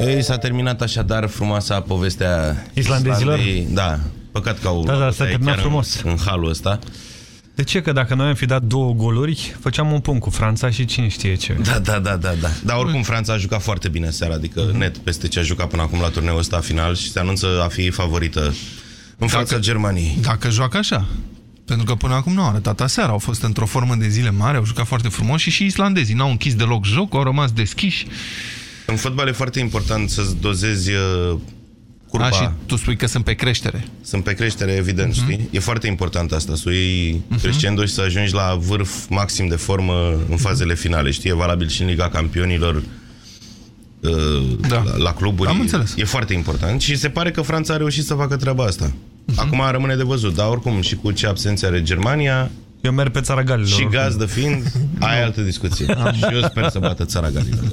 Ei, s-a terminat așadar frumoasa povestea Islandezilor? Islandei. Da, păcat că au Da, da, s-a e terminat chiar frumos. În, în halul ăsta. De ce? Că dacă noi am fi dat două goluri, făceam un punct cu Franța și cine știe ce. Da, da, da, da, da. Dar oricum Franța a jucat foarte bine seara, adică Mhm. net peste ce a jucat până acum la turneul ăsta final și se anunță a fi favorită în fața Dacă- Germaniei. Dacă joacă așa. Pentru că până acum nu au arătat aseară, au fost într-o formă de zile mari, au jucat foarte frumos și și islandezii n-au închis deloc jocul, au rămas deschiși. În fotbal e foarte important să-ți dozezi uh, curba. A, și tu spui că sunt pe creștere. Sunt pe creștere, evident, Mhm. știi? E foarte important asta, să o iei crescendo și să ajungi la vârf maxim de formă în fazele finale, știi? E valabil și în Liga Campionilor, uh, Da. la, la cluburi. Am înțeles. E foarte important și se pare că Franța a reușit să facă treaba asta. Mhm. Acum rămâne de văzut, dar oricum și cu ce absențe are Germania Eu merg pe țara Galilor. și oricum. gazdă fiind, ai altă discuție. și eu sper să bată țara Galilor.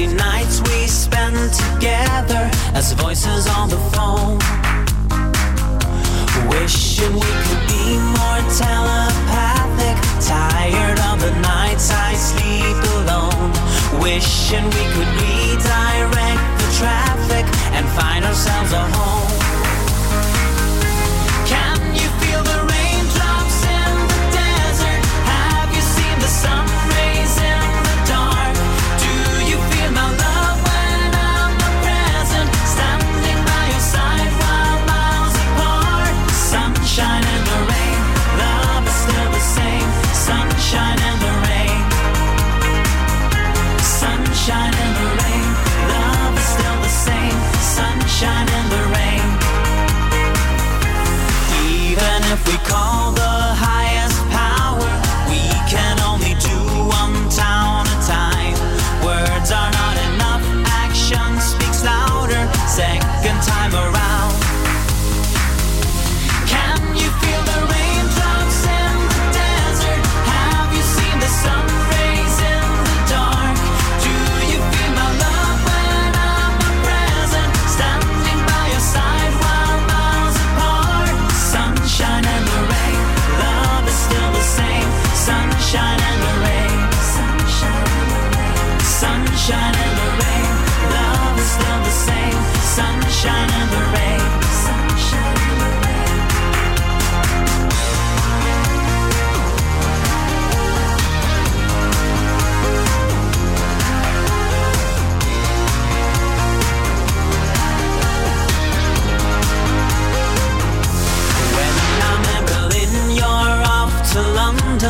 Crazy nights we spend together as voices on the phone. Wishing we could be more telepathic. Tired of the nights I sleep alone. Wishing we could redirect the traffic and find ourselves a home.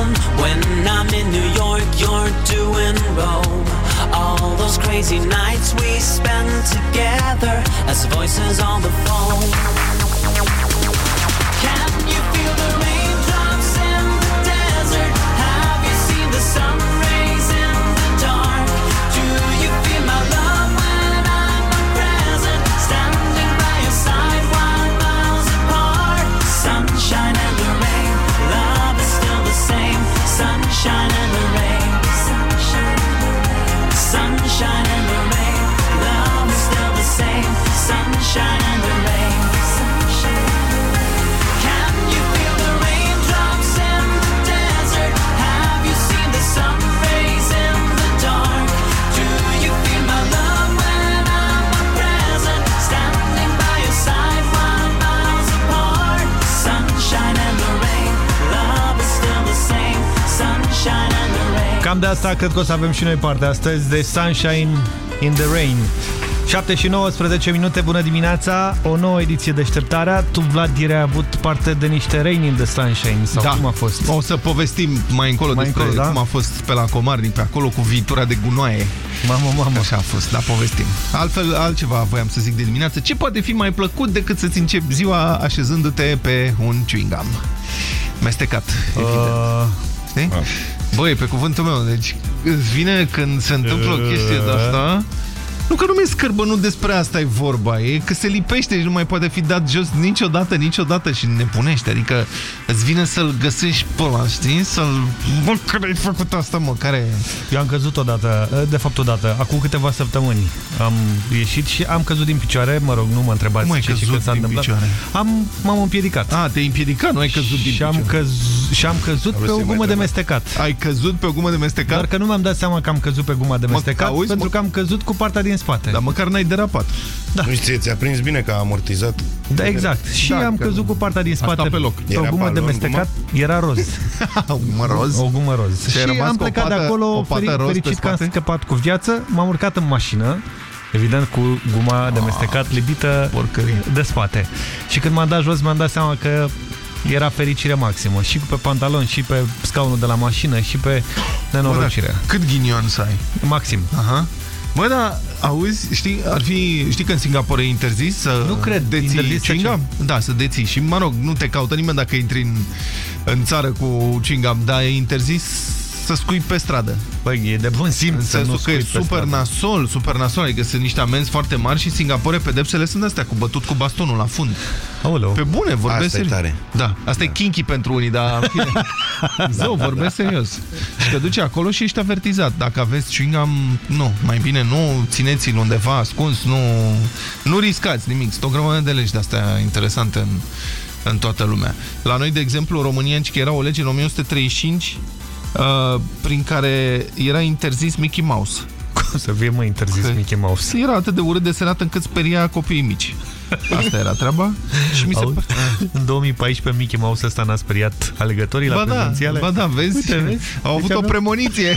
London. When I'm in New York, you're doing Rome. All those crazy nights we spend together as voices on the phone. Cam de asta cred că o să avem și noi parte astăzi de Sunshine in the Rain. 7 și 19 minute, bună dimineața, o nouă ediție deșteptarea. Tu, Vlad, ieri ai avut parte de niște Rain in the Sunshine, sau da. cum a fost? O să povestim mai încolo Mai despre încolo, da? cum a fost pe la Comarnic, pe acolo cu viitura de gunoaie. Mamă, mamă. Așa a fost, da, povestim. Altfel, altceva voiam să zic de dimineață. Ce poate fi mai plăcut decât să-ți începi ziua așezându-te pe un chewing-gum? Mestecat, evident. Uh, Știi? Băi, pe cuvântul meu, deci îți vine când se întâmplă o chestie de asta... Nu că nu mi-e scârbă, nu despre asta e vorba, e că se lipește și nu mai poate fi dat jos niciodată, niciodată și nebunește, adică îți vine să-l găsești pe ăla, știi? Să-l... Mă, care ai făcut asta, mă, care... Eu am căzut odată, de fapt odată, acum câteva săptămâni am ieșit și am căzut din picioare, mă rog, nu mă întrebați Cum ai ce și căzut când s-a din întâmplat. picioare? Am, m-am împiedicat. A, te-ai împiedicat, nu ai căzut din și am, picioare. căz, și am căzut Vreau pe o să-i mai gumă de întreb. mestecat. Ai căzut pe o gumă de mestecat? Doar că nu mi-am dat seama că am căzut pe guma de mestecat, auzi, pentru mă- că am căzut cu partea din spate. Dar măcar n-ai derapat. Da. Nu știu, ți-a prins bine că a amortizat. Da, exact. Și Da, am că căzut cu partea din a spate stat pe loc. pe o Era gumă de balon, mestecat, era roz. mă roz. O gumă roz. Și ai Și rămas am cu o plecat de pată- acolo o pată feri- roz pe fericit că am spate? scăpat cu viață, m-am urcat în mașină, evident cu guma de mestecat lipită porcărie. de spate. Și când m-am dat jos, mi-am dat seama că era fericire maximă. Și pe pantalon, și pe scaunul de la mașină, și pe Bă, nenorocire. da, cât ghinion să ai? Maxim. Aha. Bă, da, auzi, știi, ar fi, știi că în Singapore e interzis să Nu cred, deții interzis să chewing-gum? Da, să deții. Și, mă rog, nu te caută nimeni dacă intri în, în țară cu chewing-gum, dar e interzis să scui pe stradă. Băi, e de bun simț În să nu sensul că e scui pe super stradă. nasol, super nasol, adică sunt niște amenzi foarte mari și Singapore pedepsele sunt astea cu bătut cu bastonul la fund. Aoleu. Pe bune, vorbesc Asta e serios. tare. Da, asta e kinky pentru unii, dar în fine. Zău, vorbesc serios. Și că duci acolo și ești avertizat. Dacă aveți chewing-gum, nu, mai bine nu, țineți-l undeva ascuns, nu, nu riscați nimic. Sunt o grămadă de legi de-astea interesante în, în toată lumea. La noi, de exemplu, în România, înci că era o lege în 1935 uh, prin care era interzis Mickey Mouse. Cum să fie mai interzis Că- Mickey Mouse? Era atât de urât desenat încât speria copiii mici. Asta era treaba. Și mi se Auzi? pare... În 2014 Mickey Mouse ăsta n-a speriat alegătorii la Ba da, prezidențiale? ba da, vezi? Uite, vezi? Au avut Deci o avem- premoniție.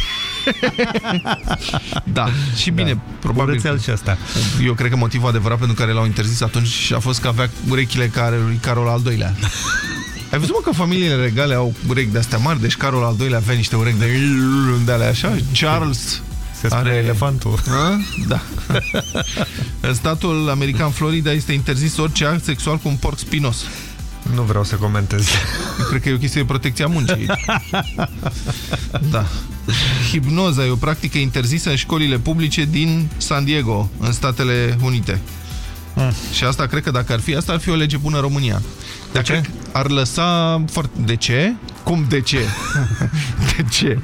da, și bine, probabil. Curățel și asta. Eu cred că motivul adevărat pentru care l-au interzis atunci a fost că avea urechile care lui Carol al doilea. Ai văzut, mă, că familiile regale au urechi de-astea mari? Deci Carol al doilea avea niște urechi de, de alea așa. Charles Se spune are elefantul. A? Da. În statul american Florida este interzis orice act sexual cu un porc spinos. Nu vreau să comentez. Eu cred că e o chestie de protecție a muncii. Da. Hipnoza e o practică interzisă în școlile publice din San Diego, în Statele Unite. Și asta cred că dacă ar fi, asta ar fi o lege bună în România. Dar ce? cred că ar lăsa foarte... De ce? Cum de ce? de ce?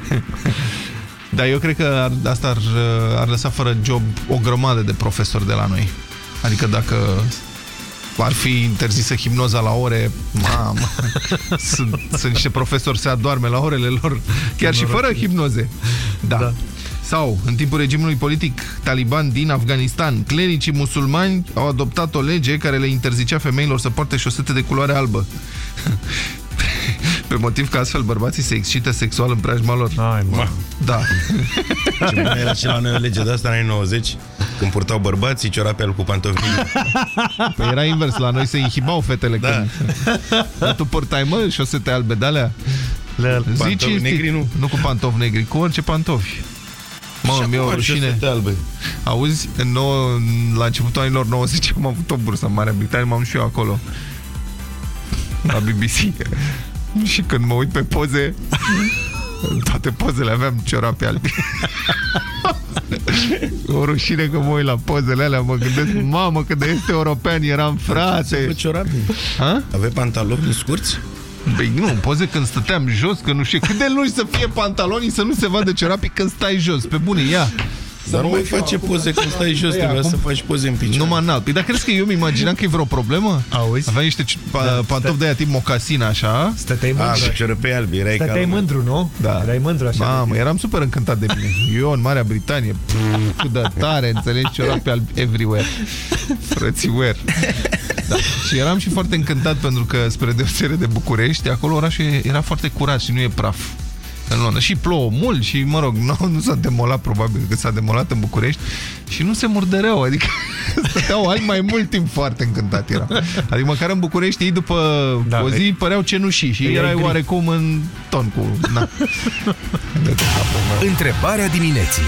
Dar eu cred că ar, asta ar, ar lăsa fără job o grămadă de profesori de la noi. Adică dacă ar fi interzisă hipnoza la ore, mamă, sunt, sunt niște profesori se adorme la orele lor, chiar și fără hipnoze. Da. da. Sau, în timpul regimului politic taliban din Afganistan, clericii musulmani au adoptat o lege care le interzicea femeilor să poarte șosete de culoare albă. Pe motiv că astfel bărbații se excită sexual în preajma lor. Ai, mă. Da. Ce bună era și la noi o lege de asta în anii 90, când purtau bărbații ciorape al cu pantofi. Păi era invers, la noi se inhibau fetele Da. când... Dar tu purtai, mă, șosete albe de-alea? Le, Zi Pantofi cinstit. negri, nu. Nu cu pantofi negri, cu orice pantofi. Mă, mi-e o rușine. albe. Auzi, în nou, la începutul anilor 90 am avut o bursă în Marea Britanie, m-am și eu acolo. La BBC. și când mă uit pe poze, în toate pozele aveam ciorape albi. o rușine că mă uit la pozele alea, mă gândesc, mamă, cât de este european eram, frate. ciorape. Ha? Aveai pantaloni scurți? Păi nu, poze când stăteam jos, că nu știu cât de lungi să fie pantalonii să nu se vadă ciorapii când stai jos. Pe bune, ia. Dar nu mai face poze când stai jos, trebuia să faci poze în picioare. Nu mă înalt. Păi dar crezi că eu mi imaginam că e vreo problemă? Auzi? Aveai niște pa pantofi de aia tip mocasina, așa. Stăteai A, mândru. cu ciorăpei albi, erai ca Stăteai lumea. mândru, nu? Da. Erai mândru așa. Mamă, eram super încântat de mine. Eu în Marea Britanie, pff, cât de tare, înțelegi, ciorapi albi everywhere. Frățiuer. Da. Și eram și foarte încântat pentru că, spre deosebire de București, acolo orașul era foarte curat și nu e praf. În Londra. Și plouă mult și, mă rog, nu, nu s-a demolat probabil că s-a demolat în București și nu se murdăreau, adică stăteau ani mai mult timp foarte încântat era. Adică măcar în București ei după Da, o zi vei- păreau cenușii și Îi ai erai gri. oarecum în ton cu... Na. Întrebarea dimineții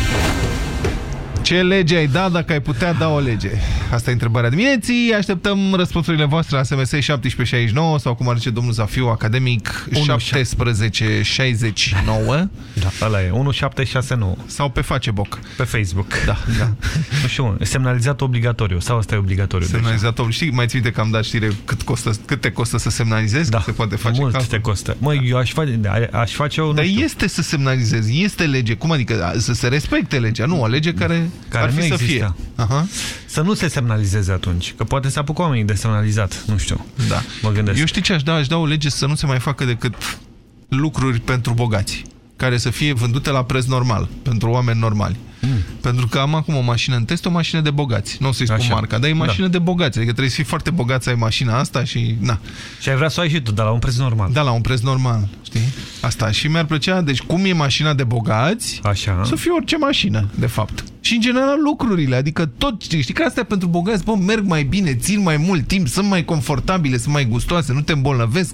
Ce lege ai dat dacă ai putea da o lege? Asta e întrebarea dimineții. Așteptăm răspunsurile voastre la SMS 1769 sau cum ar zice domnul Zafiu, academic 1769 Da, ăla e, 1769. sau pe Facebook. Pe Facebook. Da, da. Nu știu, semnalizat obligatoriu. Sau asta e obligatoriu? Semnalizat om. Știi, mai ții minte că am dat știre cât, costă, cât te costă să semnalizezi? Da, Că se poate face mult calcul? te costă. Măi, eu aș face, aș face o, nu Dar știu, este să semnalizezi, este lege. Cum adică? Să se respecte legea, nu o lege care, Care ar fi nu să există. fie. Aha. să nu se semnalizeze atunci. Că poate să apucă oamenii de semnalizat. Nu știu. Da. Mă gândesc. Eu știu ce aș da? Aș da o lege să nu se mai facă decât lucruri pentru bogați, care să fie vândute la preț normal, pentru oameni normali. Mm. Pentru că am acum o mașină în test, o mașină de bogați. Nu o să-i spun Așa. marca, dar e mașină Da. de bogați. Adică trebuie să fii foarte bogat să ai mașina asta și... Na. Și ai vrea să o ai și tu, dar la un preț normal. Da, la un preț normal, știi? Asta. Și mi-ar plăcea, deci cum e mașina de bogați, Așa. să fie orice mașină, de fapt. Și în general lucrurile, adică tot, știi, știi că astea pentru bogați, bă, merg mai bine, țin mai mult timp, sunt mai confortabile, sunt mai gustoase, nu te îmbolnăvesc.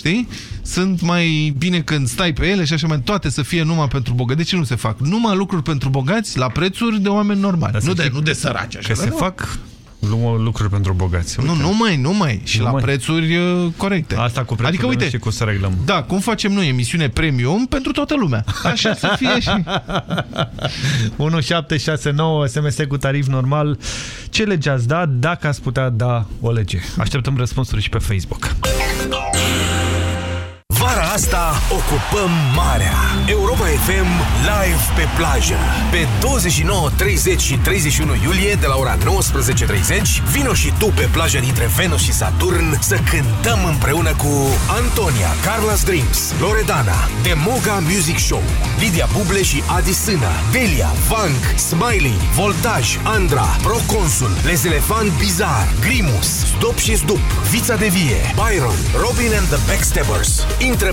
Știi? Sunt mai bine când stai pe ele și așa mai toate să fie numai pentru bogați. De ce nu se fac? Numai lucruri pentru bogați la prețuri de oameni normali. Dar să Nu de, fie- nu de săraci așa. Că dar se nu. fac lu- lucruri pentru bogați. Nu, Uite. nu mai, nu mai. Și la Numai. prețuri uh, corecte. Asta cu prețul Adică, nu uite, știu cum să reglăm. Da, cum facem noi emisiune premium pentru toată lumea. Așa să fie și... 1769 SMS cu tarif normal. Ce lege ați da dacă ați putea da o lege? Așteptăm răspunsuri și pe Facebook. Vara asta ocupăm marea. Europa FM live pe plajă. Pe 29, 30 și 31 iulie de la ora 19.30 vino și tu pe plaja dintre Venus și Saturn să cântăm împreună cu Antonia, Carlos Dreams, Loredana, Demoga Music Show, Lidia Buble și Adi Sână, Delia, Vank, Smiley, Voltaj, Andra, Proconsul, Les Elefant Bizar, Grimus, Zdop și Zdup, Vița de Vie, Byron, Robin and the Backstabbers. Intră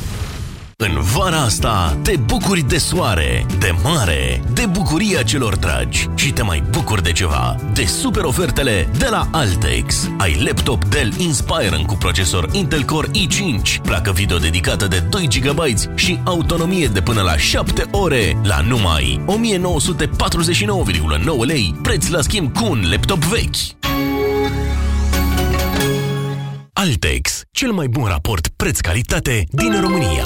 În vara asta te bucuri de soare, de mare, de bucuria celor dragi și te mai bucuri de ceva, de super ofertele de la Altex. Ai laptop Dell Inspiron cu procesor Intel Core i5, placă video dedicată de 2 GB și autonomie de până la 7 ore la numai 1949,9 lei, preț la schimb cu un laptop vechi. Altex, cel mai bun raport preț-calitate din România.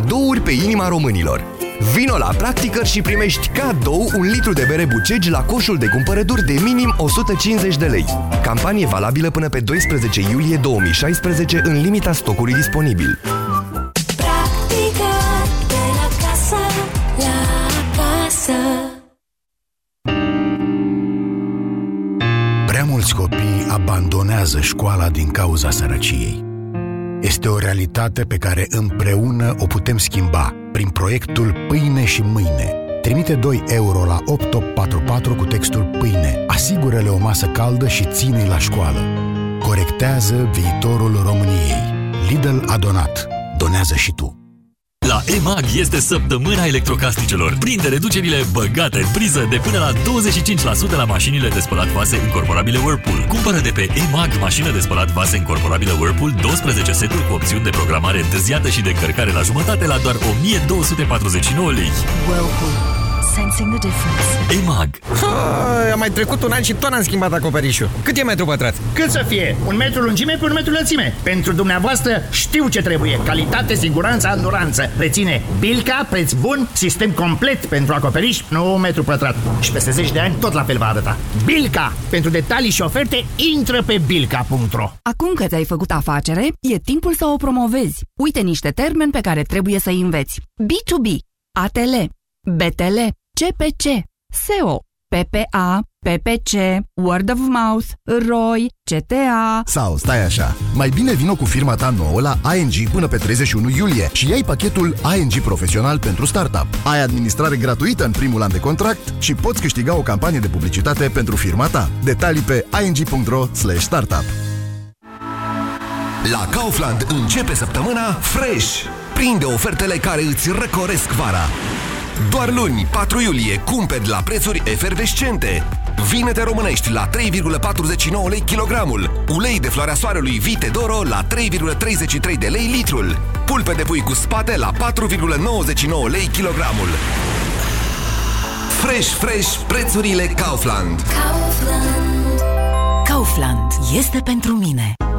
cadouri pe inima românilor. Vino la Practicăr și primești cadou un litru de bere bucegi la coșul de cumpărături de minim 150 de lei. Campanie valabilă până pe 12 iulie 2016 în limita stocului disponibil. Practica de la casă la casă. Prea mulți copii abandonează școala din cauza sărăciei. Este o realitate pe care împreună o putem schimba prin proiectul Pâine și Mâine. Trimite 2 euro la 8844 cu textul Pâine, asigură-le o masă caldă și ține-i la școală. Corectează viitorul României. Lidl a donat. Donează și tu. La EMAG este săptămâna electrocasnicelor. Prinde reducerile băgate în priză de până la 25% la mașinile de spălat vase incorporabile Whirlpool. Cumpără de pe EMAG mașină de spălat vase incorporabile Whirlpool 12 seturi cu opțiuni de programare întârziată și de încărcare la jumătate la doar 1249 lei. Whirlpool. Sensing the difference. EMAG. A mai trecut un an și tot n-am schimbat acoperișul. Cât e metru pătrat? Cât să fie? Un metru lungime pe un metru lățime. Pentru dumneavoastră știu ce trebuie. Calitate, siguranță, anduranță. Reține Bilca, preț bun, sistem complet pentru acoperiș, nu un metru pătrat. Și peste 10 de ani tot la fel va arăta. Bilca! Pentru detalii și oferte, intră pe bilca.ro Acum că ți-ai făcut afacere, e timpul să o promovezi. Uite niște termeni pe care trebuie să-i înveți. B2B, ATL, BTL, CPC, SEO, PPA, PPC, Word of Mouth, ROI, CTA... Sau stai așa, mai bine vino cu firma ta nouă la ING până pe 31 iulie și iai pachetul ING Profesional pentru Startup. Ai administrare gratuită în primul an de contract și poți câștiga o campanie de publicitate pentru firma ta. Detalii pe ing.ro startup. La Kaufland începe săptămâna Fresh. Prinde ofertele care îți răcoresc vara. Doar luni, 4 iulie, cumperi la prețuri efervescente. Vinete românești la 3,49 lei kilogramul. Ulei de floarea soarelui Vite Doro la 3,33 de lei litrul. Pulpe de pui cu spate la 4,99 lei kilogramul. Fresh, fresh, prețurile Kaufland. Kaufland este pentru mine.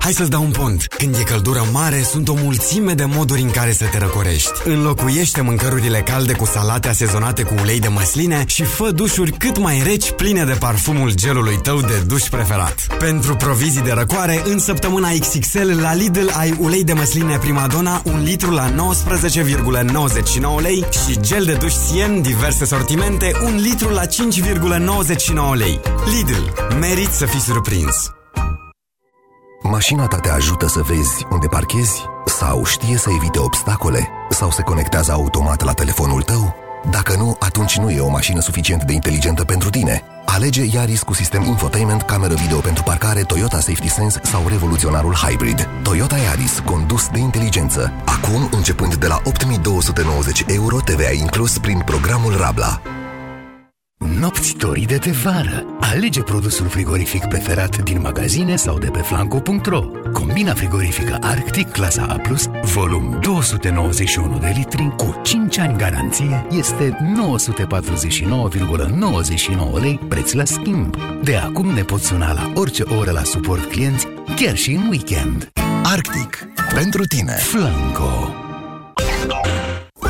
Hei, hai să-ți dau un pont. Când e căldură mare, sunt o mulțime de moduri în care să te răcorești. Înlocuiește mâncărurile calde cu salate asezonate cu ulei de măsline și fă dușuri cât mai reci, pline de parfumul gelului tău de duș preferat. Pentru provizii de răcoare, în săptămâna XXL la Lidl ai ulei de măsline Primadonna, un litru la 19,99 lei și gel de duș Sien, diverse sortimente, un litru la 5,99 lei. Lidl. Merit să fii surprins. Mașina ta te ajută să vezi unde parchezi? Sau știe să evite obstacole? Sau se conectează automat la telefonul tău? Dacă nu, atunci nu e o mașină suficient de inteligentă pentru tine. Alege Yaris cu sistem infotainment, cameră video pentru parcare, Toyota Safety Sense sau revoluționarul Hybrid. Toyota Yaris, condus de inteligență. Acum, începând de la 8290 euro, TVA inclus prin programul Rabla. Nopți dorite de vară. Alege produsul frigorific preferat din magazine sau de pe flanco.ro. Combina frigorifică Arctic clasa A+, volum 291 de litri cu 5 ani garanție este 949,99 lei preț la schimb. De acum ne poți suna la orice oră la suport clienți, chiar și în weekend. Arctic. Pentru tine. Flanco.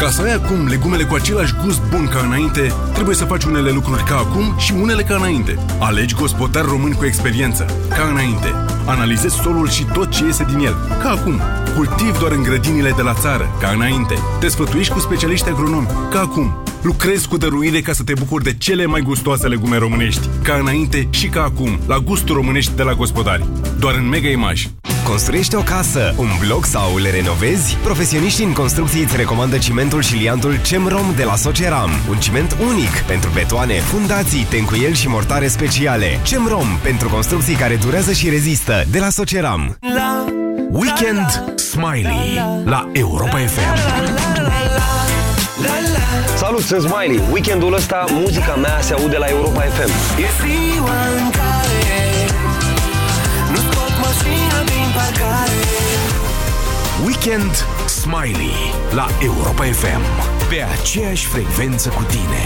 Ca să ai acum legumele cu același gust bun ca înainte, trebuie să faci unele lucruri ca acum și unele ca înainte. Alegi gospodari români cu experiență, ca înainte. Analizezi solul și tot ce iese din el, ca acum. Cultivi doar în grădinile de la țară, ca înainte. Te sfătuiești cu specialiști agronomi, ca acum. Lucrezi cu dăruire ca să te bucuri de cele mai gustoase legume românești, ca înainte și ca acum, la gustul românești de la gospodari. Doar în Mega Image. Construiești o casă, un bloc sau le renovezi? Profesioniștii în construcții îți recomandă cimentul și liantul CEMROM de la Soceram. Un ciment unic pentru betoane, fundații, tencuieli și mortare speciale. CEMROM pentru construcții care durează și rezistă de la Soceram. Weekend Smiley la Europa FM. Salut, sunt Smiley. Weekendul ăsta muzica mea se aude la Europa FM. E ziua în care nu scot mașina din parcare Weekend Smiley la Europa FM. Pe aceeași frecvență cu tine.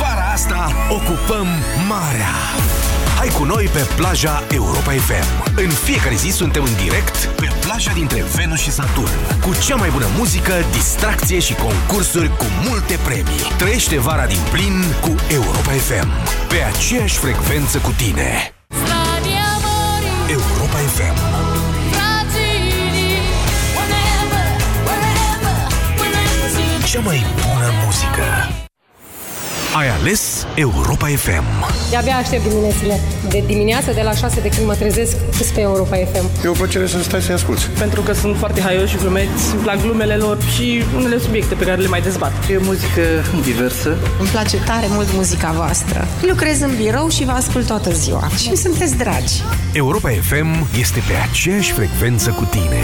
Vara asta ocupăm marea. Hai cu noi pe plaja Europa FM. În fiecare zi suntem în direct pe plaja dintre Venus și Saturn. Cu cea mai bună muzică, distracție și concursuri cu multe premii. Trăiește vara din plin cu Europa FM. Pe aceeași frecvență cu tine. Europa FM. Cea mai bună muzică. Ai ales Europa FM. De-abia aștept diminețile. De dimineață, de la 6 de când mă trezesc, sunt pe Europa FM. E o plăcere să stai să-i asculti. Pentru că sunt foarte haioși și glumeți, îmi plac glumele lor și unele subiecte pe care le mai dezbat. E muzică diversă. Îmi place tare mult muzica voastră. Lucrez în birou și vă ascult toată ziua. Și sunteți dragi. Europa FM este pe aceeași frecvență cu tine.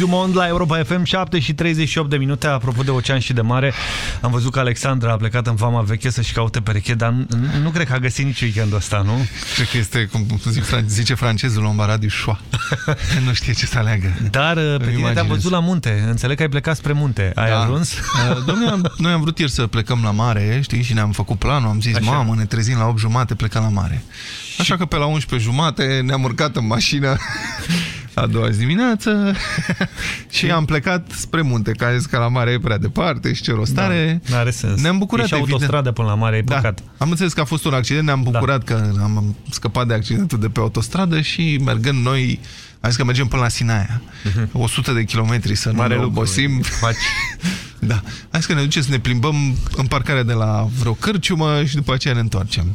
Dumont la Europa FM 7 și 38 de minute. Apropo de ocean și de mare, am văzut că Alexandra a plecat în vama veche să-și caute pereche, dar nu, nu cred că a găsit nici weekendul ăsta, nu? Cred că este, cum zic, zice francezul, un baradiu șoa. nu știe ce să aleagă. Dar uh, pe tine te-am văzut la munte. Înțeleg că ai plecat spre munte. Ai Da. ajuns? Uh, Domnule, am- noi am vrut ieri să plecăm la mare, știi, și ne-am făcut planul, am zis, Așa. mamă, ne trezim la 8 jumate, plecăm la mare. Așa că pe la 11 jumate ne-am urcat în mașină a doua zi dimineață și am plecat spre munte, că a zis că la mare e prea departe și ce rost are. Da, n-are sens. Ne-am bucurat, E și evident. autostradă până la mare, e păcat. Da. Am înțeles că a fost un accident, ne-am bucurat că am scăpat de accidentul de pe autostradă și mergând noi, am zis că mergem până la Sinaia. 100 de kilometri să Mhm. Mare nu ne lucru. obosim. Da. Hai că ne ducem să ne plimbăm în parcarea de la vreo cârciumă și după aceea ne întoarcem.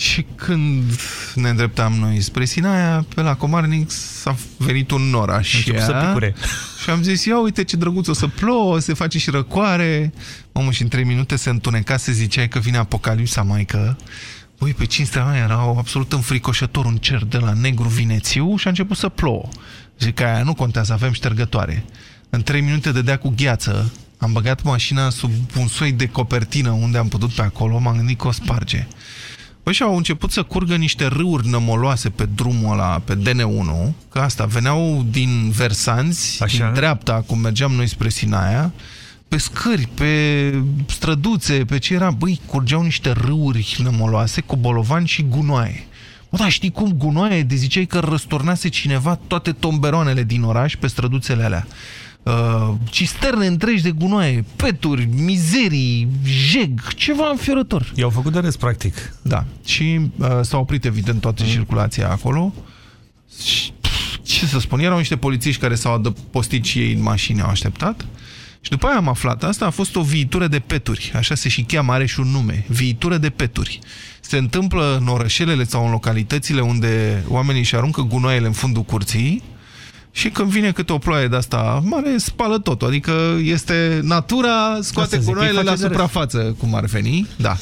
Și când ne îndreptam noi spre Sinaia, pe la Comarnic s-a venit un nor așa. început să picure. Și am zis, ia uite ce drăguț o să plouă, se face și răcoare. Mamă, și în trei minute se întuneca, se zicea că vine apocalipsa, maică. Ui, pe cinstea mea era absolut înfricoșător un cer de la negru vinețiu și a început să plouă. Zic că aia nu contează, avem ștergătoare. În trei minute dădea cu gheață. Am băgat mașina sub un soi de copertină unde am putut pe acolo, m-am gândit că o sparge. Păi și au început să curgă niște râuri nămoloase pe drumul ăla, pe DN1, că asta, veneau din Versanți, Așa. din dreapta, cum mergeam noi spre Sinaia, pe scări, pe străduțe, pe ce era, băi, curgeau niște râuri nămoloase cu bolovani și gunoaie. Bă, da, știi cum gunoaie? De ziceai că răsturnase cineva toate tomberoanele din oraș pe străduțele alea. Uh, cisterne întregi de gunoaie, peturi, mizerii, jeg, ceva înfiorător. I-au făcut de râs, practic. Da. Și uh, s-a oprit, evident, toată mm. circulația acolo. Și, pf, ce să spun, erau niște polițiști care s-au adăpostit și ei în mașini, au așteptat. Și după aia am aflat, asta a fost o viitură de peturi, așa se și cheamă, are și un nume, viitură de peturi. Se întâmplă în orășelele sau în localitățile unde oamenii își aruncă gunoaiele în fundul curții și când vine câte o ploaie de asta mare, spală totul. Adică este natura, scoate Asta zic, gunoaiele îi la face de râs. suprafață, cum ar veni. Da.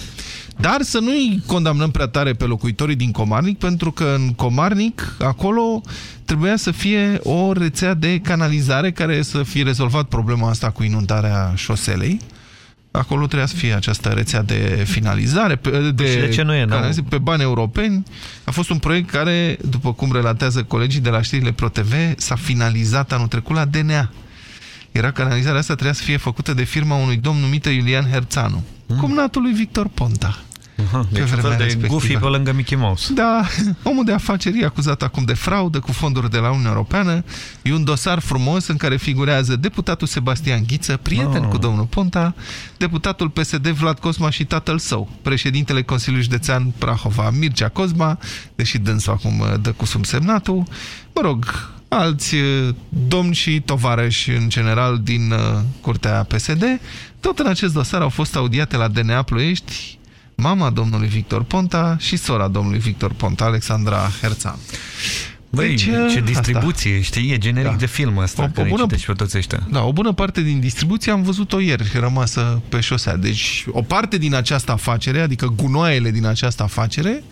Dar să nu-i condamnăm prea tare pe locuitorii din Comarnic, pentru că în Comarnic, acolo trebuia să fie o rețea de canalizare care să fie rezolvat problema asta cu inundarea șoselei. Acolo trebuia să fie această rețea de finalizare, pe- de, Și de ce nu e, n-au- canalizare, pe bani europeni. A fost un proiect care, după cum relatează colegii de la știrile ProTV, s-a finalizat anul trecut la DNA. Era canalizarea asta trebuia să fie făcută de firma unui domn numit Iulian Herțanu, mm. cumnatul lui Victor Ponta. Aha, deci un vremea fel de respectivă. Goofy pe lângă Mickey Mouse. Da, omul de afaceri e acuzat acum de fraudă cu fonduri de la Uniunea Europeană. E un dosar frumos în care figurează deputatul Sebastian Ghiță, prieten Oh. cu domnul Ponta, deputatul PSD Vlad Cosma și tatăl său, președintele Consiliului Județean Prahova, Mircea Cosma, deși dânsul acum uh, dă cu subsemnatul. Mă rog, alți uh, domni și tovarăși în general din uh, curtea PSD. Tot în acest dosar au fost audiate la DNA Ploiești mama domnului Victor Ponta și sora domnului Victor Ponta, Alexandra Herțan. Băi, Deci, ce asta. distribuție, știi, e generic Da. de film ăsta, O- o, o când bună- bună... citești pe toți ăștia. Da, o bună parte din distribuție am văzut-o ieri, rămasă pe șosea. Deci o parte din această afacere, adică gunoaiele din această afacere,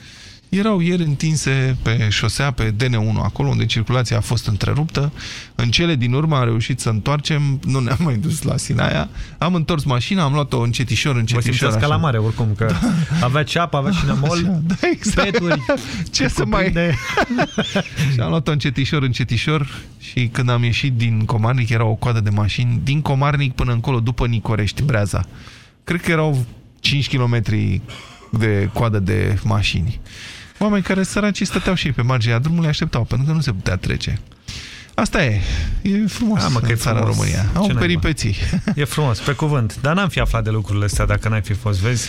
erau ieri întinse pe șosea, pe DN1, acolo unde circulația a fost întreruptă. În cele din urmă am reușit să întoarcem, nu ne-am mai dus la Sinaia, am întors mașina, am luat-o încetișor, Vă încetișor. simțeați ca așa. la mare, oricum, că avea ceapă, avea șinamol, da, exact. peturi, Ce să mai... și am luat-o încetișor, încetișor și când am ieșit din Comarnic era o coadă de mașini, din Comarnic până încolo, după Nicorești, Breaza. Cred că erau 5 km de coadă de mașini. Oameni care săracii stăteau și ei pe marginea drumului, așteptau, pentru că nu se putea trece. Asta e. E frumos Da, mă, că în e țara frumos. România. Ce Au naiba? peripeții. E frumos, pe cuvânt. Dar n-am fi aflat de lucrurile astea dacă n-ai fi fost, vezi?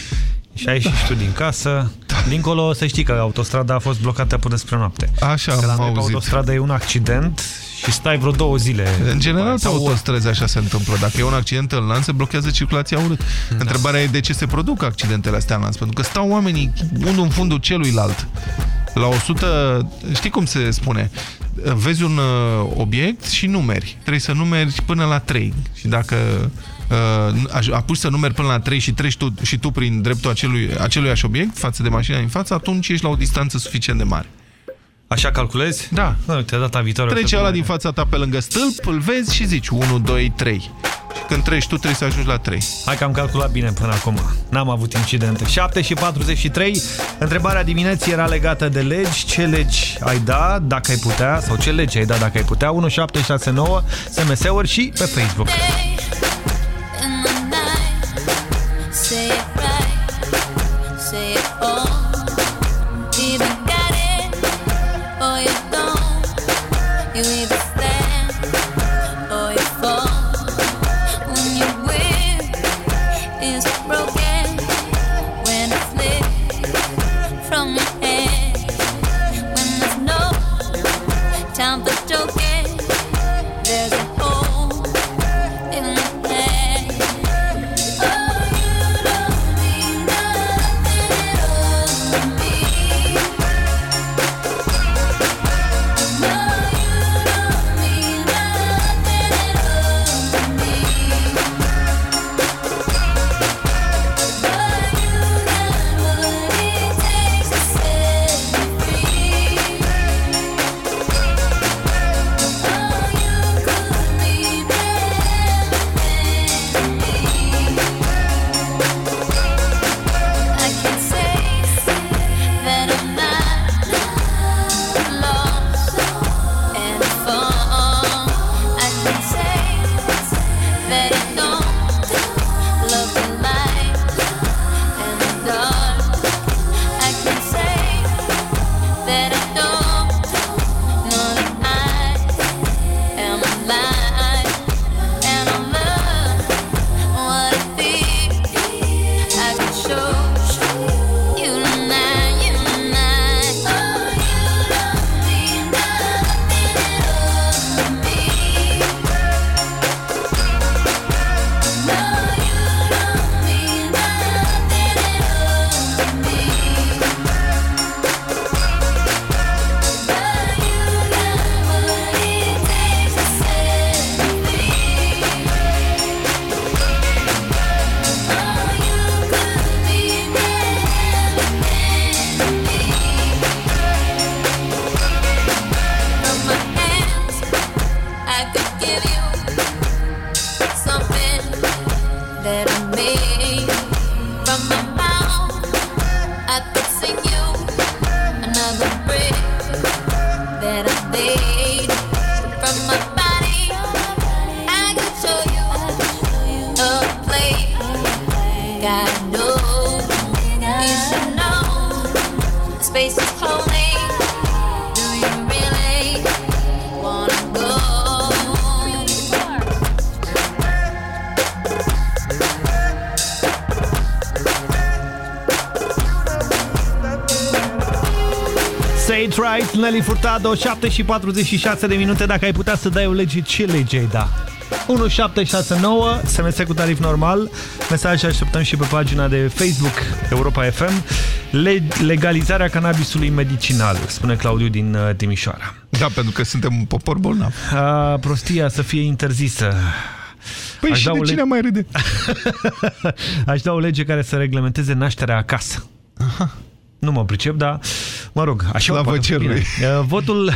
Și ai ieșit și tu din casă. Dincolo, să știi că autostrada a fost blocată până spre noapte. Așa că la am noi pe auzit. autostradă e un accident și stai vreo două zile. În general, pe Sau- autostrăzi așa se întâmplă. Dacă e un accident în lanț, se blochează circulația urât. Da. Întrebarea e de ce se produc accidentele astea în lanț. Pentru că stau oamenii unul în fundul celuilalt. La 100, știi cum se spune? Vezi un uh, obiect și numeri. Trebuie să numeri până la 3. Și dacă uh, apuci să numeri până la 3 și treci tu, și tu prin dreptul acelui, aceluiași obiect față de mașina din față, atunci ești la o distanță suficient de mare. Așa calculezi? Da. Nu, te-a data viitoare. o să Trece ăla vină. din fața ta pe lângă stâlp, îl vezi și zici 1, 2, 3. Și când treci tu, trebuie să ajungi la 3. Hai că am calculat bine până acum. N-am avut incidente. 7 și 43. Întrebarea dimineții era legată de legi. Ce legi ai da dacă ai putea? Sau ce legi ai da dacă ai putea? 1769 SMS-uri și pe Facebook. in Nelly Furtado, 7 și 46 de minute. Dacă ai putea să dai o lege, ce lege ai da? 1769, SMS cu tarif normal, mesaje așteptăm și pe pagina de Facebook Europa FM. Le legalizarea cannabisului medicinal, spune Claudiu din uh, Timișoara. Da, pentru că suntem un popor bolnav. A, prostia să fie interzisă. Păi Aș și da de o cine le- mai râde? Aș da o lege care să reglementeze nașterea acasă. Aha. Nu mă pricep, dar mă rog, așa Slavă poate fi cerului. bine. Uh, Votul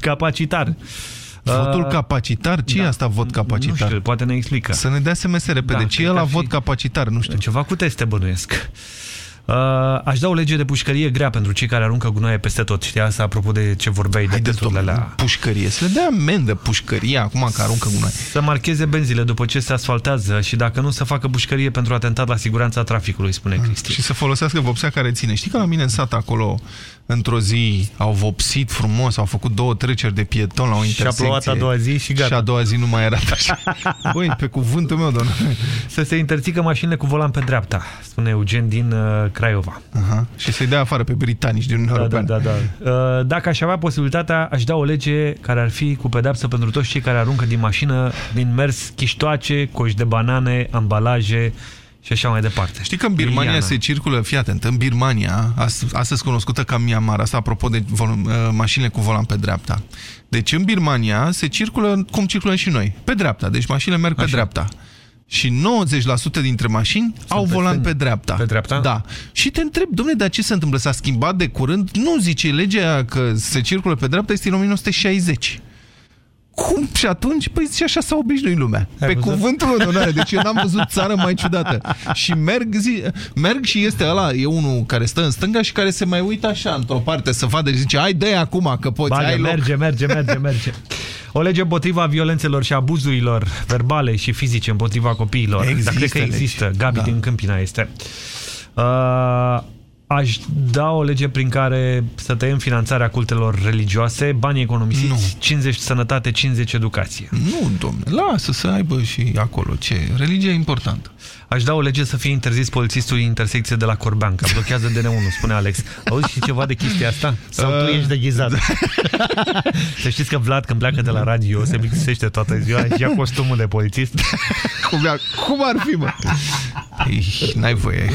capacitar. Votul Uh, capacitar? Ce da. e asta vot capacitar? Nu știu, poate ne explică. Să ne dea SMS repede. Da, Ce e cred la că ar vot fi- capacitar? Nu știu. Ceva cu teste bănuiesc. Uh, aș da o lege de pușcărie grea pentru cei care aruncă gunoaie peste tot. Știi asta apropo de ce vorbeai de testurile alea. Pușcărie. Să le dea amendă pușcărie acum că aruncă gunoi. Să marcheze benzile după ce se asfaltează și dacă nu să facă pușcărie pentru atentat la siguranța traficului, spune Cristi. Și să folosească vopsea care ține. Știi că la mine în sat acolo, într-o zi, au vopsit frumos, au făcut două treceri de pieton la o Și a intersecție. plouat a doua zi și gata. Și a doua zi nu mai era așa. Băi, pe cuvântul meu, doamne. Să se interzică mașinile cu volan pe dreapta, spune Eugen din uh, Craiova. Aha. Și să-i dea afară pe britanici din Uniunea Da, da, Europeană. da, da. Uh, Dacă aș avea posibilitatea, aș da o lege care ar fi cu pedapsă pentru toți cei care aruncă din mașină, din mers, chiștoace, coși de banane, ambalaje și așa mai departe. Știi că în Birmania Liliana. se circulă, fii atent, în Birmania, as- astăzi cunoscută ca Myanmar, asta apropo de vol- uh, mașinile cu volan pe dreapta. Deci în Birmania se circulă cum circulăm și noi, pe dreapta, deci mașinile merg pe Așa. dreapta. Și 90% dintre mașini au pe volan stâng- pe dreapta. pe dreapta? Da. Și te întreb, domnule, dar ce se întâmplă? S-a schimbat de curând? Nu zice legea că se circulă pe dreapta, este în 1960. Cum? Și atunci? Păi și așa s-a obișnuit lumea. Ai pe văzut? cuvântul meu, domnule, deci eu n-am văzut țară mai ciudată. Și merg, zi, merg și este ăla, e unul care stă în stânga și care se mai uită așa într-o parte să vadă și zice, hai dă acum că poți, Bagă, ai loc. merge, merge, merge, merge. O lege împotriva violențelor și abuzurilor verbale și fizice împotriva copiilor. Există Dar cred că legi. există. Gabi Da. din Câmpina este. Uh, aș da o lege prin care să tăiem finanțarea cultelor religioase, banii economisiți, Nu. 50 sănătate, 50 educație. Nu, domnule, lasă să aibă și acolo ce. Religia e importantă. Aș da o lege să fie interzis polițistul în intersecție de la Corbean, că blochează DN1, spune Alex. Auzi și ceva de chestia asta? Sau tu Uh, ești deghizat? să știți că Vlad, când pleacă de la radio, se plictisește toată ziua și ia costumul de polițist. Cum, ia- cum ar fi, mă? Ei, N-ai voie.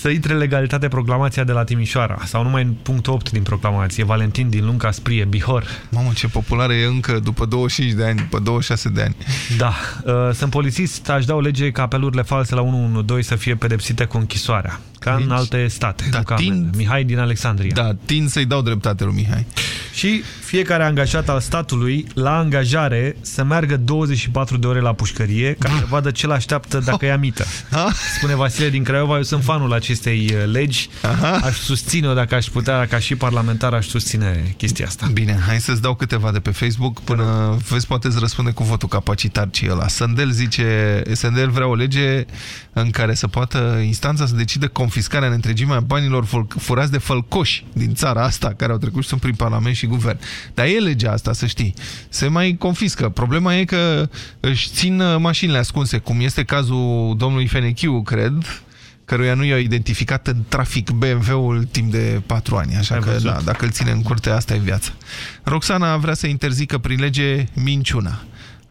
Să intre legalitate proclamația de la Timișoara, sau numai în punctul 8 din proclamație, Valentin din Lunca Sprie, Bihor. Mamă, ce populară e încă după 25 de ani, după 26 de ani. Da, uh, sunt polițist, aș da o lege ca apelurile false la 112 să fie pedepsite cu închisoarea, ca în Aici? alte state. Da, nu ca tind- amendă. Mihai din Alexandria. Da, tind să-i dau dreptate lui Mihai. Și fiecare angajat al statului, la angajare, să meargă 24 de ore la pușcărie ca să vadă ce l-așteaptă dacă ia mită. Spune Vasile din Craiova, eu sunt fanul acestei uh, legi. Aș susține-o dacă aș putea, ca și parlamentar, aș susține chestia asta. Bine, hai să-ți dau câteva de pe Facebook până vezi, poate îți răspunde cu votul capacitar ce e ăla. Sandel zice, Sandel vrea o lege în care să poată instanța să decide confiscarea în întregime a banilor fol- furați de fălcoși din țara asta, care au trecut și sunt prin Parlament și Guvern. Dar e legea asta, să știi. Se mai confiscă. Problema e că își țin uh, mașinile ascunse, cum este cazul domnului Fenechiu, cred, căruia nu i-au identificat în trafic BMW-ul timp de patru ani. Așa Ai că, văzut? da, dacă îl ține în curte, asta e viața. Roxana vrea să interzică prin lege minciuna.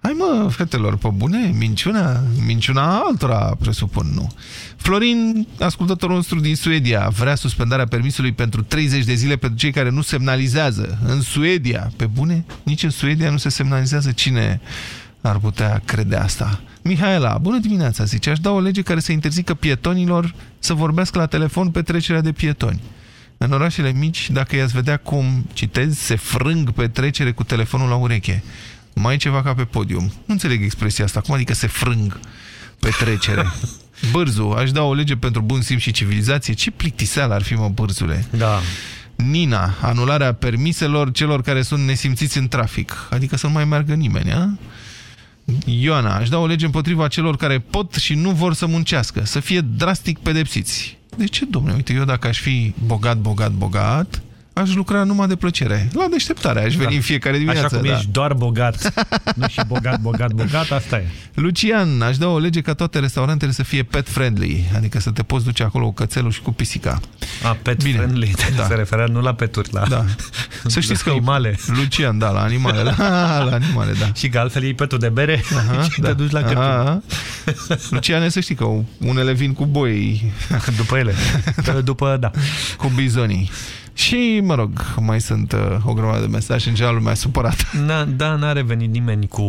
Hai mă, fetelor, pe bune, minciuna? Minciuna altora, presupun, nu. Florin, ascultătorul nostru din Suedia, vrea suspendarea permisului pentru 30 de zile pentru cei care nu semnalizează. În Suedia, pe bune? Nici în Suedia nu se semnalizează. Cine ar putea crede asta? Mihaela, bună dimineața, zice, aș da o lege care să interzică pietonilor să vorbească la telefon pe trecerea de pietoni. În orașele mici, dacă i-ați vedea cum, citez, se frâng pe trecere cu telefonul la ureche. Mai ceva ca pe podium. Nu înțeleg expresia asta. Cum adică se frâng pe trecere? Bârzu, aș da o lege pentru bun simț și civilizație. Ce plictiseală ar fi, mă, bârzule? Da. Nina, anularea permiselor celor care sunt nesimțiți în trafic. Adică să nu mai meargă nimeni, a? Ioana, aș da o lege împotriva celor care pot și nu vor să muncească, să fie drastic pedepsiți. De ce, domnule? Uite, eu dacă aș fi bogat, bogat, bogat, aș lucra numai de plăcere. La deșteptare aș veni Da. în fiecare dimineață. Așa cum da. ești doar bogat, nu și bogat, bogat, bogat, asta e. Lucian, aș da o lege ca toate restaurantele să fie pet-friendly, adică să te poți duce acolo cu cățelul și cu pisica. A, pet Bine. friendly, da. se referea nu la peturi, la, Da. Să știți că animale. Lucian, da, la animale, la, la animale, da. Și că altfel iei petul de bere Aha, și da. te duci la cârciumă. Aha. Luciane, să știi că unele vin cu boi. După ele. După, da. Cu bizonii. Și, mă rog, mai sunt uh, o grămadă de mesaje, în general lumea supărată. Na, da, n-a revenit nimeni cu...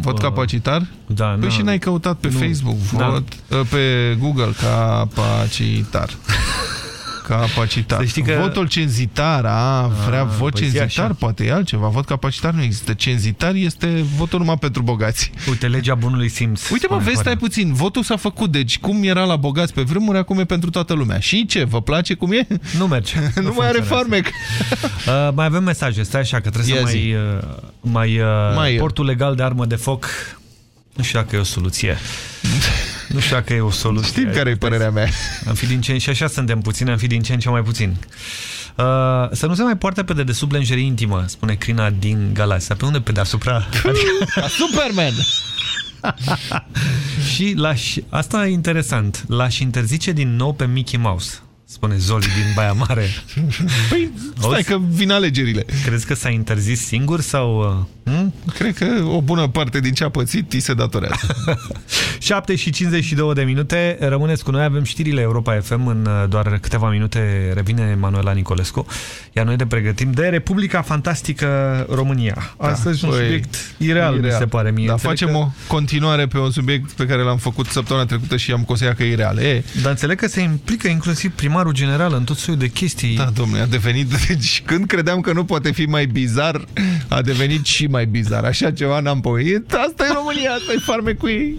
Vot capacitar? Da, Păi na. și n-ai căutat pe Nu. Facebook, Da. vot, uh, pe Google, capacitar. Capacitar. Să știi că- Votul cenzitar, a, vrea Ah, vot păi zi cenzitar, așa. poate e altceva. Vot capacitar nu există. Cenzitar este votul numai pentru bogați. Uite, legea bunului simț. Uite mă, spune vezi, stai Horea. puțin, votul s-a făcut, deci cum era la bogați pe vremuri, acum e pentru toată lumea. Și ce, vă place cum e? Nu merge. nu mai are funcționează. farmec. Uh, mai avem mesaje, stai așa, că trebuie Ia să zi. mai... Uh, mai, uh, Mai- portul legal de armă de foc, nu știu dacă e o soluție. Nu știu dacă e o soluție. Știm care e părerea mea. Am fi din ce în și așa suntem puțini, am fi din ce în ce mai puțin. Uh, să nu se mai poarte pe dedesubt lenjerie intimă, spune Crina din Galați. Dar pe unde pe deasupra? Ca Superman! și l-aș, asta e interesant, l-aș interzice din nou pe Mickey Mouse, spune Zoli din Baia Mare. Păi, stai că vin alegerile. Crezi că s-a interzis singur sau... Uh, hm? Cred că o bună parte din ce a pățit îi se datorează. 7 și 52 de minute, rămâneți cu noi, avem știrile Europa FM, în uh, doar câteva minute revine Manuela Nicolescu, iar noi de pregătim de Republica Fantastică România. Astăzi un Păi, subiect ireal, mi se pare mie. Dar Înțeleg facem că- o continuare pe un subiect pe care l-am făcut săptămâna trecută și am considerat că e ireal. E, Dar înțeleg că se implică inclusiv primarul general în tot soiul de chestii. da, domnule, a devenit... Deci, când credeam că nu poate fi mai bizar, a devenit și mai bizar. Așa ceva n-am pomenit. Asta e România, asta e farmecul ei.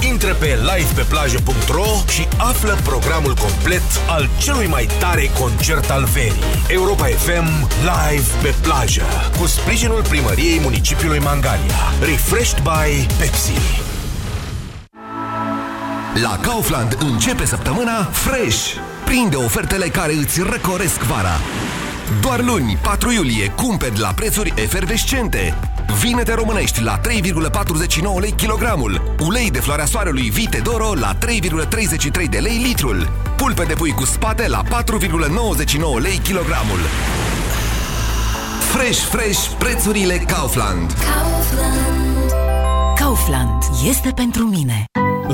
Intră pe livepeplajă.ro și află programul complet al celui mai tare concert al verii. Europa FM Live pe plajă cu sprijinul primăriei municipiului Mangalia. Refreshed by Pepsi. La Kaufland începe săptămâna Fresh. Prinde ofertele care îți răcoresc vara. Doar luni, 4 iulie, cumperi la prețuri efervescente. Vinete românești la 3,49 lei kilogramul. Ulei de floarea soarelui Vite Doro la 3,33 de lei litrul. Pulpe de pui cu spate la 4,99 lei kilogramul. Fresh, fresh, prețurile Kaufland. Kaufland este pentru mine.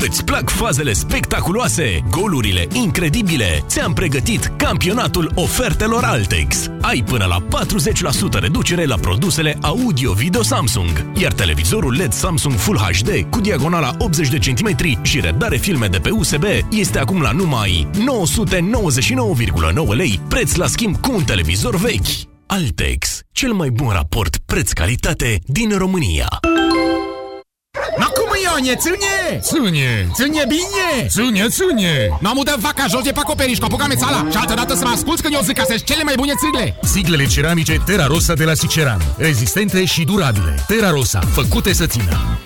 Îți plac fazele spectaculoase, golurile incredibile? Ți-am pregătit campionatul ofertelor Altex. Ai până la 40% reducere la produsele audio-video Samsung, iar televizorul LED Samsung Full HD cu diagonala 80 de cm și redare filme de pe USB este acum la numai 999,9 lei, preț la schimb cu un televizor vechi. Altex, cel mai bun raport preț-calitate din România. No cum Ionie, ține! Ține! Ține bine! Ține, ține! Nu am de vaca jos de pe acoperiș, copuca mețala Și altă dată să mă asculți când eu zic că sunt cele mai bune țigle Siglele ceramice Terra Rosa de la Siceran. Rezistente și durabile. Terra Rosa, făcute să țină.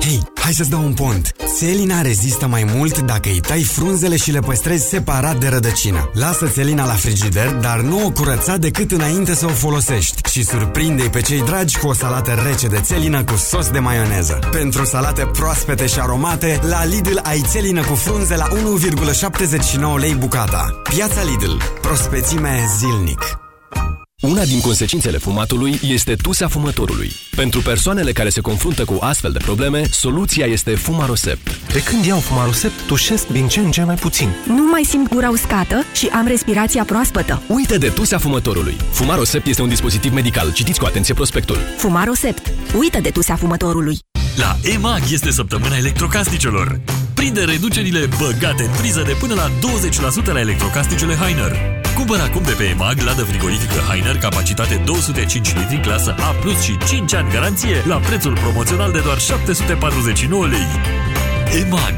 Hei, hai să-ți dau un pont. Țelina rezistă mai mult dacă îi tai frunzele și le păstrezi separat de rădăcină. Lasă țelina la frigider, dar nu o curăța decât înainte să o folosești și surprinde-i pe cei dragi cu o salată rece de țelină cu sos de maioneză. Pentru salate proaspete și aromate, la Lidl ai țelină cu frunze la 1,79 lei bucata. Piața Lidl. Prospețime zilnic. Una din consecințele fumatului este tusea fumătorului. Pentru persoanele care se confruntă cu astfel de probleme, soluția este Fumarosept. De când iau Fumarosept, tușesc din ce în ce mai puțin. Nu mai simt gura uscată și am respirația proaspătă. Uită de tusea fumătorului. Fumarosept este un dispozitiv medical. Citiți cu atenție prospectul. Fumarosept. Uită de tusea fumătorului. La EMAG este săptămâna electrocasnicelor. Prinde reducerile băgate în priză de până la 20% la electrocasnicele Heiner. Cumpără acum de pe EMAG ladă frigorifică Heiner, capacitate 205 litri, clasă A+, și 5 ani garanție, la prețul promoțional de doar 749 lei. EMAG.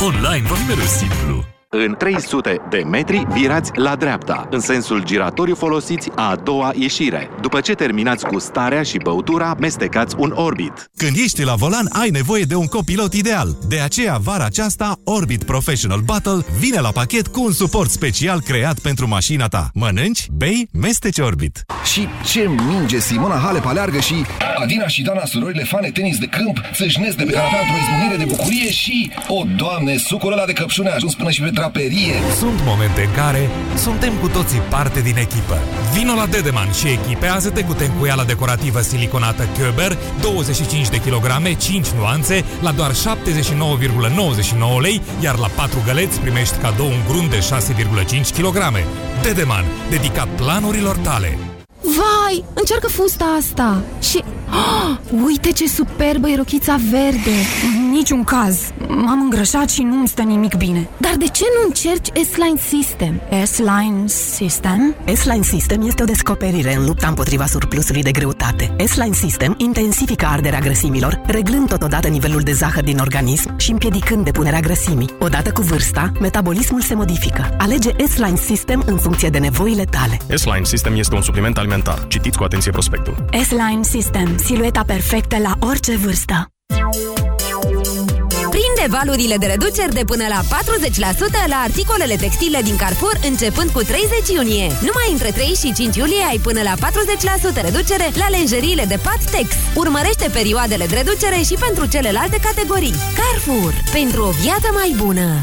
Online va fi mereu simplu. În 300 de metri virați la dreapta, în sensul giratoriu folosiți a doua ieșire. După ce terminați cu starea și băutura, mestecați un Orbit. Când ești la volan, ai nevoie de un copilot ideal. De aceea, vara aceasta, Orbit Professional Battle vine la pachet cu un suport special creat pentru mașina ta. Mănânci, bei, mesteci Orbit. Și ce minge Simona Halep aleargă și Adina și Dana, surorile fane tenis de câmp, țâșnesc de pe canapea într-o izbucnire de bucurie și, o, doamne, sucul ăla de căpșune a ajuns până și pe draperie. Sunt momente în care suntem cu toții parte din echipă. Vino la Dedeman și echipează-te cu tencuiala decorativă siliconată Köber, 25 de kilograme, 5 nuanțe, la doar 79,99 lei, iar la 4 găleți primești cadou un grunt de 6,5 kg. Dedeman, dedicat planurilor tale. Vai, încearcă fusta asta Și... Oh, uite ce superbă e rochița verde Niciun caz. M-am îngrășat și nu-mi stă nimic bine. Dar de ce nu încerci S-Line System? S-Line System? S-Line System este o descoperire în lupta împotriva surplusului de greutate. S-Line System intensifică arderea grăsimilor, reglând totodată nivelul de zahăr din organism și împiedicând depunerea grăsimii. Odată cu vârsta, metabolismul se modifică. Alege S-Line System în funcție de nevoile tale. S-Line System este un supliment alimentar. Citiți cu atenție prospectul. S-Line System. Silueta perfectă la orice vârstă. Prinde valurile de reduceri de până la 40% la articolele textile din Carrefour începând cu 30 iunie. Numai între 3 și 5 iulie ai până la 40% reducere la lenjeriile de pat Tex. Urmărește perioadele de reducere și pentru celelalte categorii. Carrefour. Pentru o viață mai bună.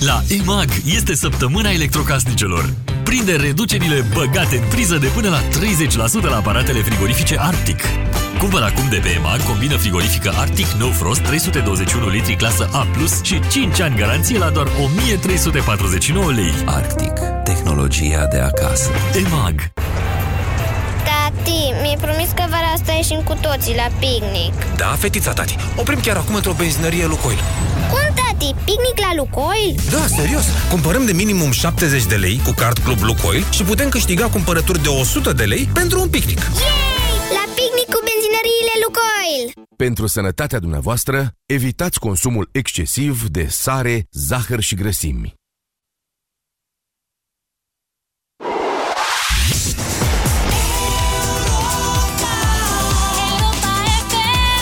La EMAG este săptămâna electrocasnicelor. Prinde reducerile băgate în priză de până la 30% la aparatele frigorifice Arctic. Cumpăr acum de pe EMAG combină frigorifică Arctic No Frost 321 litri clasă A+, și 5 ani garanție la doar 1349 lei. Arctic. Tehnologia de acasă. EMAG. Tati, mi-ai promis că vara asta ieșim cu toții la picnic. Da, fetița, tati. Oprim chiar acum într-o benzinărie Lucoil. Cum, tati? Picnic la Lucoil? Da, serios. Cumpărăm de minimum 70 de lei cu card Club Lucoil și putem câștiga cumpărături de 100 de lei pentru un picnic. Yay! La picnic cu benzinăriile Lucoil! Pentru sănătatea dumneavoastră, evitați consumul excesiv de sare, zahăr și grăsimi.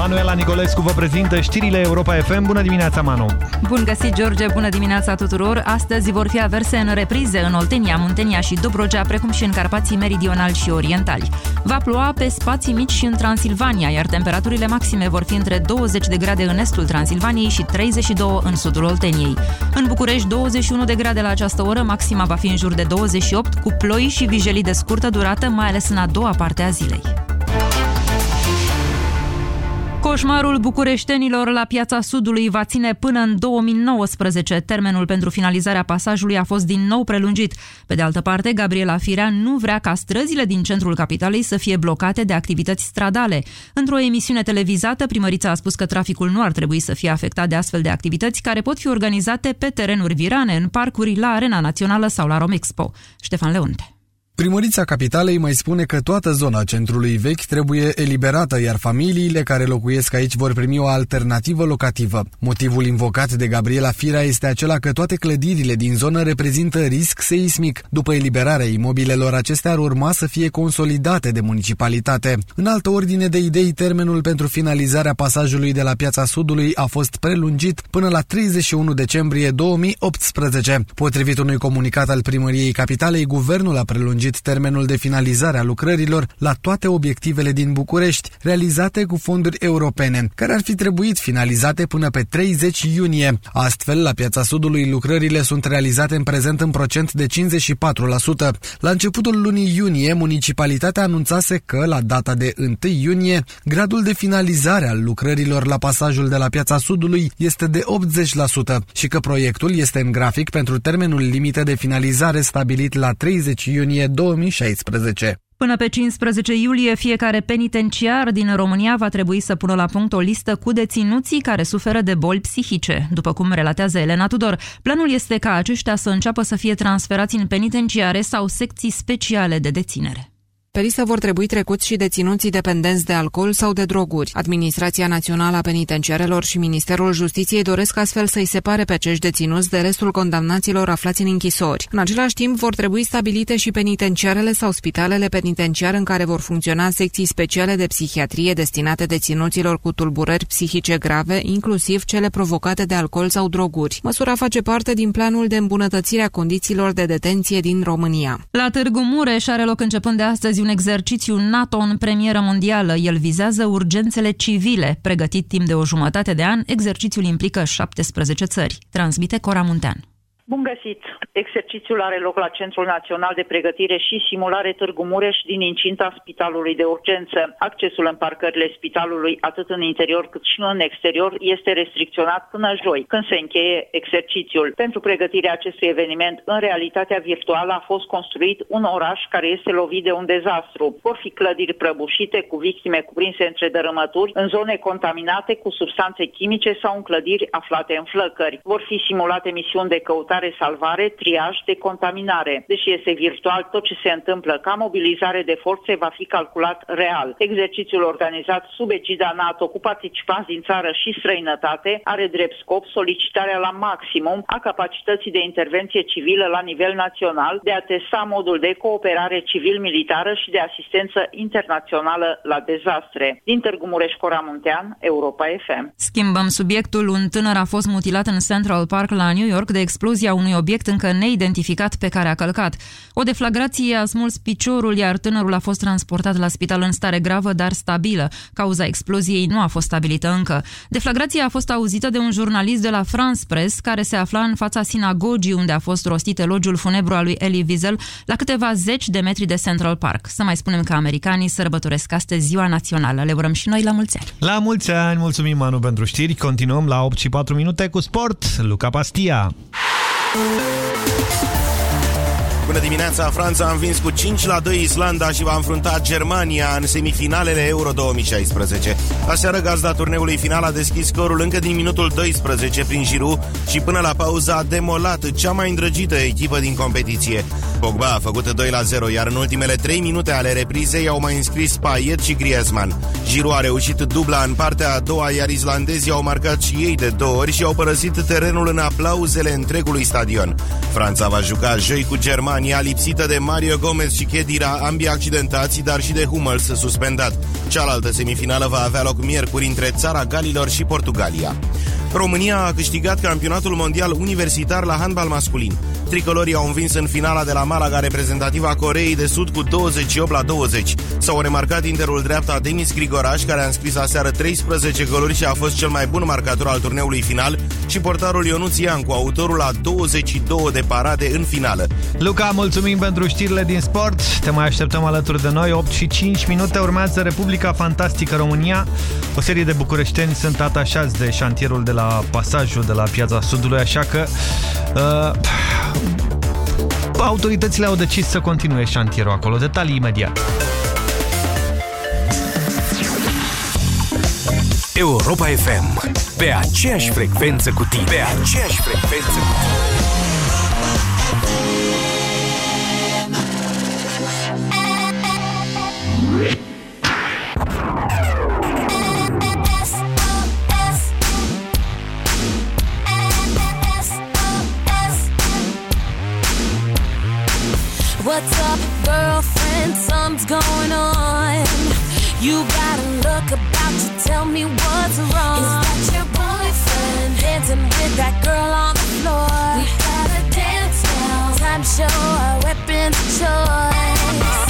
Manuela Nicolescu vă prezintă știrile Europa FM. Bună dimineața, Manu! Bun găsit, George! Bună dimineața tuturor! Astăzi vor fi averse în reprize în Oltenia, Muntenia și Dobrogea, precum și în Carpații meridionali și orientali. Va ploua pe spații mici și în Transilvania, iar temperaturile maxime vor fi între 20 de grade în estul Transilvaniei și 32 în sudul Olteniei. În București, 21 de grade la această oră, maxima va fi în jur de 28, cu ploi și vijelii de scurtă durată, mai ales în a doua parte a zilei. Coșmarul bucureștenilor la Piața Sudului va ține până în 2019. Termenul pentru finalizarea pasajului a fost din nou prelungit. Pe de altă parte, Gabriela Firea nu vrea ca străzile din centrul capitalei să fie blocate de activități stradale. Într-o emisiune televizată, primărița a spus că traficul nu ar trebui să fie afectat de astfel de activități care pot fi organizate pe terenuri virane, în parcuri, la Arena Națională sau la Romexpo. Ștefan Leonte. Primărița Capitalei mai spune că toată zona centrului vechi trebuie eliberată, iar familiile care locuiesc aici vor primi o alternativă locativă. Motivul invocat de Gabriela Firea este acela că toate clădirile din zonă reprezintă risc seismic. După eliberarea imobilelor, acestea ar urma să fie consolidate de municipalitate. În altă ordine de idei, termenul pentru finalizarea pasajului de la Piața Sudului a fost prelungit până la 31 decembrie 2018. Potrivit unui comunicat al Primăriei Capitalei, guvernul a prelungit prelungit termenul de finalizare a lucrărilor la toate obiectivele din București, realizate cu fonduri europene, care ar fi trebuit finalizate până pe 30 iunie. Astfel, la Piața Sudului lucrările sunt realizate în prezent în procent de 54%. La începutul lunii iunie, municipalitatea anunțase că, la data de 1 iunie, gradul de finalizare al lucrărilor la pasajul de la Piața Sudului este de 80% și că proiectul este în grafic pentru termenul limită de finalizare stabilit la 30 iunie 2016. Până pe 15 iulie, fiecare penitenciar din România va trebui să pună la punct o listă cu deținuții care suferă de boli psihice. După cum relatează Elena Tudor, planul este ca aceștia să înceapă să fie transferați în penitenciare sau secții speciale de deținere. Pe listă vor trebui trecuți și deținuții dependenți de alcool sau de droguri. Administrația Națională a Penitenciarelor și Ministerul Justiției doresc astfel să-i separe pe acești deținuți de restul condamnaților aflați în închisori. În același timp, vor trebui stabilite și penitenciarele sau spitalele penitenciare în care vor funcționa secții speciale de psihiatrie destinate deținuților cu tulburări psihice grave, inclusiv cele provocate de alcool sau droguri. Măsura face parte din planul de îmbunătățire a condițiilor de detenție din România. La Târgu Mureș are loc începând de astăzi un exercițiu NATO în premieră mondială. El vizează urgențele civile. Pregătit timp de o jumătate de an, exercițiul implică 17 țări. Transmite Cora Muntean. Bun găsit! Exercițiul are loc la Centrul Național de Pregătire și Simulare Târgu Mureș din incinta Spitalului de Urgență. Accesul în parcările spitalului, atât în interior cât și în exterior, este restricționat până joi, când se încheie exercițiul. Pentru pregătirea acestui eveniment, în realitatea virtuală a fost construit un oraș care este lovit de un dezastru. Vor fi clădiri prăbușite cu victime cuprinse între dărâmături, în zone contaminate cu substanțe chimice sau în clădiri aflate în flăcări. Vor fi simulate misiuni de căutare căutare-salvare, triaj, decontaminare. Deși este virtual, tot ce se întâmplă ca mobilizare de forțe va fi calculat real. Exercițiul organizat sub egida NATO cu participanți din țară și străinătate are drept scop solicitarea la maximum a capacității de intervenție civilă la nivel național, de a testa modul de cooperare civil-militară și de asistență internațională la dezastre. Din Târgu Mureș, Cora Muntean, Europa FM. Schimbăm subiectul. Un tânăr a fost mutilat în Central Park la New York de explozia a unui obiect încă neidentificat pe care a călcat. O deflagrație a smuls piciorul, iar tânărul a fost transportat la spital în stare gravă, dar stabilă. Cauza exploziei nu a fost stabilită încă. Deflagrația a fost auzită de un jurnalist de la France Press, care se afla în fața sinagogii unde a fost rostit elogiul funebru al lui Elie Wiesel, la câteva zeci de metri de Central Park. Să mai spunem că americanii sărbătoresc astăzi ziua națională. Le urăm și noi la mulți ani. La mulți ani, mulțumim Manu pentru știri. Continuăm la 8 și 4 minute cu sport. Luca Pastia. Música Bună dimineața! Franța a învins cu 5 la 2 Islanda și va înfrunta Germania în semifinalele Euro 2016. Aseară gazda turneului final a deschis scorul încă din minutul 12 prin Giroud și până la pauză a demolat cea mai îndrăgită echipă din competiție. Pogba a făcut 2 la 0, iar în ultimele 3 minute ale reprizei au mai înscris Payet și Griezmann. Giroud a reușit dubla în partea a doua, iar islandezii au marcat și ei de două ori și au părăsit terenul în aplauzele întregului stadion. Franța va juca joi cu Germania Spania, lipsită de Mario Gomez și Khedira, ambii accidentați, dar și de Hummels suspendat. Cealaltă semifinală va avea loc miercuri între Țara Galilor și Portugalia. România a câștigat campionatul mondial universitar la handbal masculin. Tricolorii au învins în finala de la Malaga reprezentativa Coreei de Sud cu 28 la 20. S-au remarcat interul dreapta Denis Grigoraș, care a înscris aseară 13 goluri și a fost cel mai bun marcator al turneului final, și portarul Ionuț Iancu, autorul la 22 de parade în finală. Luca, mulțumim pentru știrile din sport. Te mai așteptăm alături de noi. 8 și 5 minute urmează Republica Fantastică România. O serie de bucureșteni sunt atașați de șantierul de la pasajul de la Piața Sudului, așa că uh, autoritățile au decis să continue șantierul acolo. Detalii imediat. Europa FM. Pe aceeași frecvență cu tine. Pe aceeași frecvență cu tine. You got a look about you. Tell me what's wrong. Is that your boyfriend dancing with that girl on the floor? We gotta dance now. Time show our weapons of choice.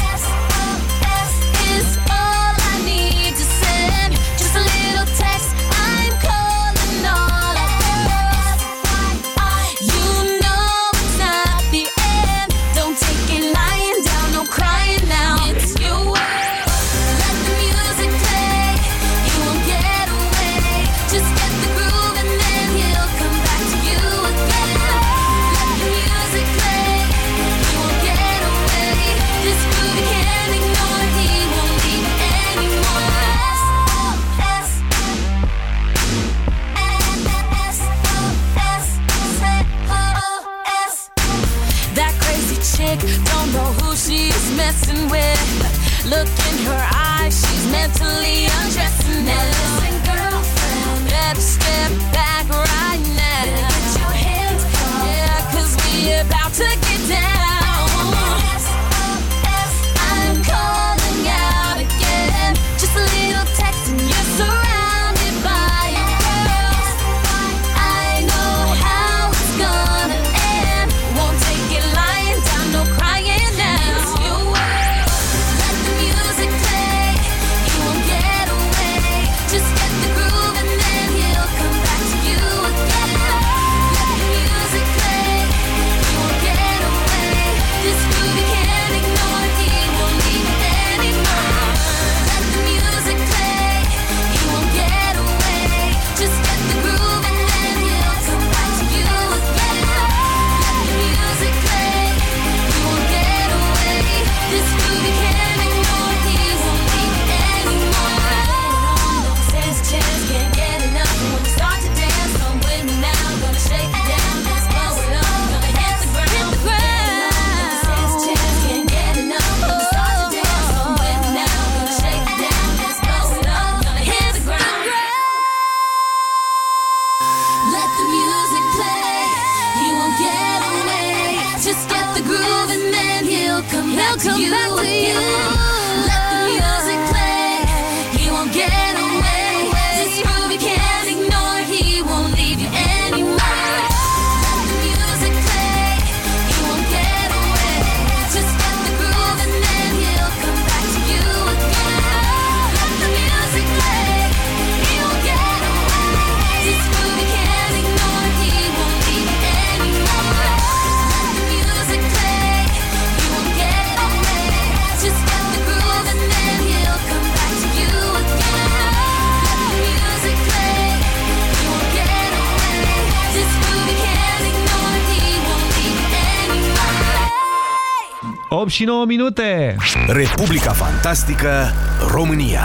8 și 9 minute. Republica Fantastică România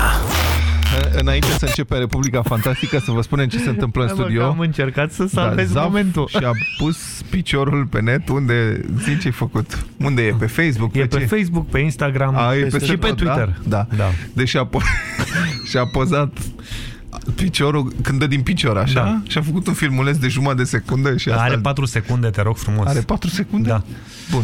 Înainte să începe Republica Fantastică, să vă spunem ce se întâmplă în Da, bă, studio. că am încercat să salvez Zaf momentul. Și a pus piciorul pe net unde zi ce-ai făcut. Unde e? Pe Facebook? E pe ce? Facebook, pe Instagram A, e și peste pe tot, Twitter. Da? da. Da. Deci a, po și-a pozat piciorul când dă din picior, așa? Da. Și a făcut un filmuleț de jumătate de secundă și asta... Are 4 secunde, te rog frumos. Are 4 secunde? Da. Bun.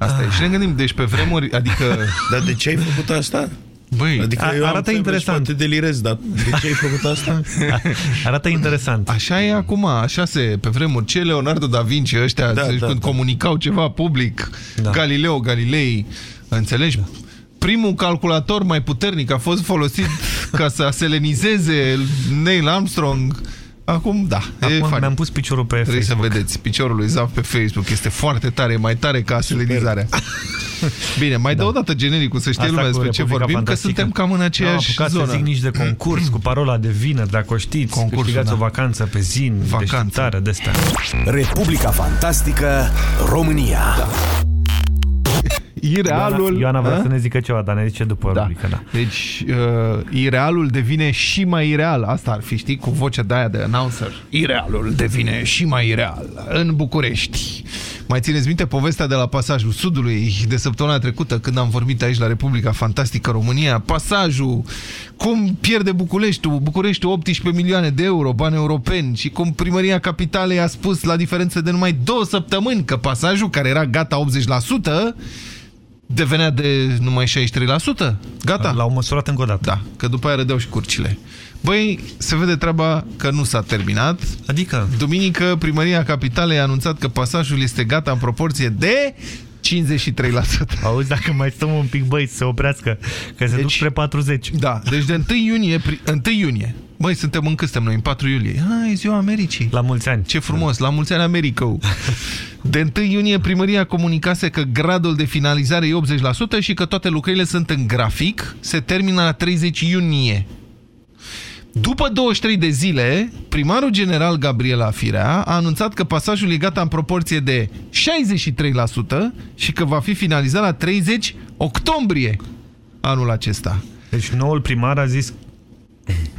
Asta e. Și ne gândim, deci pe vremuri, adică... Dar de ce ai făcut asta? Băi, Adică A- eu am arată febră interesant. Și poate delirez, dar de ce ai făcut asta? Arată interesant. Așa e acum, așa se, pe vremuri, ce Leonardo da Vinci ăștia, Da, da, da, când da. comunicau ceva public, da. Galileo Galilei, înțelegi? Da. Primul calculator mai puternic a fost folosit ca să selenizeze Neil Armstrong. Acum, da, e Acum fain. mi-am pus piciorul pe Trebuie Facebook. să vedeți piciorul lui Zaf pe Facebook. Este foarte tare, mai tare ca selenizarea. Bine, mai da. dă o dată genericul să știe Asta lumea cu despre ce Republica vorbim, Fantastică. că suntem cam în aceeași Nu, am apucat zonă. să zic nici de concurs cu parola de vineri, dacă o știți. Concursul, câștigați da. o vacanță pe zin, Vacanță. deșteptare de astea. Republica Fantastică România da. Irealul... Ioana, Ioana vrea A? să ne zică ceva, dar ne zice după da. rubrică. Da. Deci, uh, irealul devine și mai ireal. Asta ar fi, știi, cu vocea de aia de announcer. Irealul devine și mai ireal în București. Mai țineți minte povestea de la pasajul Sudului de săptămâna trecută, când am vorbit aici la Republica Fantastică România? Pasajul, cum pierde Bucureștiul, Bucureștiul 18 milioane de euro, bani europeni, și cum primăria capitalei a spus la diferență de numai două săptămâni că pasajul, care era gata 80%, devenea de numai 63%. Gata. L-au măsurat încă o dată. Da, că după aia rădeau și curcile. Băi, se vede treaba că nu s-a terminat. Adică? Duminică, Primăria Capitalei a anunțat că pasajul este gata în proporție de 53%. Auzi, dacă mai stăm un pic, băi, să se oprească, că se deci, duc spre 40. Da, deci de 1 iunie, 1 iunie, băi, suntem în cât suntem noi, în 4 iulie. Hai, ziua Americii. La mulți ani. Ce frumos, la mulți ani America. De 1 iunie, primăria comunicase că gradul de finalizare e 80% și că toate lucrările sunt în grafic, se termină la 30 iunie. După 23 de zile, primarul general Gabriela Firea a anunțat că pasajul e gata în proporție de 63% și că va fi finalizat la 30 octombrie anul acesta. Deci noul primar a zis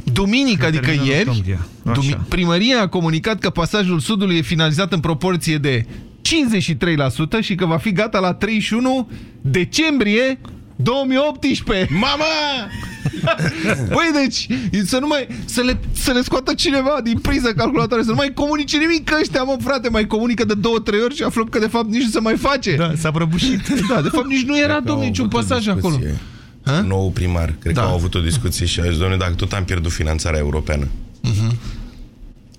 Duminică, adică termină în ieri, octombrie. Așa. dumi primăria a comunicat că pasajul sudului e finalizat în proporție de 53% și că va fi gata la 31 decembrie 2018. Mama! Băi, deci, să nu mai, să le, să le scoată cineva din priză calculatoare, să nu mai comunice nimic, că ăștia, mă, frate, mai comunică de două, trei ori și aflăm că, de fapt, nici nu se mai face. Da, s-a prăbușit. Da, de fapt, nici nu era, Cred că domnule, au niciun avut o pasaj acolo. discuție. Nou primar, cred Da. că au avut o discuție și a zis, doamne, dacă tot am pierdut finanțarea europeană, Mhm.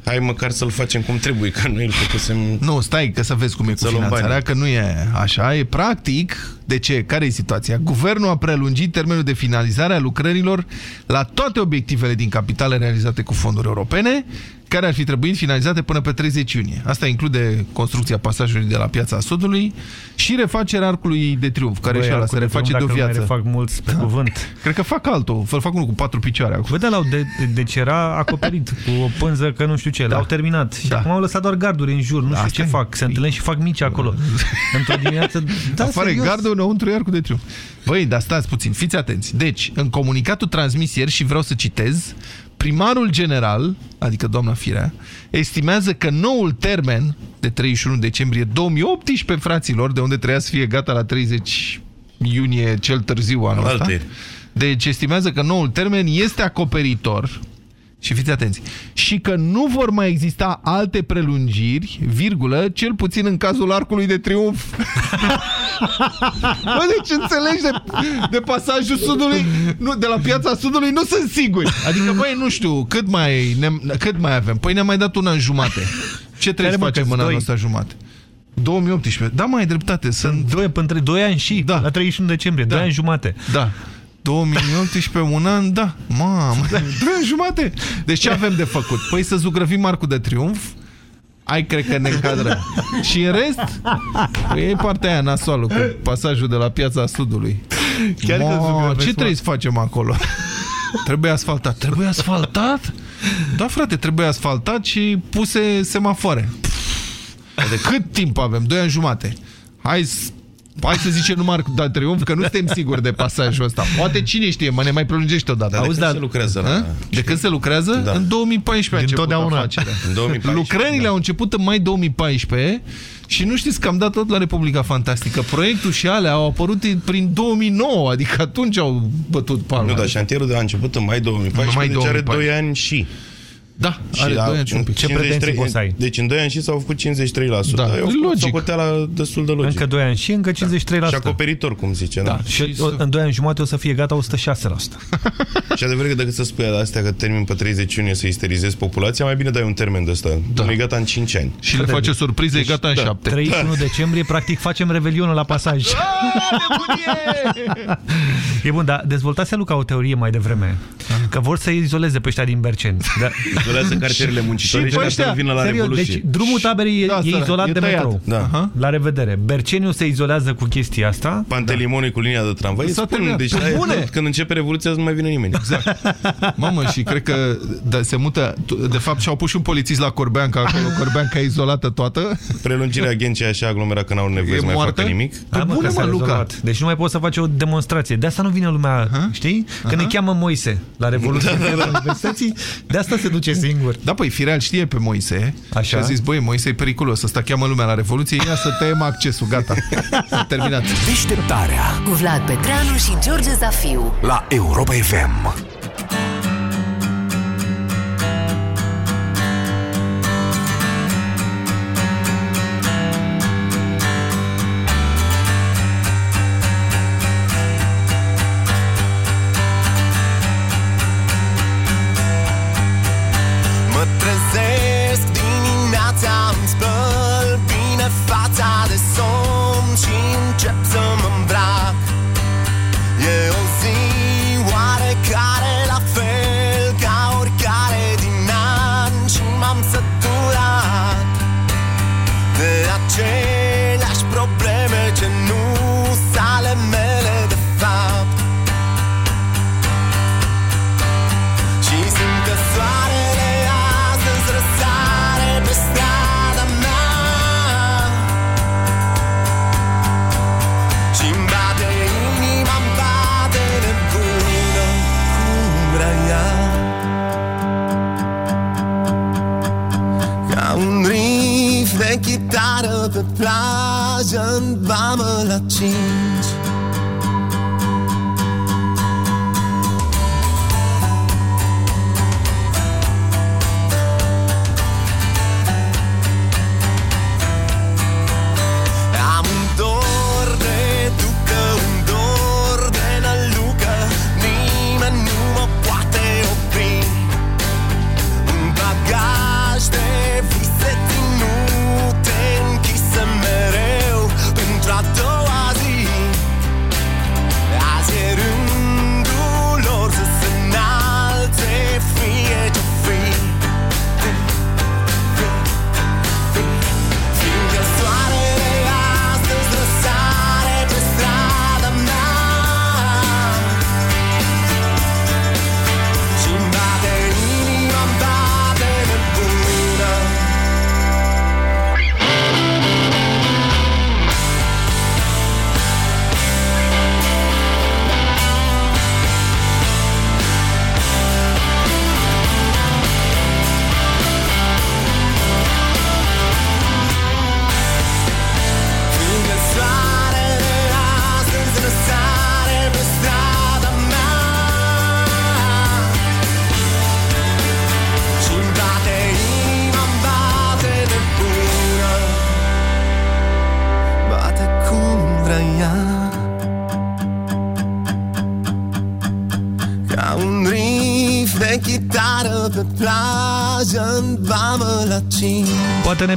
Hai măcar să-l facem cum trebuie, că noi îl făcusem... Nu, stai că să vezi cum e cu Să luăm finanțarea, banii. că nu e așa. E practic, de ce? Care e situația? Guvernul a prelungit termenul de finalizare a lucrărilor la toate obiectivele din capitale realizate cu fonduri europene, care ar fi trebuit finalizate până pe 30 iunie. Asta include construcția pasajului de la Piața Sudului și refacerea Arcului de Triunf, care Băi, și ăla Arcul se de reface de o Triunf, dacă viață. Mai refac mulți pe cuvânt. Cred că fac altul, îl fac unul cu patru picioare acum. Bă, da, l-au de, deci era acoperit cu o pânză că nu știu ce, l-au terminat. Și Da. acum au lăsat doar garduri în jur, nu știu Asta ce e. fac. Se întâlnesc și fac mici acolo. Într-o dimineață... Da, Afară e serios. gardul, înăuntru e arcul de triumf. Băi, dar stați puțin, fiți atenți. Deci, în comunicatul transmis ieri, și vreau să citez, primarul general, adică doamna Firea, estimează că noul termen de 31 decembrie 2018, fraților, de unde trebuia să fie gata la 30 iunie cel târziu anul ăsta, Alteri. deci estimează că noul termen este acoperitor și fiți atenți, și că nu vor mai exista alte prelungiri, virgulă, cel puțin în cazul arcului de triumf. Bă, deci înțelegi de, de pasajul sudului, nu, de la piața sudului, nu sunt siguri. Adică, băi, nu știu, cât mai, ne, cât mai avem? Păi ne-am mai dat un an jumate. Ce trebuie Care, să mă, facem că-s în anul doi? ăsta jumate? 2018. Da, mai ai dreptate. Sunt Doi, între 2 ani și Da. la 31 decembrie, 2 Da. ani jumate. Da. 2018, un an, da. Mamă, doi ani jumate. Deci ce avem de făcut? Păi să zugrăvim Arcul de Triumf, ai cred că ne încadră. Și în rest, păi e partea aia nasoală cu pasajul de la Piața Sudului. Chiar că Mă, zugrăvesc, ce mă. trebuie să facem acolo? Trebuie asfaltat. Trebuie asfaltat? Da, frate, trebuie asfaltat și puse semafoare. De cât timp avem? Doi ani jumate. Hai să Hai să zicem numai Arcul de Triumf, că nu suntem siguri de pasajul ăsta. Poate cine știe, mă ne mai prelungește odată. Dar de Auzi, când dar- se lucrează la- Hă? De când se lucrează? Da. În 2014 a Din început totdeauna. afacerea. În 2014, Lucrările da. au început în mai 2014 și nu știți că am dat tot la Republica Fantastică. Proiectul și alea au apărut prin 2009, adică atunci au bătut palma. Nu, dar șantierul a început în mai 2014, Mai deci are 2014. 2 ani și... Da, Și are la- 2 ani și un pic. Ce pretenții poți să ai? Deci în 2 ani și s-au făcut 53%. Da, Eu e făcut logic. socoteala destul de logic. Încă 2 ani și încă 53%. Și acoperitor, cum zice. Da. Și o- în 2 ani jumate o să fie gata 106%. Și adevăr că decât să spui astea că termin pe 30 iunie să isterizezi populația, mai bine dai un termen de ăsta. Da. E gata în 5 ani. Și le face surprize, e gata în da. 7. 31 decembrie, practic, facem revelionul la pasaj. e bun, dar dezvoltase Luca o teorie mai devreme. Că vor să izoleze pe ăștia din Berceni. Da. Izolează cartierele muncitorii și, pe ca ăștia, să nu vină la serios, revoluție. Deci drumul taberei e, Da, e săra, izolat e de tăiat. metrou. Da. Aha. La revedere. Berceniu se izolează cu chestia asta. Pantelimonii cu linia de tramvai S-a spun, terminat. deci Pe aia- bune. când începe revoluția nu mai vine nimeni. Exact. Mamă, și cred că da, se mută... De fapt, și-au pus și un polițist la Corbeanca acolo, Corbeanca izolată toată. Prelungirea Ghencea așa aglomerat că n-au nevoie E să mai moartă? facă nimic. Pe bune, că mă, s-a Luca. rezolvat. Deci nu mai poți să faci o demonstrație. De asta nu vine lumea, știi? Că ne cheamă Moise la Revoluție da, Universității. De asta se duce singur. Da, păi Fireal știe pe Moise Așa. și a zis, băi, Moise e periculos, ăsta cheamă lumea la Revoluție, ia să tăiem accesul, gata. S-a terminat. Deșteptarea Cu Vlad Petreanu și George Zafiu. la Europa FM.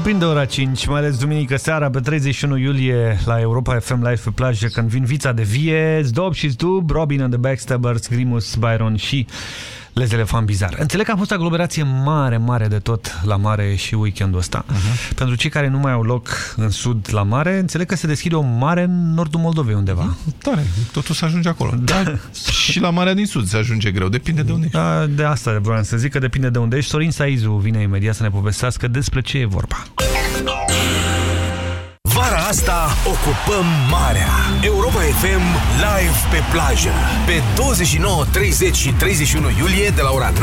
Prinde ora 5, mai ales duminică seara, pe 31 iulie, la Europa FM Live pe plajă, când vin Vița de Vie, Zdob și Zdub, Robin and the Backstabbers, Grimus, Byron și Les Elefant Bizar. Înțeleg că a fost aglomerație mare, mare de tot la mare și weekendul ăsta. Uh-huh. Pentru cei care nu mai au loc în sud la mare, înțeleg că se deschide o mare în nordul Moldovei undeva. Tare, totul se ajunge acolo. Da, și la Marea din Sud se ajunge greu, depinde de unde ești. Da, de asta vreau să zic că depinde de unde ești. Sorin Saizu vine imediat să ne povestească despre ce e vorba. Vara asta ocupăm marea. Europa FM live pe plajă. Pe 29, 30 și 31 iulie de la ora 19.30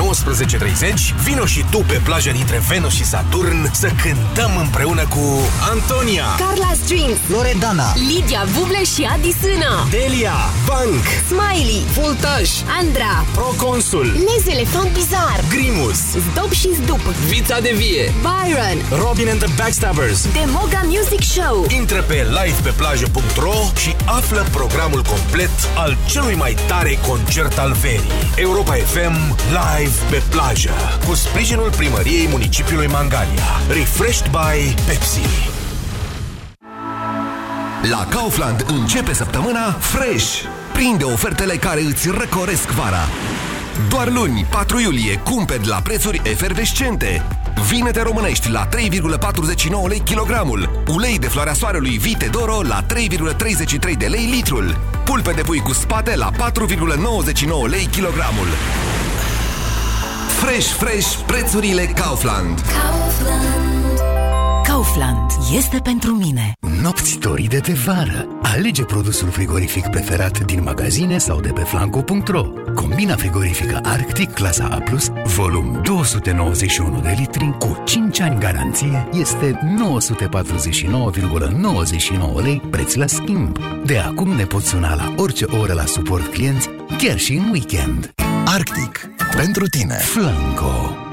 vino și tu pe plaja dintre Venus și Saturn să cântăm împreună cu Antonia, Carla Strings Loredana, Lidia Buble și Adi Sână Delia, Bank, Smiley Voltaj, Andra Proconsul, Les Elefant Bizar Grimus, Zdob și Zdup Vița de Vie, Byron Robin and the Backstabbers. Demoga Music Show Intră pe livepeplajă.ro și află programul complet al celui mai tare concert al verii. Europa FM Live pe plajă. Cu sprijinul primăriei municipiului Mangalia. Refreshed by Pepsi. La Kaufland începe săptămâna Fresh. Prinde ofertele care îți răcoresc vara. Doar luni, 4 iulie, cumperi la prețuri efervescente. Vinete românești la 3,49 lei kilogramul. Ulei de floarea soarelui Vite Doro la 3,33 de lei litrul. Pulpe de pui cu spate la 4,99 lei kilogramul. Fresh, fresh, prețurile Kaufland. Kaufland este pentru mine. Nopți dorite de vară. Alege produsul frigorific preferat din magazine sau de pe flanco.ro. Combina frigorifică Arctic clasa A+, volum 291 de litri cu 5 ani garanție este 949,99 lei preț la schimb. De acum ne poți suna la orice oră la suport clienți, chiar și în weekend. Arctic. Pentru tine. Flanco.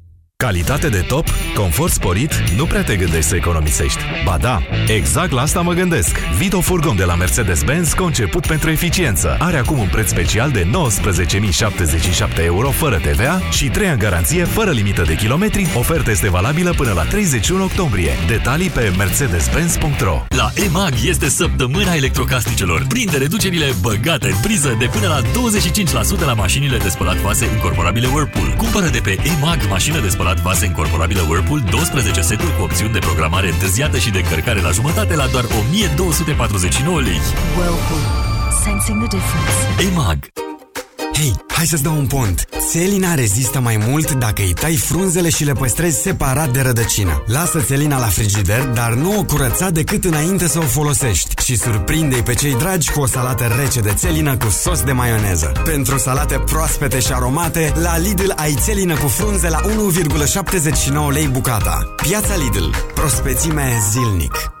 Calitate de top, confort sporit, nu prea te gândești să economisești. Ba da, exact la asta mă gândesc. Vito Furgon de la Mercedes-Benz, conceput pentru eficiență. Are acum un preț special de 19.077 euro fără TVA și 3 ani garanție fără limită de kilometri. Oferta este valabilă până la 31 octombrie. Detalii pe mercedes-benz.ro La EMAG este săptămâna electrocasnicelor. Prinde reducerile băgate în priză de până la 25% la mașinile de spălat vase incorporabile Whirlpool. Cumpără de pe EMAG mașină de spălat vase incorporabilă Whirlpool 12 seturi cu opțiuni de programare întârziată și de încărcare la jumătate la doar 1249 lei. Whirlpool. Sensing the difference. EMAG Hei, hai să-ți dau un pont. Țelina rezistă mai mult dacă îi tai frunzele și le păstrezi separat de rădăcină. Lasă țelina la frigider, dar nu o curăța decât înainte să o folosești și surprinde pe cei dragi cu o salată rece de țelină cu sos de maioneză. Pentru salate proaspete și aromate, la Lidl ai țelină cu frunze la 1,79 lei bucata. Piața Lidl. Prospețime zilnic.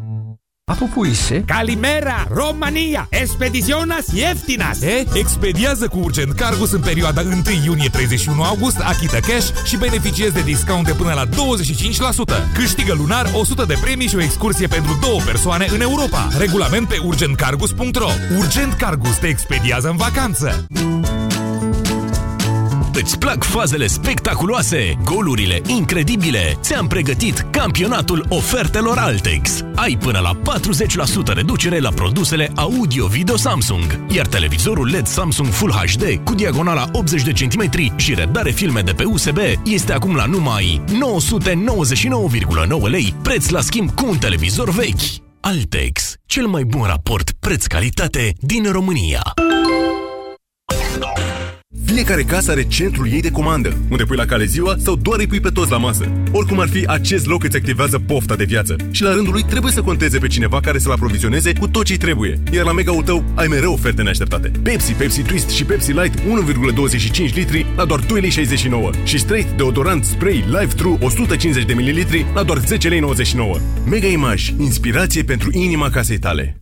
Apupuise? Calimera, România, expediționas ieftinas. E? Expediază cu Urgent Cargus în perioada 1 iunie-31 august, achită cash și beneficiezi de discount de până la 25%. Câștigă lunar 100 de premii și o excursie pentru două persoane în Europa. Regulament pe urgentcargus.ro Urgent Cargus te expediază în vacanță. Îți plac fazele spectaculoase, golurile incredibile? Ți-am pregătit campionatul ofertelor Altex. Ai până la 40% reducere la produsele audio-video Samsung, iar televizorul LED Samsung Full HD cu diagonala 80 de cm și redare filme de pe USB este acum la numai 999,9 lei, preț la schimb cu un televizor vechi. Altex, cel mai bun raport preț-calitate din România. Fiecare casă are centrul ei de comandă, unde pui la cale ziua sau doar îi pui pe toți la masă. Oricum ar fi, acest loc îți activează pofta de viață și la rândul lui trebuie să conteze pe cineva care să-l aprovizioneze cu tot ce trebuie. Iar la mega-ul tău ai mereu oferte neașteptate. Pepsi, Pepsi Twist și Pepsi Light 1,25 litri la doar 2,69 lei și Straight deodorant spray Live True 150 de ml la doar 10,99 lei. Mega Image, inspirație pentru inima casei tale.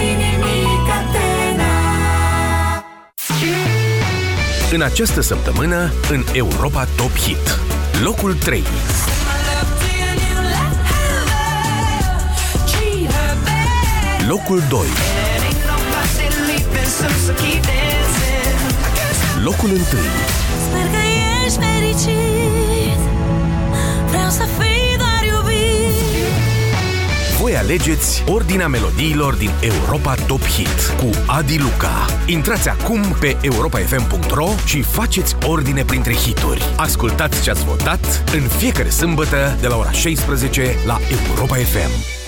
În această săptămână, în Europa Top Hit. Locul 3. Locul 2. Locul 1. Sper că ești fericit Vreau să fii doar iubit Voi alegeți ordinea melodiilor din Europa Top Hit cu Adi Luca. Intrați acum pe europafm.ro și faceți ordine printre hituri. Ascultați ce ați votat în fiecare sâmbătă de la ora 16 la Europa FM.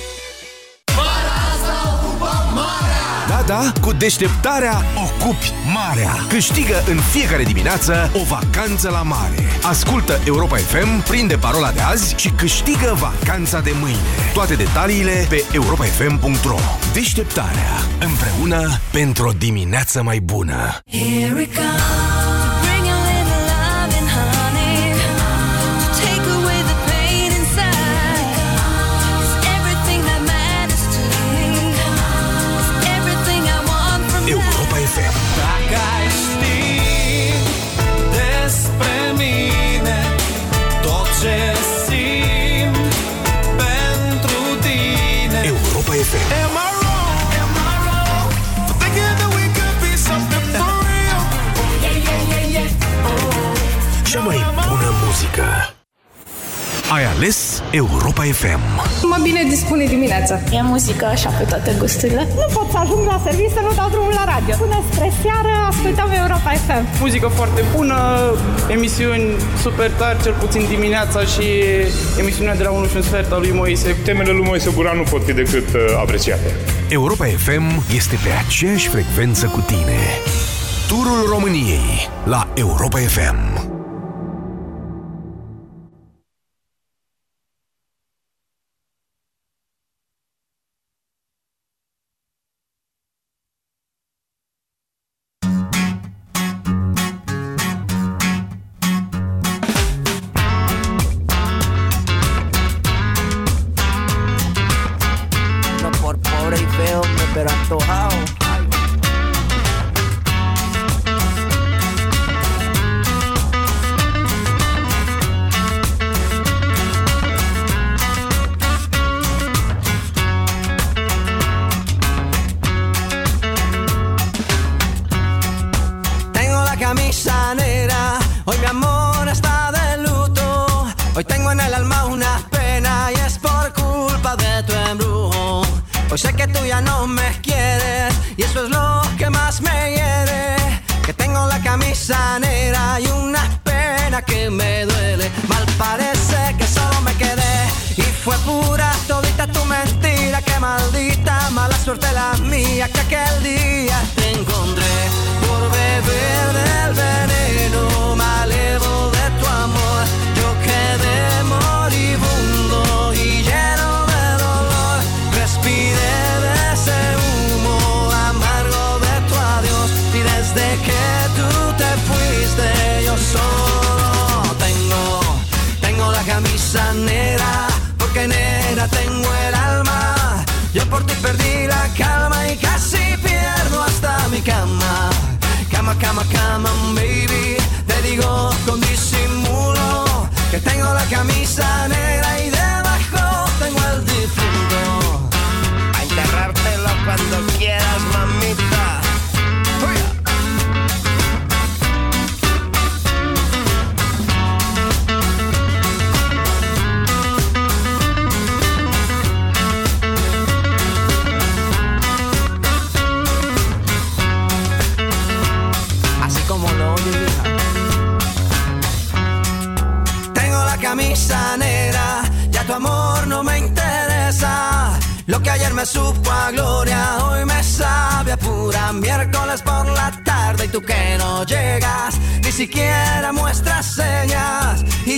Da, da, cu deșteptarea Cupi marea! Câștigă în fiecare dimineață o vacanță la mare. Ascultă Europa FM, prinde parola de azi și câștigă vacanța de mâine. Toate detaliile pe europafm.ro Deșteptarea. Împreună pentru o dimineață mai bună. Here we go. Ai ales Europa FM. Mă bine dispune dimineața. E muzică așa pe toate gusturile. Nu pot să ajung la serviciu să nu dau drumul la radio. Până spre seară ascultăm Europa FM. Muzică foarte bună, emisiuni super tari, cel puțin dimineața și emisiunea de la 1 și un sfert a lui Moise. Temele lui Moise Guran nu pot fi decât uh, apreciate. Europa FM este pe aceeași frecvență cu tine. Turul României la Europa FM.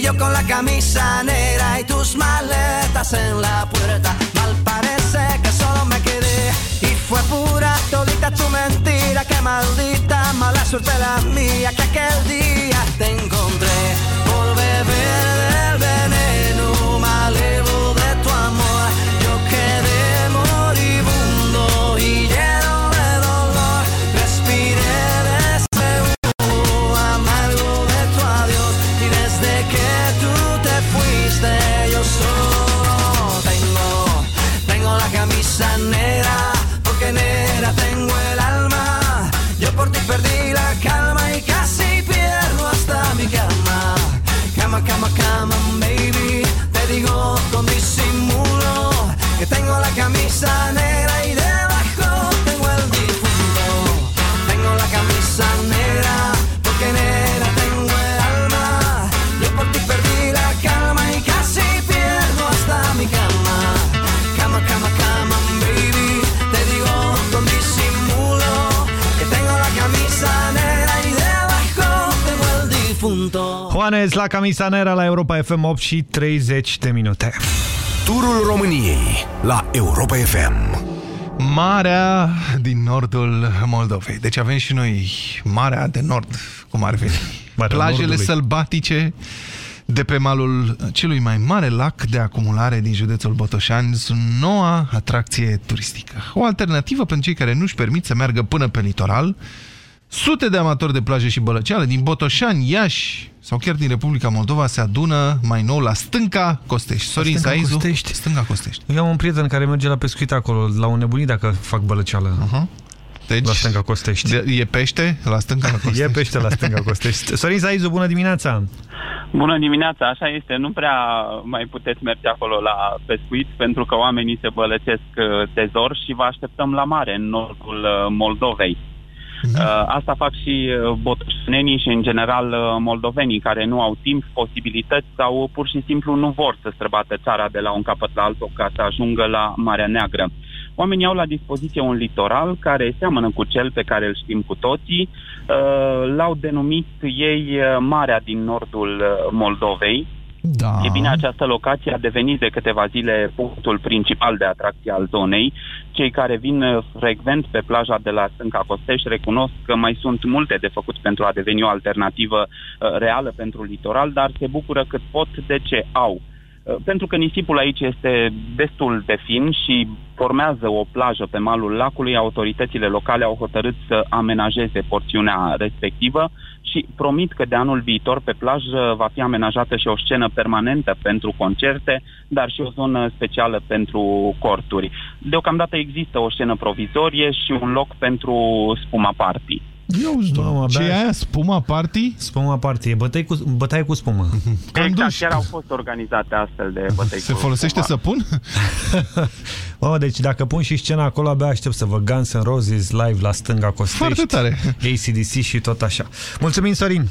yo con la camisa negra y tus maletas en la puerta. Mal parece que solo me quedé y fue pura todita tu mentira. Qué maldita mala suerte la mía que aquel día te encontré. La Camisanera la Europa FM 8 și 30 de minute. Turul României la Europa FM. Marea din nordul Moldovei. Deci avem și noi Marea de Nord, cum ar veni. Marea Plajele Nordului. sălbatice de pe malul celui mai mare lac de acumulare din județul Botoșani sunt noua atracție turistică. O alternativă pentru cei care nu-și permit să meargă până pe litoral. Sute de amatori de plaje și bălăceală din Botoșani, Iași sau chiar din Republica Moldova se adună mai nou la Stânca Costești. Sorin Stânca Saizu, Costești. Stânga Costești. Eu am un prieten care merge la pescuit acolo, la un nebunit dacă fac bălăceală. Uh -huh. Deci, la stânga Costești. De, e pește la stânga Costești? e pește la stânga Costești. Sorin Saizu, bună dimineața! Bună dimineața, așa este. Nu prea mai puteți merge acolo la pescuit pentru că oamenii se bălăcesc uh, de zor și vă așteptăm la mare în nordul uh, Moldovei. Uh, Asta fac și uh, botoșenii și în general uh, moldovenii care nu au timp, posibilități sau pur și simplu nu vor să străbată țara de la un capăt la altul ca să ajungă la Marea Neagră. Oamenii au la dispoziție un litoral care seamănă cu cel pe care îl știm cu toții. Uh, L-au denumit ei uh, Marea din nordul uh, Moldovei. Da. E bine, această locație a devenit de câteva zile punctul principal de atracție al zonei. Cei care vin uh, frecvent pe plaja de la Stânca Costești recunosc că mai sunt multe de făcut pentru a deveni o alternativă uh, reală pentru litoral, dar se bucură cât pot de ce au. Uh, Pentru că nisipul aici este destul de fin și formează o plajă pe malul lacului, autoritățile locale au hotărât să amenajeze porțiunea respectivă și promit că de anul viitor pe plajă va fi amenajată și o scenă permanentă pentru concerte, dar și o zonă specială pentru corturi. Deocamdată există o scenă provizorie și un loc pentru spuma party. Eu Mamă, Ce abia- e aia? Spuma party? Spuma party, e bătăi cu, bătaie cu spumă. Exact, chiar au fost organizate astfel de bătăi Se cu folosește spuma. săpun? Oh, deci dacă pun și scena acolo, abia aștept să văd Guns N' Roses live la stânga Costești. Foarte tare. ACDC și tot așa. Mulțumim, Sorin!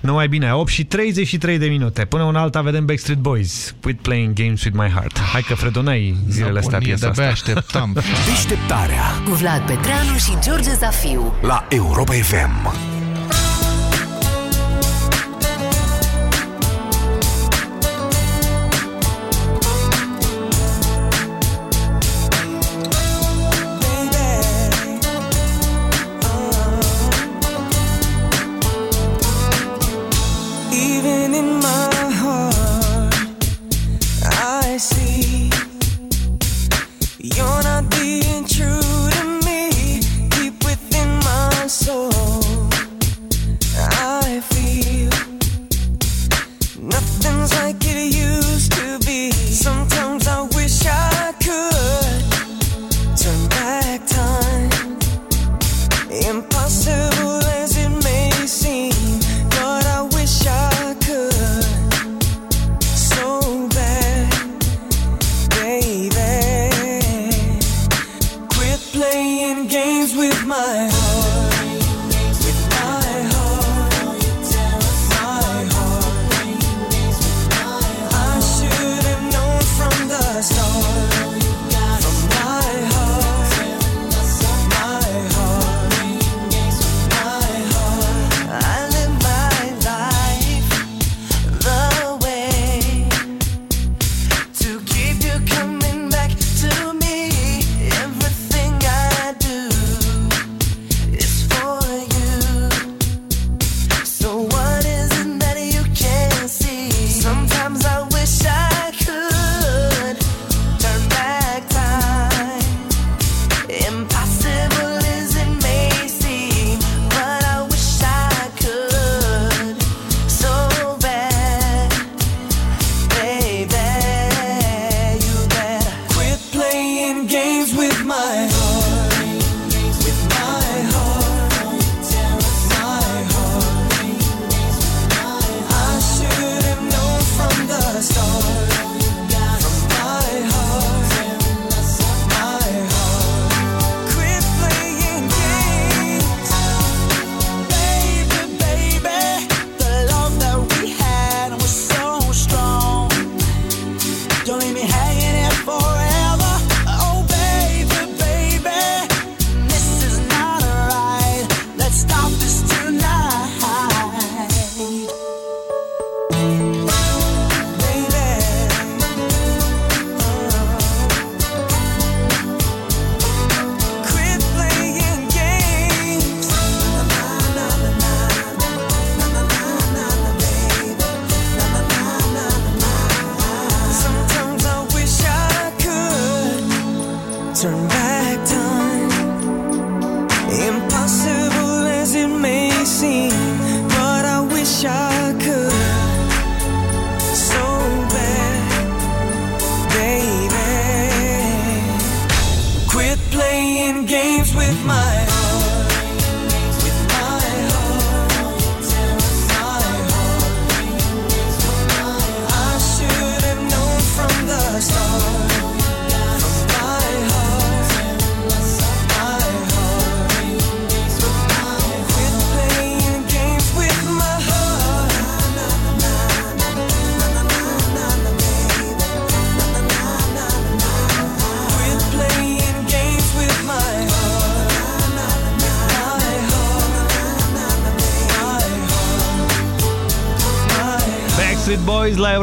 Numai bine, 8 și 33 de minute. Până una alta vedem Backstreet Boys. Quit playing games with my heart. Hai că fredonai zilele astea Nebunie, piesa de-abia asta. așteptam. Deșteptarea Cu Vlad Petreanu și George Zafiu. la Europa FM.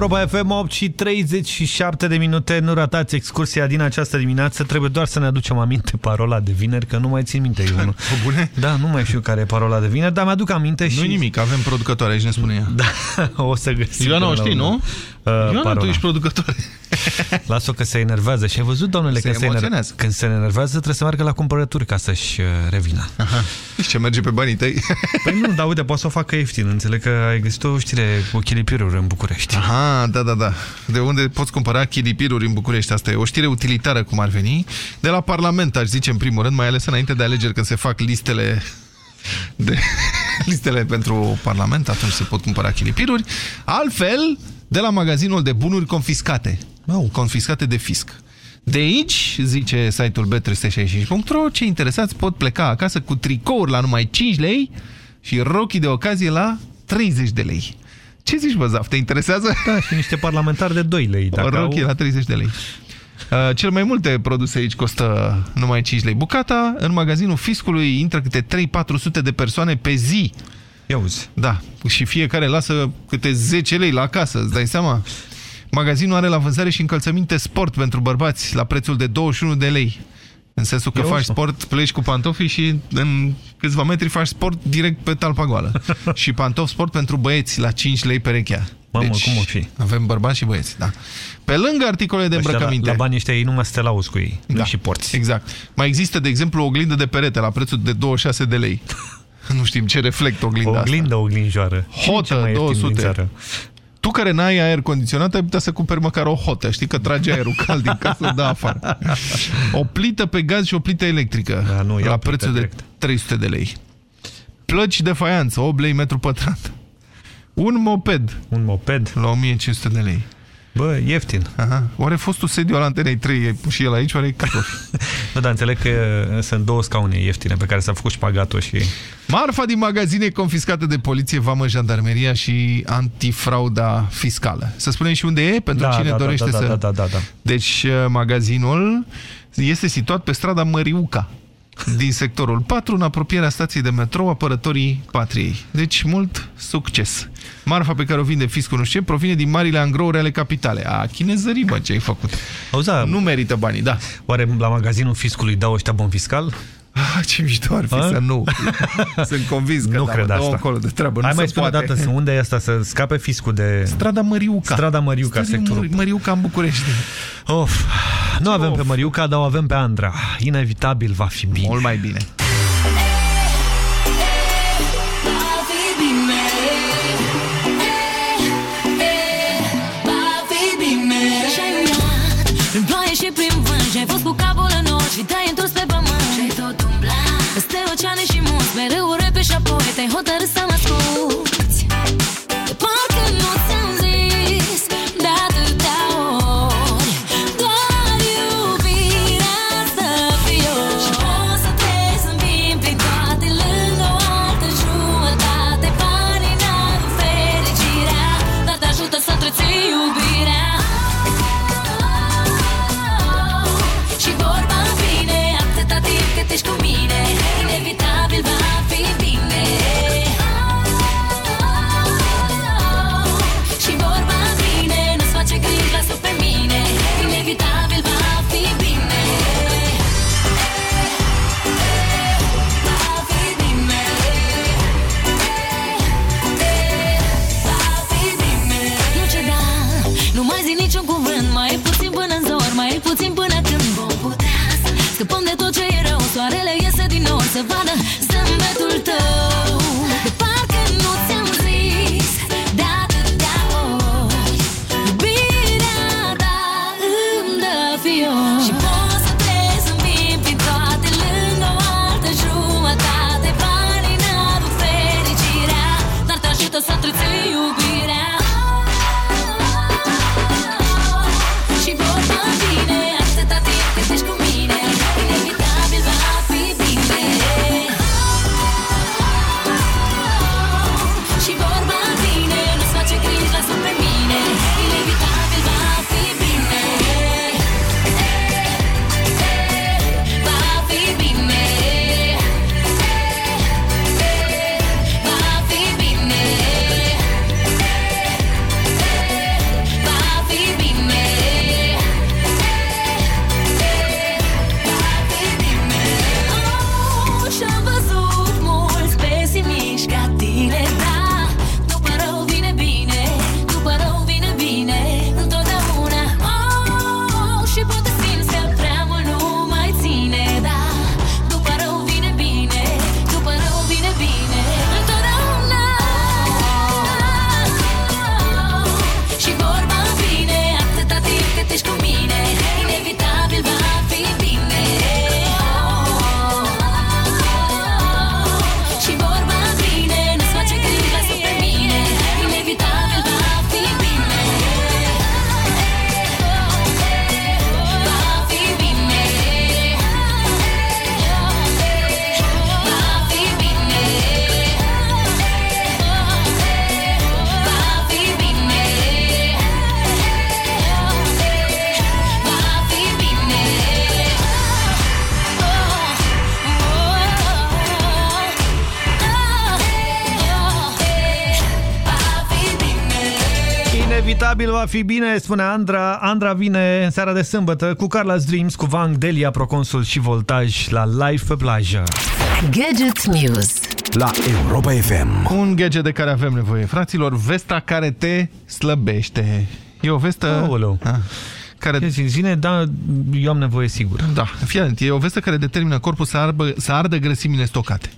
Europa FM 8 și 37 de minute. Nu ratați excursia din această dimineață. Trebuie doar să ne aducem aminte parola de vineri, că nu mai țin minte. Eu nu. bune? Da, nu mai știu care e parola de vineri, dar mi-aduc aminte și... Nu nimic, avem producătoare aici, ne spune ea. Da, o să găsim. Ioana o până la știi, urmă. nu? Uh, Ioana, parola. tu ești producătoare. Lasă-o că se enervează. Și ai văzut, doamnele, Se că se emoționează. enervează. când se enervează trebuie să meargă la cumpărături ca să-și uh, revină. Aha. Ce merge pe banii tăi? Păi nu, dar uite, poți să o facă ieftin. Înțeleg că ai găsit o știre cu chilipiruri în București. Aha, da, da, da. De unde poți cumpăra chilipiruri în București? Asta e o știre utilitară, cum ar veni. De la Parlament, aș zice, în primul rând, mai ales înainte de alegeri, când se fac listele de listele pentru Parlament, atunci se pot cumpăra chilipiruri. Altfel, de la magazinul de bunuri confiscate. Oh. Confiscate de fisc. De aici, zice site-ul b365.ro, cei interesați pot pleca acasă cu tricouri la numai 5 lei și rochii de ocazie la 30 de lei. Ce zici, bă, Zaf? Te interesează? Da, și niște parlamentari de 2 lei. Dacă rochii au... la 30 de lei. Uh, cel mai multe produse aici costă numai 5 lei bucata. În magazinul fiscului intră câte 3-400 de persoane pe zi. Ia uzi. Da, și fiecare lasă câte 10 lei la casă, îți dai seama? Magazinul are la vânzare și încălțăminte sport pentru bărbați la prețul de 21 de lei. În sensul că Eu faci știu. sport, pleci cu pantofii și în câțiva metri faci sport direct pe talpa goală. și pantofi sport pentru băieți la 5 lei perechea. Mamă, cum o fi? Avem bărbați și băieți, da. Pe lângă articole de Ăștia îmbrăcăminte. La, la banii ăștia ei nu mă stă la cu ei. Da. Nu și porți. Exact. Mai există, de exemplu, o oglindă de perete la prețul de 26 de lei. Nu știm ce reflectă oglinda asta. Oglindă, oglinjoară. Hotă, 200. Tu care n-ai aer condiționat, ai putea să cumperi măcar o hotă. Știi că trage aerul cald din casă, da afară. O plită pe gaz și o plită electrică. Da, nu, la iau prețul de 300 de lei. Plăci de faianță, 8 lei metru pătrat. Un moped. Un moped? La 1500 de lei. Bă, ieftin. Aha. Oare fostul sediu al Antenei 3 e și el aici, oare e cartofi? Nu, dar înțeleg că sunt două scaune ieftine pe care s-a făcut șpagatul și... Marfa din magazine e confiscată de poliție, vamă, jandarmeria și antifrauda fiscală. Să spunem și unde e, pentru Da, cine da, da, dorește da, să... da, da, da, da. Deci uh, magazinul este situat pe strada Măriuca, din sectorul 4, în apropierea stației de metrou Apărătorii Patriei. Deci mult succes. Marfa pe care o vinde fiscul nu știu ce, provine din marile angrouri ale capitale. A, chinezării, bă, ce ai făcut. Auza, nu merită banii, da. Oare la magazinul fiscului dau ăștia bon fiscal? Ah, ce mișto ar fi A? să nu. Sunt convins că nu da, cred mă, dă-o asta. acolo de treabă. Hai nu mai se spune o poate. dată, să unde e asta, să scape fiscul de... Strada Măriuca. Strada Măriuca, Strada sectorul. Mări- Măriuca în București. Of, nu avem pe Măriuca, dar o avem pe Andra. Inevitabil va fi bine. Mult mai bine. Capul în the honor. Probabil va fi bine, spune Andra. Andra vine în seara de sâmbătă cu Carla's Dreams, cu Vang Delia, Proconsul și Voltaj la live pe plajă. Gadget News la Europa FM. Un gadget de care avem nevoie, fraților, vesta care te slăbește. E o vestă... Aoleu. Ah, care... Zic, zine, da, eu am nevoie sigur. Da, fii atent, e o vestă care determină corpul să, arbă, să ardă grăsimile stocate.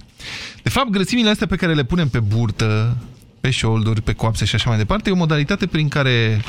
De fapt, grăsimile astea pe care le punem pe burtă, pe șolduri, pe coapse și așa mai departe, e o modalitate prin care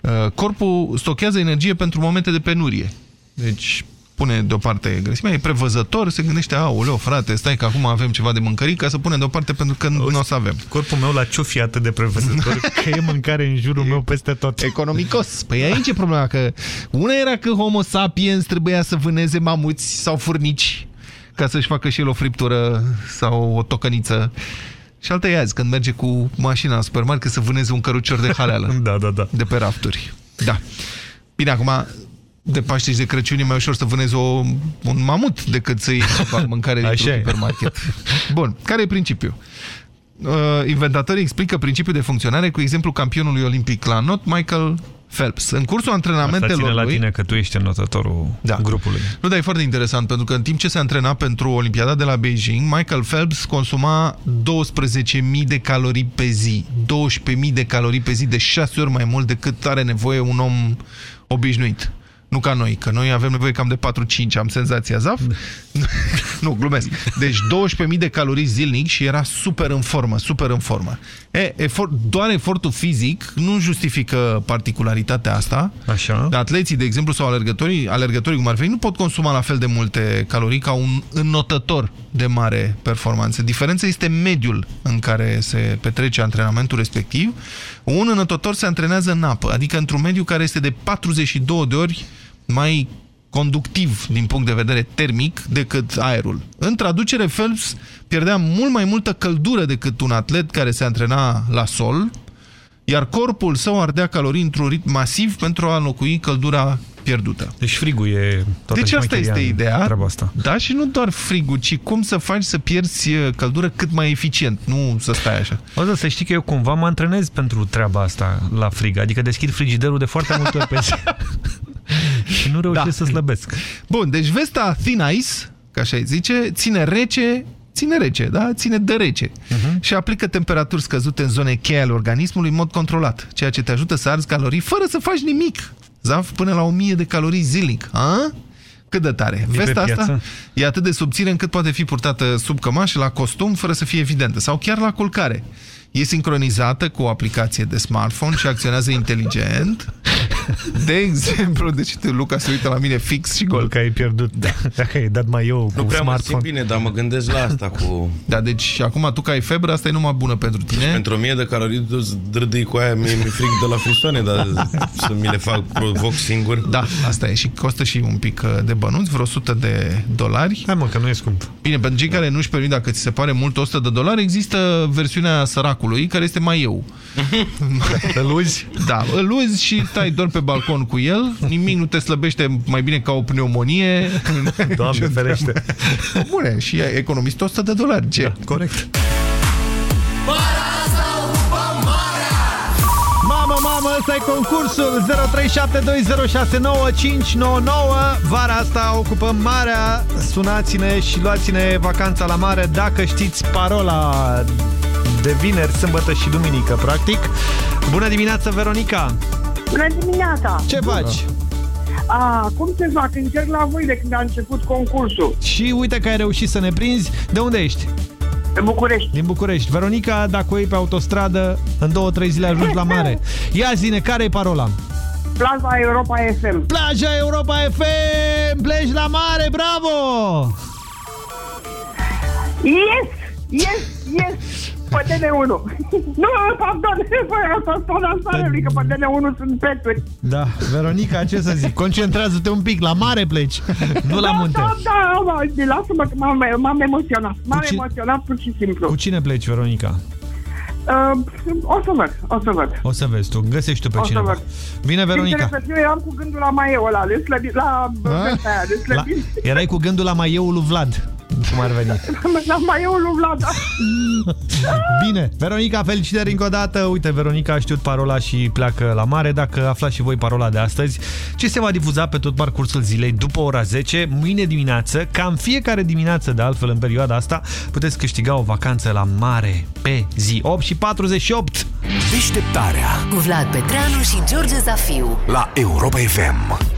uh, corpul stochează energie pentru momente de penurie. Deci pune deoparte grăsimea, e prevăzător, se gândește, aoleo, frate, stai că acum avem ceva de mâncărit, ca să punem deoparte pentru că nu o să avem. Corpul meu la ce fi atât de prevăzător că e mâncare în jurul meu peste tot. Economicos. Păi aici e problema, că una era că homo sapiens trebuia să vâneze mamuți sau furnici ca să-și facă și el o friptură sau o tocăniță. Și alta e azi, când merge cu mașina în supermarket să vâneze un cărucior de haleală. da, da, da. De pe rafturi. Da. Bine, acum, de Paște și de Crăciun e mai ușor să vânezi o, un mamut decât să iei ceva mâncare din supermarket. Bun, care e principiul? Uh, inventatorii explică principiul de funcționare cu exemplu campionului olimpic la not, Michael Phelps. În cursul antrenamentelor Asta ține la lui... tine că tu ești notătorul da. grupului. Nu, dar e foarte interesant, pentru că în timp ce se antrena pentru Olimpiada de la Beijing, Michael Phelps consuma 12.000 de calorii pe zi. 12.000 de calorii pe zi, de 6 ori mai mult decât are nevoie un om obișnuit. Nu ca noi, că noi avem nevoie cam de 4-5, am senzația, Zaf? nu, glumesc. Deci 12.000 de calorii zilnic și era super în formă, super în formă. E, efort, doar efortul fizic nu justifică particularitatea asta. Așa. Atleții, de exemplu, sau alergătorii, alergătorii cum ar fi, nu pot consuma la fel de multe calorii ca un înnotător de mare performanță. Diferența este mediul în care se petrece antrenamentul respectiv. Un înotător se antrenează în apă, adică într-un mediu care este de 42 de ori mai conductiv din punct de vedere termic decât aerul. În traducere, Phelps pierdea mult mai multă căldură decât un atlet care se antrena la sol, iar corpul său ardea calorii într-un ritm masiv pentru a înlocui căldura pierdută. Deci frigul e toată Deci asta este ideea. Asta. Da, și nu doar frigul, ci cum să faci să pierzi uh, căldură cât mai eficient, nu să stai așa. O să, să știi că eu cumva mă antrenez pentru treaba asta la frig, adică deschid frigiderul de foarte multe ori pe zi. și nu reușesc da. să slăbesc. Bun, deci vesta Thin Ice, ca așa îi zice, ține rece, ține rece, da? Ține de rece. Uh -huh. Și aplică temperaturi scăzute în zone cheie ale organismului în mod controlat, ceea ce te ajută să arzi calorii fără să faci nimic. Zaf, până la 1000 de calorii zilnic. A? Cât de tare. E Vesta pe asta piață? e atât de subțire încât poate fi purtată sub cămașă, la costum, fără să fie evidentă. Sau chiar la culcare. E sincronizată cu o aplicație de smartphone și acționează inteligent. De exemplu, deci tu, Luca se uită la mine fix și gol. Că ai pierdut, da. dacă ai dat mai eu Nu cu prea mă simt smartphone. bine, dar mă gândesc la asta cu... Da, deci acum tu că ai febră, asta e numai bună pentru tine. Pentru 1000 de calorii tu îți drâdâi cu aia, mie mi-e frig de la frisoane, dar să mi le fac, provoc singur. Da, asta e și costă și un pic uh, de bănuți, vreo 100 de dolari. Hai mă, că nu e scump. Bine, pentru cei care nu-și permit, dacă ți se pare mult 100 de dolari, există versiunea săracului, care este mai eu. îl uzi? Da, îl uzi și stai doar pe balcon cu el, nimic nu te slăbește mai bine ca o pneumonie. Doamne ferește. Bune, și economist 100 de dolari, ce? Da, corect. Mamă, mamă, ăsta e concursul 0372069599 Vara asta ocupăm marea Sunați-ne și luați-ne vacanța la mare Dacă știți parola de vineri, sâmbătă și duminică Practic Bună dimineața, Veronica Bună dimineața! Ce faci? A, cum se fac? Încerc la voi de când a început concursul. Și uite că ai reușit să ne prinzi De unde ești? Din București. Din București Veronica, dacă o iei pe autostradă În două, trei zile ajungi la mare Ia zine, care e parola? Plaza Europa FM. Plaja Europa FM! Pleci la mare, bravo! Yes! Yes! Yes! Pe DN1. nu, pardon, pe autostrada Sarelui, că pe DN1 sunt peturi. Da, Veronica, ce să zic? Concentrează-te un pic, la mare pleci, nu la da, munte. Da, da, da, lasă-mă că m-am m-am emoționat. M-am cine- emoționat pur și simplu. Cu cine pleci, Veronica? Uh, o să văd, o să văd. O să vezi tu, găsești tu pe O să cineva. văd. Bine, Veronica. Sincer să fiu, eram cu gândul la Maeu ăla, de slăbit, la A? vesta aia, de La... slăbit. Erai cu gândul la maieul lui Vlad. Cum ar veni. Dar mai e unul, Vlad. Bine, Veronica, felicitări încă o dată. Uite, Veronica a știut parola și pleacă la mare. Dacă aflați și voi parola de astăzi, ce se va difuza pe tot parcursul zilei după ora 10, mâine dimineață, cam fiecare dimineață de altfel în perioada asta, puteți câștiga o vacanță la mare pe zi 8 și 48. Deșteptarea Cu Vlad Petreanu și George Zafiu. la Europa FM.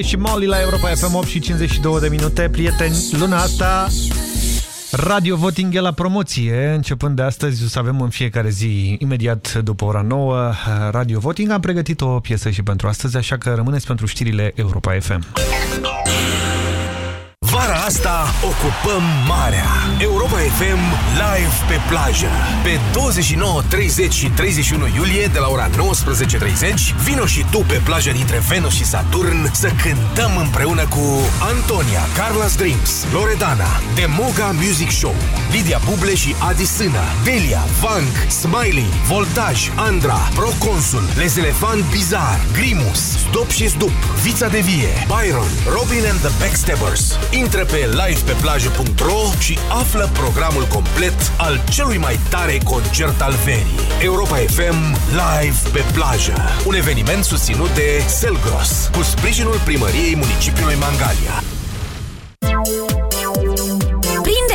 Zvete și Molly la Europa FM 8 și 52 de minute. Prieteni, luna asta Radio Voting e la promoție. Începând de astăzi o să avem în fiecare zi, imediat după ora 9, Radio Voting. Am pregătit o piesă și pentru astăzi, așa că rămâneți pentru știrile Europa FM. Vara asta ocupăm marea. Europa FM live pe plajă. Pe 29, 30 și 31 iulie de la ora 19.30 vino și tu pe plaja dintre Venus și Saturn să cântăm împreună cu Antonia, Carla's Dreams, Loredana, Demoga Music Show, Lidia Buble și Adi Sână, Delia, Vank, Smiley, Voltaj, Andra, Proconsul, Les Elefant Bizar, Grimus, Stop și Sdup, Vița de Vie, Byron, Robin and the Backstabbers. Intră pe livepeplajă.ro și află programul complet al celui mai tare concert al verii. Europa FM Live pe plajă. Un eveniment susținut de Selgros, cu sprijinul primăriei municipiului Mangalia.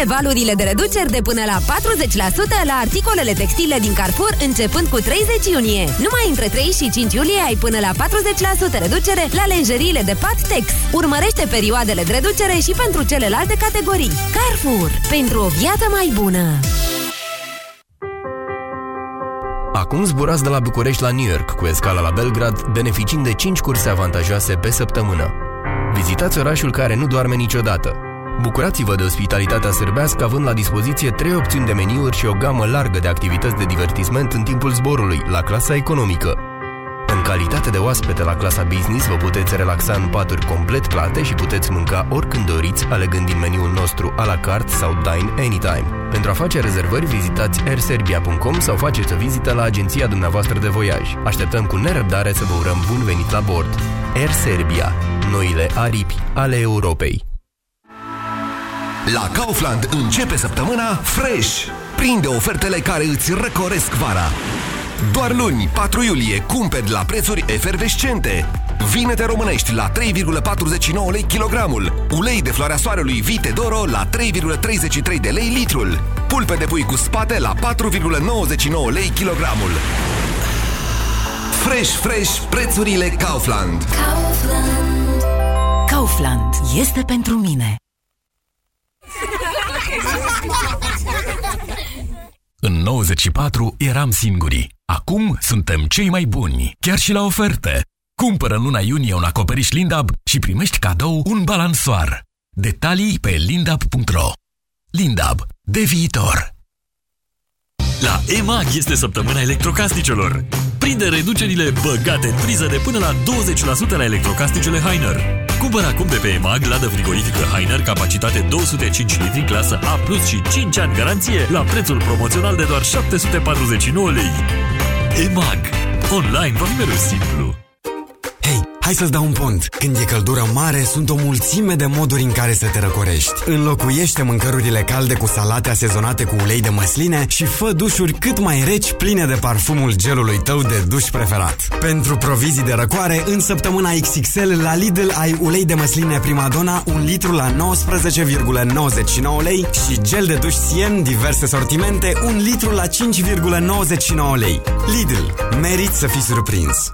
Valurile de reduceri de până la 40% la articolele textile din Carrefour începând cu 30 iunie. Numai între 3 și 5 iulie ai până la 40% reducere la lenjeriile de pat Tex. Urmărește perioadele de reducere și pentru celelalte categorii. Carrefour. Pentru o viață mai bună. Acum zburați de la București la New York cu escala la Belgrad, beneficiind de 5 curse avantajoase pe săptămână. Vizitați orașul care nu doarme niciodată. Bucurați-vă de ospitalitatea sârbească având la dispoziție 3 opțiuni de meniuri și o gamă largă de activități de divertisment în timpul zborului, la clasa economică. În calitate de oaspete la clasa business, vă puteți relaxa în paturi complet plate și puteți mânca oricând doriți, alegând din meniul nostru a la carte sau Dine Anytime. Pentru a face rezervări, vizitați airserbia.com sau faceți o vizită la agenția dumneavoastră de voiaj. Așteptăm cu nerăbdare să vă urăm bun venit la bord. Air Serbia. Noile aripi ale Europei. La Kaufland începe săptămâna Fresh. Prinde ofertele care îți răcoresc vara. Doar luni, 4 iulie, cumperi la prețuri efervescente. Vinete românești la 3,49 lei kilogramul. Ulei de floarea soarelui Vite Doro la 3,33 de lei litrul. Pulpe de pui cu spate la 4,99 lei kilogramul. Fresh, fresh, prețurile Kaufland. Kaufland. Kaufland este pentru mine. În 94 eram singuri. Acum suntem cei mai buni, chiar și la oferte. Cumpără în luna iunie un acoperiș Lindab și primești cadou un balansoar. Detalii pe lindab.ro Lindab. De viitor. La EMAG este săptămâna electrocasnicelor. Prinde reducerile băgate în priză de până la 20% la electrocasnicele Heiner. Cumpără acum de pe EMAG ladă frigorifică Heiner, capacitate 205 litri, clasă A+, și 5 ani garanție, la prețul promoțional de doar 749 lei. EMAG. Online va fi mereu simplu. Hai să-ți dau un pont. Când e căldură mare, sunt o mulțime de moduri în care să te răcorești. Înlocuiește mâncărurile calde cu salate asezonate cu ulei de măsline și fă dușuri cât mai reci, pline de parfumul gelului tău de duș preferat. Pentru provizii de răcoare, în săptămâna XXL la Lidl ai ulei de măsline Primadonna, un litru la 19,99 lei și gel de duș Sien, diverse sortimente, un litru la 5,99 lei. Lidl. Merit să fii surprins.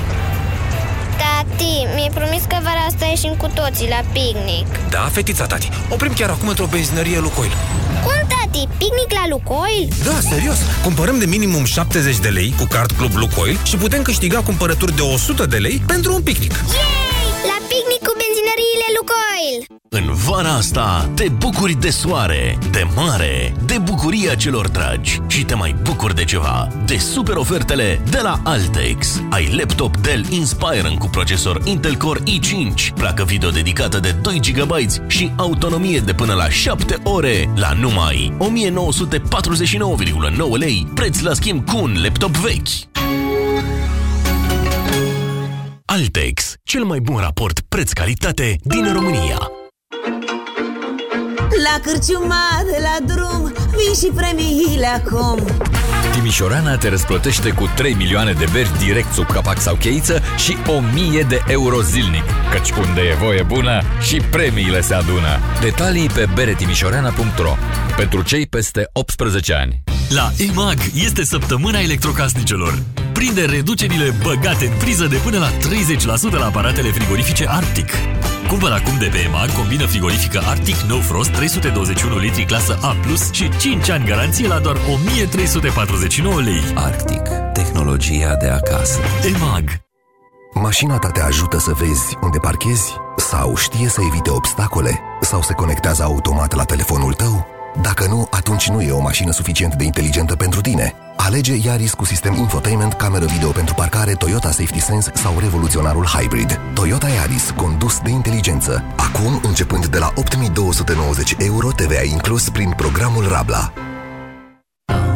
Tati, mi-ai promis că vara asta ieșim cu toții la picnic. Da, fetița tati. Oprim chiar acum într-o benzinărie Lucoil. Cum, tati? Picnic la Lucoil? Da, serios. Cumpărăm de minimum 70 de lei cu card Club Lucoil și putem câștiga cumpărături de 100 de lei pentru un picnic. Yay! La picnic cu benzinăriile Lucoil! În vara asta te bucuri de soare, de mare, de bucuria celor dragi și te mai bucuri de ceva, de super ofertele de la Altex. Ai laptop Dell Inspiron cu procesor Intel Core i5, placă video dedicată de 2 GB și autonomie de până la 7 ore la numai 1949,9 lei, preț la schimb cu un laptop vechi. Altex, cel mai bun raport preț-calitate din România. La cârciuma de la drum Vin și premiile acum Timișorana te răsplătește cu 3 milioane de beri direct sub capac sau cheiță și 1000 de euro zilnic. Căci unde e voie bună și premiile se adună. Detalii pe beretimișorana.ro Pentru cei peste 18 ani. La EMAG este săptămâna electrocasnicelor. Prinde reducerile băgate în priză de până la 30% la aparatele frigorifice Arctic. Cumpăr acum de pe EMAG combină frigorifică Arctic No Frost 321 litri clasă A+, și 5 ani garanție la doar 1349 lei. Arctic. Tehnologia de acasă. EMAG. Mașina ta te ajută să vezi unde parchezi? Sau știe să evite obstacole? Sau se conectează automat la telefonul tău? Dacă nu, atunci nu e o mașină suficient de inteligentă pentru tine. Alege Yaris cu sistem infotainment, cameră video pentru parcare, Toyota Safety Sense sau revoluționarul Hybrid. Toyota Yaris, condus de inteligență. Acum, începând de la 8290 euro, TVA inclus prin programul Rabla.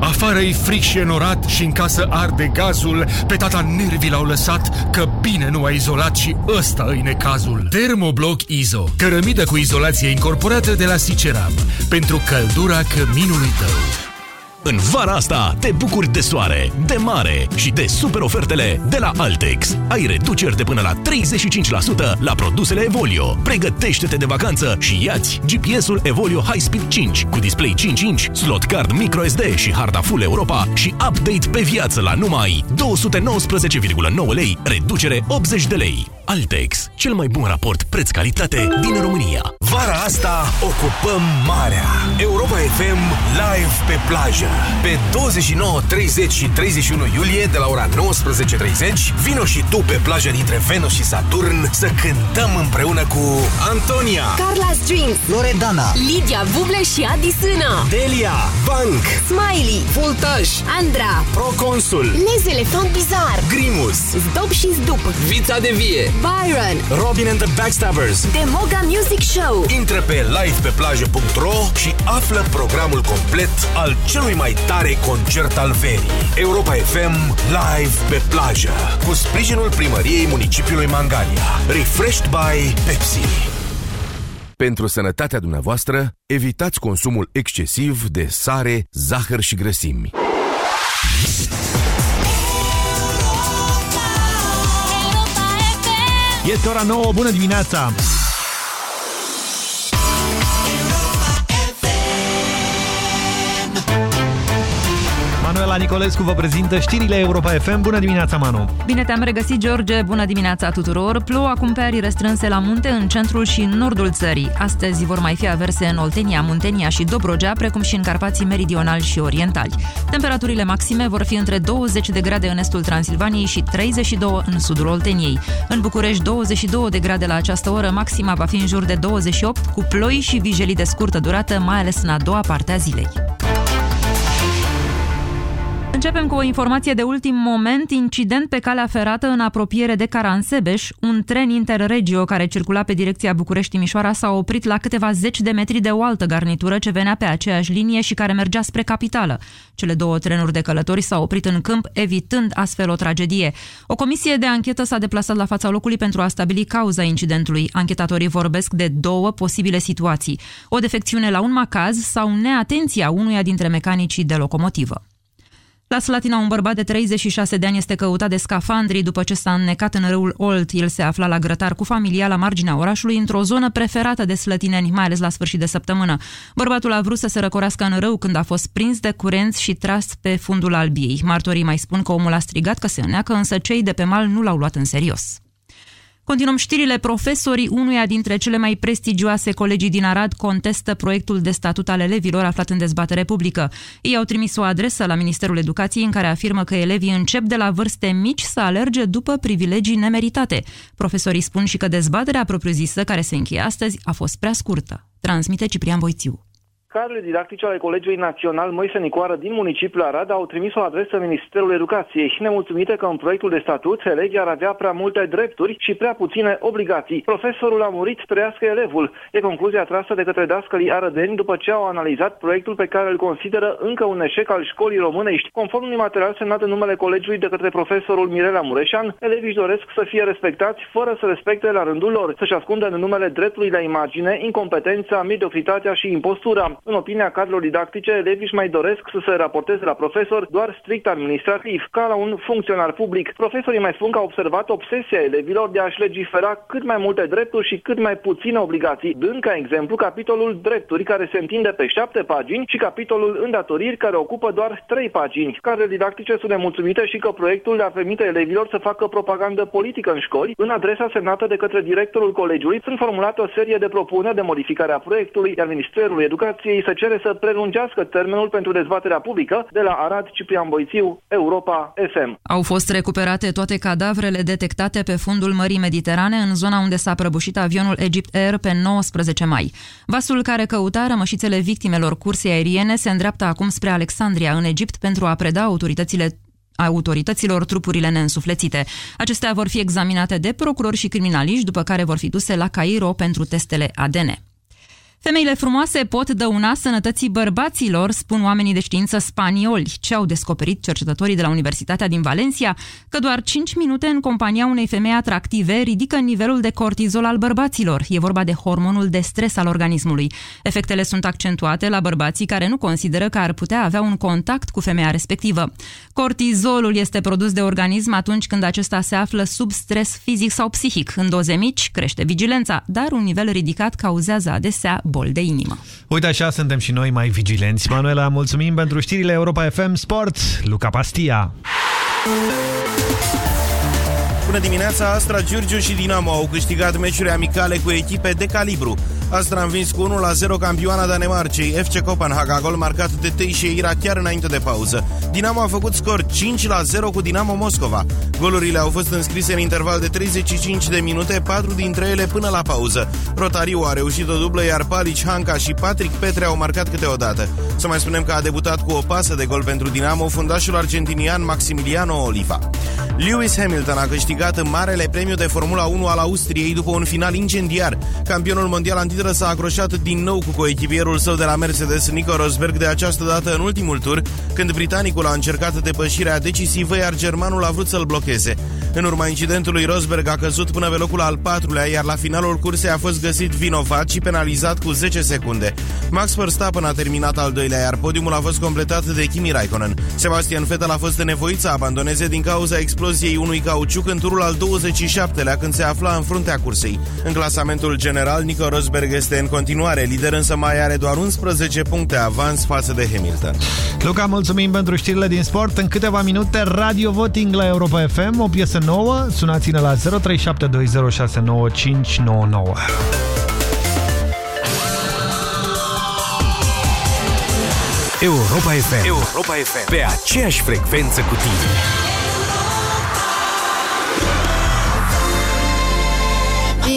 Afară e fric și enorat și în casă arde gazul Pe tata nervii l-au lăsat că bine nu a izolat și ăsta îi necazul. Termobloc Izo, cărămidă cu izolație incorporată de la Siceram Pentru căldura căminului tău În vara asta te bucuri de soare, de mare și de super ofertele de la Altex. Ai reduceri de până la 35% la produsele Evolio. Pregătește-te de vacanță și iați GPS-ul Evolio High Speed 5 cu display 5 inch, slot card microSD și harta Full Europa și update pe viață la numai 219,9 lei, reducere 80 de lei. Altex, cel mai bun raport preț-calitate din România. Vara asta ocupăm marea. Europa FM live pe plajă. Pe 29, 30 și 31 iulie de la ora 19.30 vino și tu pe plajă dintre Venus și Saturn să cântăm împreună cu Antonia, Carla Streams Loredana, Lidia Buble și Adi Sâna Delia, Bank, Smiley Voltaj, Andra Proconsul, Les Elefant Bizar Grimus, Zdob și Zdup Vița de Vie, Byron Robin and the Backstabbers. Demoga Music Show Intră pe livepeplajă.ro și află programul complet al celui mai tare concert al verii. Europa FM Live pe plajă. Cu sprijinul primăriei municipiului Mangalia. Refreshed by Pepsi. Pentru sănătatea dumneavoastră, evitați consumul excesiv de sare, zahăr și grăsimi. Este ora 9, bună dimineața! Manuela Nicolescu vă prezintă știrile Europa FM. Bună dimineața, Manu! Bine te-am regăsit, George! Bună dimineața tuturor! Plouă acum pe arii restrânse la munte, în centrul și în nordul țării. Astăzi vor mai fi averse în Oltenia, Muntenia și Dobrogea, precum și în Carpații meridionali și orientali. Temperaturile maxime vor fi între 20 de grade în estul Transilvaniei și 32 în sudul Olteniei. În București, 22 de grade la această oră, maxima va fi în jur de 28, cu ploi și vijelii de scurtă durată, mai ales în a doua parte a zilei. Începem cu o informație de ultim moment. Incident pe calea ferată în apropiere de Caransebeș. Un tren interregio care circula pe direcția București-Timișoara s-a oprit la câteva zeci de metri de o altă garnitură ce venea pe aceeași linie și care mergea spre capitală. Cele două trenuri de călători s-au oprit în câmp, evitând astfel o tragedie. O comisie de anchetă s-a deplasat la fața locului pentru a stabili cauza incidentului. Anchetatorii vorbesc de două posibile situații. O defecțiune la un macaz sau neatenția unuia dintre mecanicii de locomotivă. La Slatina, un bărbat de 36 de ani este căutat de scafandrii după ce s-a înnecat în râul Olt. El se afla la grătar cu familia la marginea orașului, într-o zonă preferată de slătineni, mai ales la sfârșit de săptămână. Bărbatul a vrut să se răcorească în râu când a fost prins de curenți și tras pe fundul albiei. Martorii mai spun că omul a strigat că se înneacă, însă cei de pe mal nu l-au luat în serios. Continuăm știrile. Profesorii unuia dintre cele mai prestigioase colegii din Arad contestă proiectul de statut al elevilor aflat în dezbatere publică. Ei au trimis o adresă la Ministerul Educației în care afirmă că elevii încep de la vârste mici să alerge după privilegii nemeritate. Profesorii spun și că dezbaterea propriu-zisă, care se încheie astăzi, a fost prea scurtă. Transmite Ciprian Voițiu. Cadrele didactice ale Colegiului Național Moise Nicoară din municipiul Arad au trimis o adresă Ministerului Educației și nemulțumite că în proiectul de statut elevii ar avea prea multe drepturi și prea puține obligații. Profesorul a murit, trăiască elevul. E concluzia trasă de către dascălii arădeni după ce au analizat proiectul pe care îl consideră încă un eșec al școlii românești. Conform unui material semnat în numele colegiului de către profesorul Mirela Mureșan, elevii își doresc să fie respectați fără să respecte la rândul lor, să-și ascundă în numele dreptului la imagine, incompetența, mediocritatea și impostura. În opinia cadrelor didactice, elevii își mai doresc să se raporteze la profesor doar strict administrativ, ca la un funcționar public. Profesorii mai spun că au observat obsesia elevilor de a-și legifera cât mai multe drepturi și cât mai puține obligații, dând ca exemplu capitolul drepturi care se întinde pe șapte pagini și capitolul îndatoriri care ocupă doar trei pagini. Cadrele didactice sunt nemulțumite și că proiectul le-a permite elevilor să facă propagandă politică în școli. În adresa semnată de către directorul colegiului sunt formulate o serie de propuneri de modificare a proiectului, iar Ministerul Educației se cere să prelungească termenul pentru dezbaterea publică de la Arad Ciprian Boițiu, Europa FM. Au fost recuperate toate cadavrele detectate pe fundul Mării Mediterane în zona unde s-a prăbușit avionul Egypt Air pe 19 mai. Vasul care căuta rămășițele victimelor cursei aeriene se îndreaptă acum spre Alexandria, în Egipt, pentru a preda autoritățile autorităților trupurile neînsuflețite. Acestea vor fi examinate de procurori și criminaliști, după care vor fi duse la Cairo pentru testele ADN. Femeile frumoase pot dăuna sănătății bărbaților, spun oamenii de știință spanioli. Ce au descoperit cercetătorii de la Universitatea din Valencia? Că doar 5 minute în compania unei femei atractive ridică nivelul de cortizol al bărbaților. E vorba de hormonul de stres al organismului. Efectele sunt accentuate la bărbații care nu consideră că ar putea avea un contact cu femeia respectivă. Cortizolul este produs de organism atunci când acesta se află sub stres fizic sau psihic. În doze mici crește vigilența, dar un nivel ridicat cauzează adesea boli de inimă. Uite așa suntem și noi mai vigilenți. Manuela, mulțumim pentru știrile Europa FM Sport. Luca Pastia. Bună dimineața! Astra Giurgiu și Dinamo au câștigat meciuri amicale cu echipe de calibru. Astra a învins cu 1-0 campioana Danemarcei, FC Copenhaga, gol marcat de Teixeira chiar înainte de pauză. Dinamo a făcut scor 5-0 cu Dinamo Moscova. Golurile au fost înscrise în interval de 35 de minute, 4 dintre ele până la pauză. Rotariu a reușit o dublă, iar Palic, Hanca și Patrick Petre au marcat câte o dată. Să mai spunem că a debutat cu o pasă de gol pentru Dinamo fundașul argentinian Maximiliano Oliva. Lewis Hamilton a câștigat marele premiu de Formula 1 al Austriei după un final incendiar. Campionul mondial antitră s-a acroșat din nou cu coechipierul său de la Mercedes, Nico Rosberg, de această dată în ultimul tur, când britanicul a încercat depășirea decisivă, iar germanul a vrut să-l blocheze. În urma incidentului, Rosberg a căzut până pe locul al patrulea, iar la finalul cursei a fost găsit vinovat și penalizat cu 10 secunde. Max Verstappen a terminat al doilea, iar podiumul a fost completat de Kimi Raikkonen. Sebastian Vettel a fost nevoit să abandoneze din cauza exploziei unui cauciuc în turul al 27-lea, când se afla în fruntea cursei. În clasamentul general, Nico Rosberg este în continuare lider, însă mai are doar 11 puncte avans față de Hamilton. Luca, mulțumim pentru știrile din sport. În câteva minute, Radio Voting la Europa FM, o piesă nouă. Sunați-ne la 0372069599. Europa FM. Europa FM. Pe aceeași frecvență cu tine.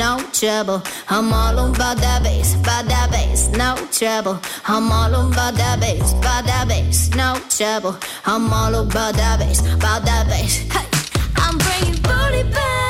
no trouble. I'm all about that bass, about that bass, no trouble. I'm all about that bass, about that bass, no trouble. I'm all about that bass, about that bass. Hey, I'm bringing booty back.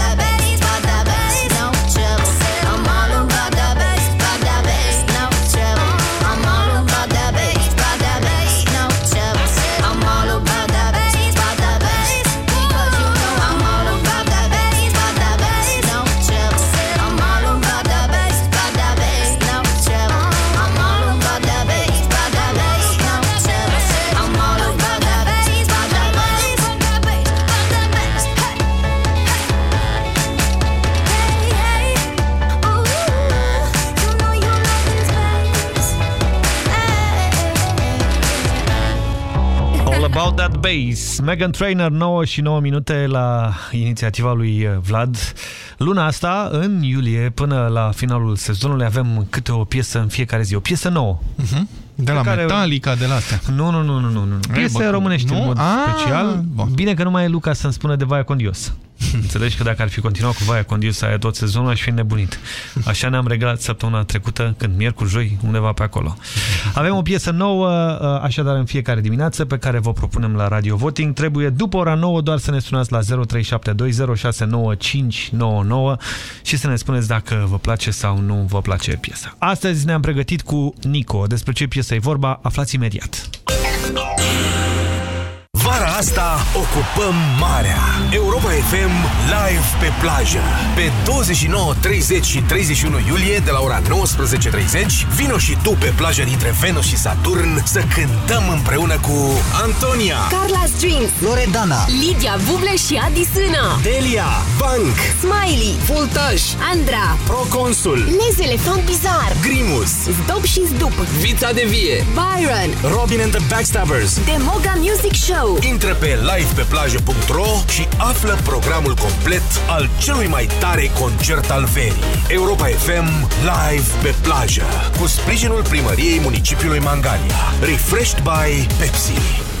Megan Trainer, 9 și 9 minute la inițiativa lui uh, Vlad. Luna asta, în iulie, până la finalul sezonului, avem câte o piesă în fiecare zi. O piesă nouă. De la Pe care- Metallica, de la astea. Nu, nu, nu, nu, nu. nu. Piese bă, românești nu? în mod Ah, special. Bine că nu mai e Luca să-mi spună de Vaia Condios. Înțelegi că dacă ar fi continuat cu Vaia Condios aia tot sezonul, aș fi nebunit. Așa ne-am regalat săptămâna trecută, când miercuri, joi, undeva pe acolo. Avem o piesă nouă, uh, așadar în fiecare dimineață, pe care vă propunem la Radio Voting. Trebuie după ora 9 doar să ne sunați la 0372069599 și să ne spuneți dacă vă place sau nu vă place piesa. Astăzi ne-am pregătit cu Nico. Despre ce piesă e vorba, aflați imediat. Vara asta ocupăm marea. Europa FM live pe plajă. Pe 29, 30 și 31 iulie de la ora 19.30 vino și tu pe plaja dintre Venus și Saturn să cântăm împreună cu Antonia, Carla Strings Loredana, Lidia Buble și Adi Sână Delia, Bank, Smiley Voltaj, Andra Proconsul, Les Elefant Bizar Grimus, Zdob și Zdup Vița de Vie, Byron Robin and the Backstabbers. Demoga Music Show Intră pe livepeplajă.ro și află programul complet al celui mai tare concert al verii. Europa FM Live pe plajă cu sprijinul primăriei municipiului Mangalia. Refreshed by Pepsi.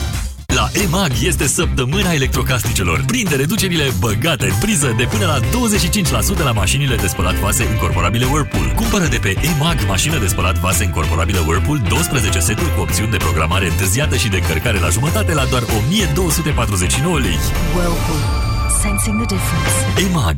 La EMAG este săptămâna electrocasnicelor. Prinde reducerile băgate în priză de până la 25% la mașinile de spălat vase incorporabile Whirlpool. Cumpără de pe EMAG mașină de spălat vase incorporabile Whirlpool 12 seturi cu opțiuni de programare întârziată și de încărcare la jumătate la doar 1249 lei. Whirlpool. Sensing the difference. EMAG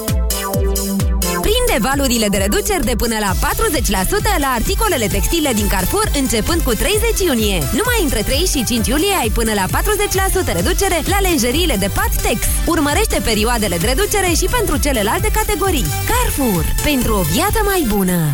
Prinde valurile de reduceri de până la 40% la articolele textile din Carrefour începând cu 30 iunie. Numai între 3 și 5 iulie ai până la 40% reducere la lenjeriile de pat Tex. Urmărește perioadele de reducere și pentru celelalte categorii. Carrefour. Pentru o viață mai bună.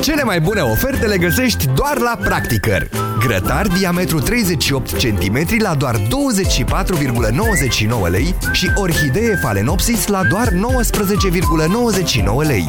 Cele mai bune oferte le găsești doar la Practicăr. Grătar diametru 38 cm la doar 24,99 lei și orhidee Phalaenopsis la doar 19,99 lei.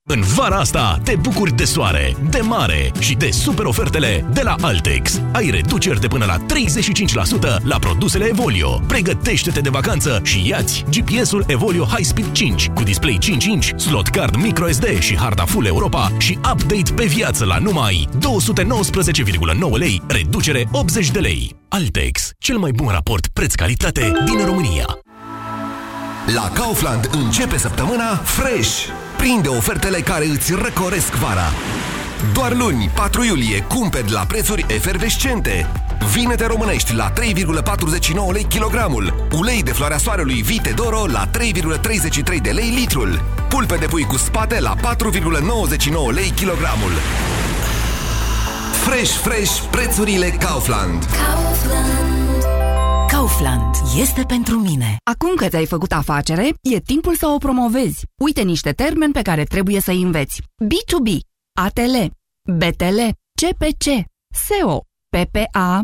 În vara asta te bucuri de soare, de mare și de super ofertele de la Altex. Ai reduceri de până la 35% la produsele Evolio. Pregătește-te de vacanță și iați GPS-ul Evolio High Speed 5 cu display 5 inch, slot card microSD și harta Full Europa și update pe viață la numai 219,9 lei, reducere 80 de lei. Altex, cel mai bun raport preț-calitate din România. La Kaufland începe săptămâna Fresh. Prinde ofertele care îți răcoresc vara. Doar luni, 4 iulie, cumperi la prețuri efervescente. Vinete românești la 3,49 lei kilogramul. Ulei de floarea soarelui Vite Doro la 3,33 de lei litrul. Pulpe de pui cu spate la 4,99 lei kilogramul. Fresh, fresh, prețurile Kaufland. Kaufland este pentru mine. Acum că ți-ai făcut afacere, e timpul să o promovezi. Uite niște termeni pe care trebuie să-i înveți. B2B, ATL, BTL, CPC, SEO, PPA,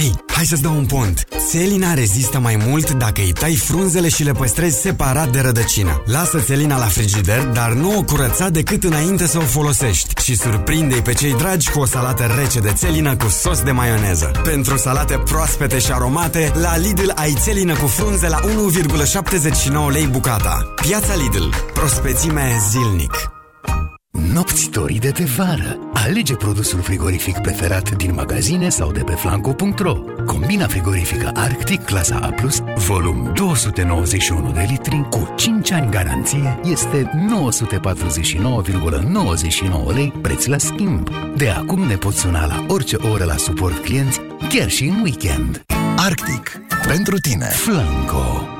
Hei, hai să-ți dau un pont. Țelina rezistă mai mult dacă îi tai frunzele și le păstrezi separat de rădăcină. Lasă țelina la frigider, dar nu o curăța decât înainte să o folosești și surprinde pe cei dragi cu o salată rece de țelină cu sos de maioneză. Pentru salate proaspete și aromate, la Lidl ai țelină cu frunze la 1,79 lei bucata. Piața Lidl. Prospețime zilnic. Nopți dorite de vară. Alege produsul frigorific preferat din magazine sau de pe flanco.ro. Combina frigorifică Arctic clasa A+, volum 291 de litri cu 5 ani garanție este 949,99 lei preț la schimb. De acum ne poți suna la orice oră la suport clienți, chiar și în weekend. Arctic. Pentru tine. Flanco.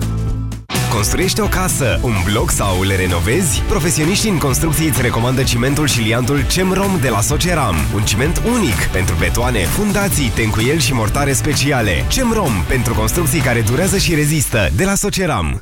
Construiești o casă, un bloc sau le renovezi? Profesioniștii în construcții îți recomandă cimentul și liantul CEMROM de la Soceram. Un ciment unic pentru betoane, fundații, tencuieli și mortare speciale. CEMROM pentru construcții care durează și rezistă de la Soceram.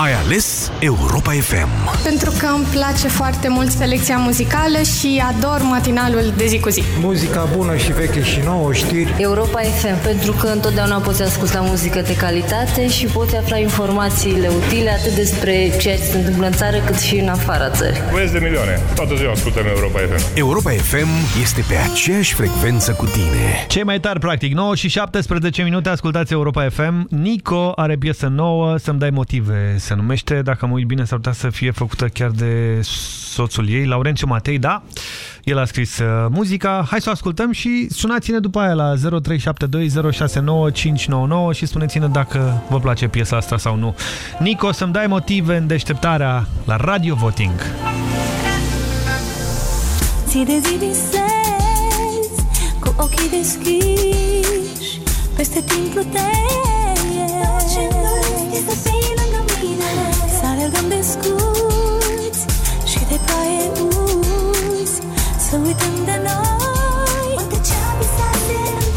Ai ales Europa FM. Pentru că îmi place foarte mult selecția muzicală și ador matinalul de zi cu zi. Muzica bună și veche și nouă, știri. Europa FM, pentru că întotdeauna poți asculta muzică de calitate și poți afla informațiile utile atât despre ceea ce se întâmplă în țară cât și în afara țării. Băieți de milioane, toată ziua ascultăm Europa FM. Europa FM este pe aceeași frecvență cu tine. Cei mai tari, practic, 9 și 17 minute, ascultați Europa FM. Nico are piesă nouă, să-mi dai motive, se numește. Dacă mă uit bine, s-ar putea să fie făcută chiar de soțul ei, Laurențiu Matei, da? El a scris uh, muzica. Hai să o ascultăm și sunați-ne după aia la 0372069599 și spuneți-ne dacă vă place piesa asta sau nu. Nico, să-mi dai motive în deșteptarea la Radio Voting. Zi de zi visezi Cu ochii deschiși Peste timp pluteie Tot ce-mi de paie uzi. Să uităm de noi. Poate ce-am visat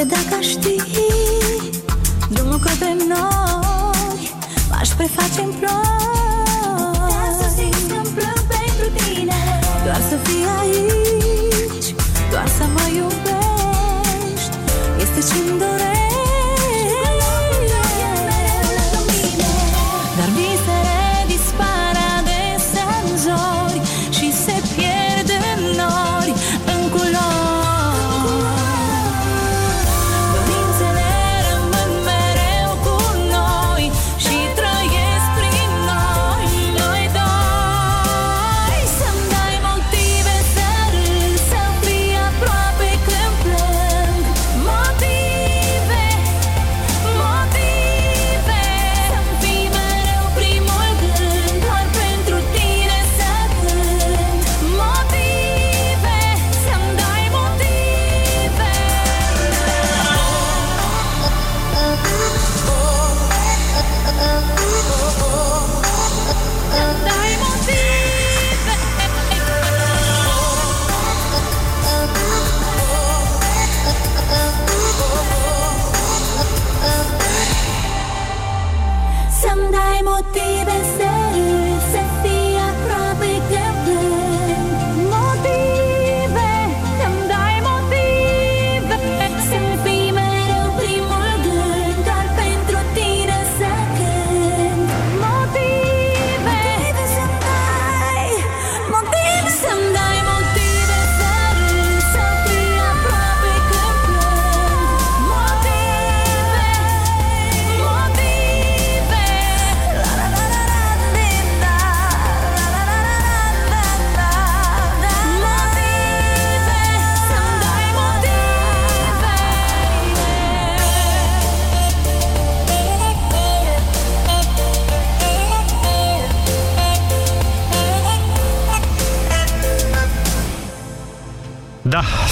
Poate dacă aș ști Drumul către noi M-aș preface în ploi. Putea să simți că-mi plâng pentru tine. Doar să fii aici Doar să mă iubești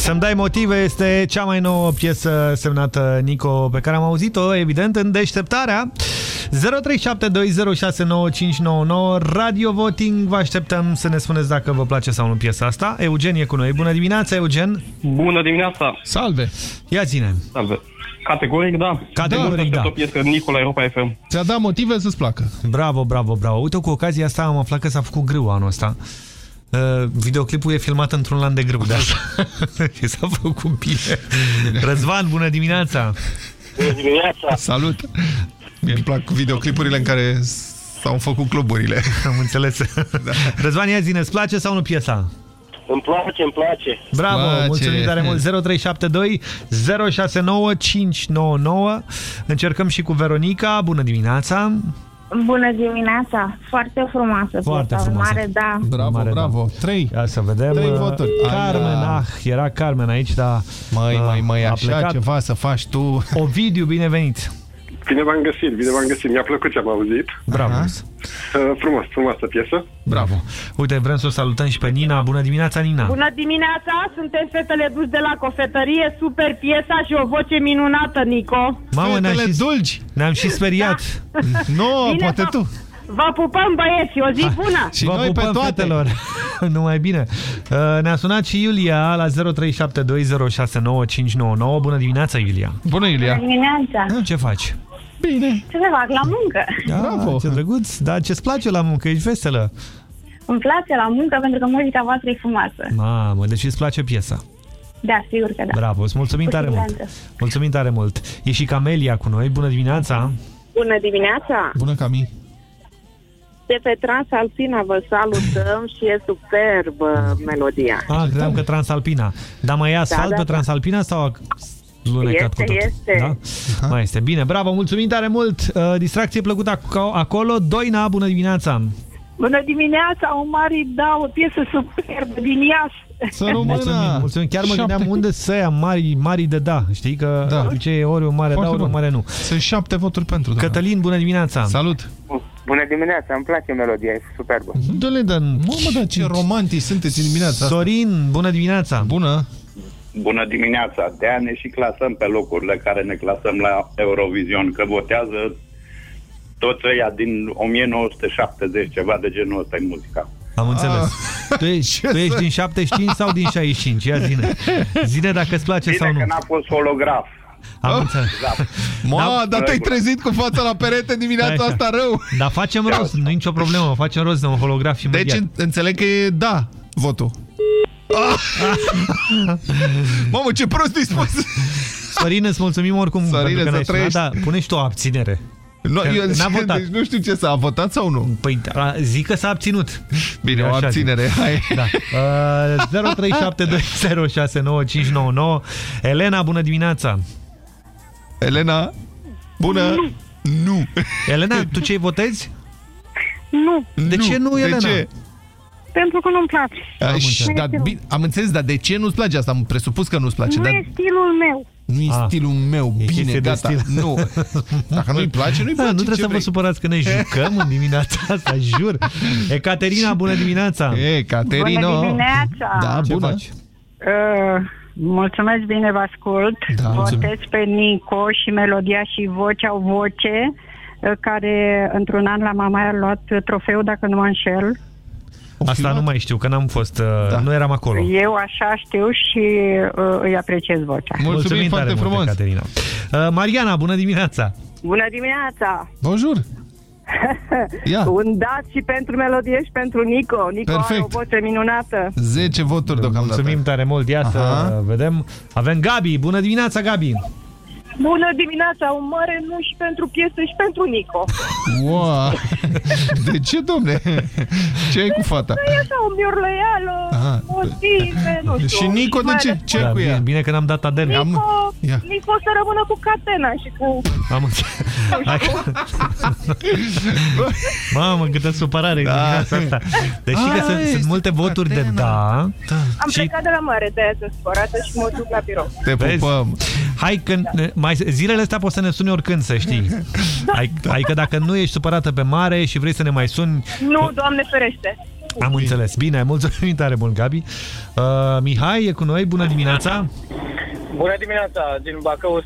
să-mi dai motive este cea mai nouă piesă semnată Nico pe care am auzit-o, evident, în deșteptarea. 0372069599 Radio Voting, vă așteptăm să ne spuneți dacă vă place sau nu piesa asta. Eugen e cu noi. Bună dimineața, Eugen! Bună dimineața! Salve! Ia ține! Salve! Categoric, da. Categoric, da. O piesă Nicola Europa FM. Ți-a dat motive să-ți placă. Bravo, bravo, bravo. Uite, cu ocazia asta am aflat că s-a făcut grâu anul ăsta. Uh, videoclipul e filmat într-un lan de grâu de asta. Și s-a făcut bine. Răzvan, bună dimineața! Bună dimineața! Salut! Mi-mi plac videoclipurile în care s-au făcut cluburile. Am înțeles. Da. Răzvan, ia zine, îți place sau nu piesa? Îmi place, îmi place. Bravo, Place. mulțumim tare mult. 0372 069599. Încercăm și cu Veronica. Bună dimineața! Bună dimineața! Foarte frumoasă. Foarte piesa, frumoasă. Mare, da. Bravo, Mare, bravo. Trei. Ia să vedem. Trei Uh, voturi. Carmen, Aia. ah, era Carmen aici, dar... Măi, uh, măi, măi, a așa plecat. ceva să faci tu. Ovidiu, binevenit! Bine v-am găsit, bine v-am găsit. Mi-a plăcut ce am auzit. Bravo! Uh, frumos, frumoasă piesă. Bravo! Uite, vrem să o salutăm și pe Nina. Bună dimineața, Nina! Bună dimineața, suntem fetele dulci de la cofetărie, super piesa și o voce minunată, Nico. Mamă, ne-am și, dulci! Ne-am și speriat! Nu, Bine, poate vă- tu. Vă pupăm băieți, o zi bună! Și Vă noi pupăm, pe toate. fetelor. Numai bine. Uh, Ne-a sunat și Iulia la 0372069599. Bună dimineața, Iulia. Bună, Iulia. dimineața! Ce faci? Bine. Ce să fac? La muncă. Da, ce drăguț. Dar ce-ți place la muncă? Ești veselă. Îmi place la muncă pentru că muzica voastră e frumoasă. Mamă, deci îți place piesa. Da, sigur că da. Bravo, îți mulțumim Cu tare mult. siguranță. Mulțumim tare mult. E și Camelia cu noi. Bună dimineața. Bună dimineața! Bună, Cami. De pe Transalpina vă salutăm și e superbă melodia. Ah, credeam că Transalpina. Dar mai e asfalt da, pe da. Transalpina sau a lunecat Este, cu tot? este. Da? Mai este. Bine, bravo, mulțumim tare mult. Uh, distracție plăcută ac- acolo. Doina, bună dimineața. Bună dimineața, o mare da, o piesă superbă din Iași. Mulțumim, mulțumim. Chiar mă Șapte. gândeam unde să ia mari, mari de da. Știi că da. obicei e ori un mare Foarte da, ori un bun. mare nu. Sunt șapte voturi pentru. Da. Cătălin, bună dimineața. Salut. Bună dimineața, îmi place melodia, e superbă. Dă-le, dă Mamă, da, ce romantici sunteți în dimineața asta. Sorin, bună dimineața. Bună. Bună dimineața! De aia ne și clasăm pe locurile care ne clasăm la Eurovision, că votează toți ăia din 1970, ceva de genul ăsta e muzica. Am înțeles. Tu ești, tu ești din 75 sau din 65? Ia zine. Zine dacă îți place Bine sau nu. că n-a fost holograf. Am înțeles. Da. Ma, dar te-ai trezit cu fața la perete dimineața Stai așa. asta rău. Dar facem rost, nu e nicio problemă. Facem rost de un holograf imediat. Deci în- înțeleg că e da votul. Mamă, ce prost îi spus! Sorin, îți mulțumim oricum Sorine, pentru că ne-ai să sunat, trăiești. dar pune și tu o abținere. No, Că eu n-a zic, votat. deci nu știu ce s-a votat sau nu. Păi a, zic că s-a abținut. Bine, Eu o așa abținere, zic. hai. Da. Uh, 0372069599 Elena, bună dimineața. Elena, bună. Nu. nu. Elena, tu ce votezi? Nu. De ce nu, Elena? De ce? Pentru că nu-mi place. Am, înțeles. dar, bine, am înțeles, dar de ce nu-ți place asta? Am presupus că nu-ți place. Nu dar e stilul meu. nu e Ah. stilul meu. E Bine, chestie de gata. stil. Nu. Dacă nu-i place, nu-i Da, place. nu trebuie ce să vă vrei? supărați că ne jucăm în dimineața asta, jur. Ecaterina, bună dimineața. E, Caterina. Bună dimineața. Da, Ce bună. faci? Uh, mulțumesc bine, vă ascult. Da, Votez pe Nico și melodia și voce au voce, uh, care într-un an la Mamaia a luat trofeu, dacă nu mă înșel. Asta nu mai știu, că n-am fost, da. nu eram acolo. Eu așa știu și uh, îi apreciez vocea. Mulțumim foarte tare mult, frumos. Ecaterina. Uh, Mariana, bună dimineața. Bună dimineața! Bonjour. Ia. Un dat și pentru melodie și pentru Nico. Nico are Perfect. o voce minunată. 10 voturi deocamdată. Mulțumim tare mult, ia să Aha. vedem. Avem Gabi, bună dimineața Gabi. Bună dimineața! Un mare nu și pentru piesă și pentru Nico. Wow. De ce, domne? Ce ai cu fata? Nu e așa o miorlăială, Aha. motive, nu știu. Și Nico de mai ce? ales Ce Da, ai cu bine, ea? bine că n-am dat Adele. Am, Nico, Ia. Nico să rămână cu catena și cu... am înțeles. Hai că- Mamă, câtă supărare da. dimineața asta. Deci știi că Ah, sunt, sunt este multe voturi de da. Am Și- plecat de la mare, de aia sunt spărată și mă duc la birou. Te Vezi? pupăm. Hai că mai, zilele astea poți să ne suni oricând, să știi. Hai, hai că dacă nu ești supărată pe mare și vrei să ne mai suni, Nu, Doamne ferește. am înțeles. Bine, mulțumim tare mult, Gabi. Uh, Mihai e cu noi, bună dimineața. Bună dimineața, din Bacău 140,2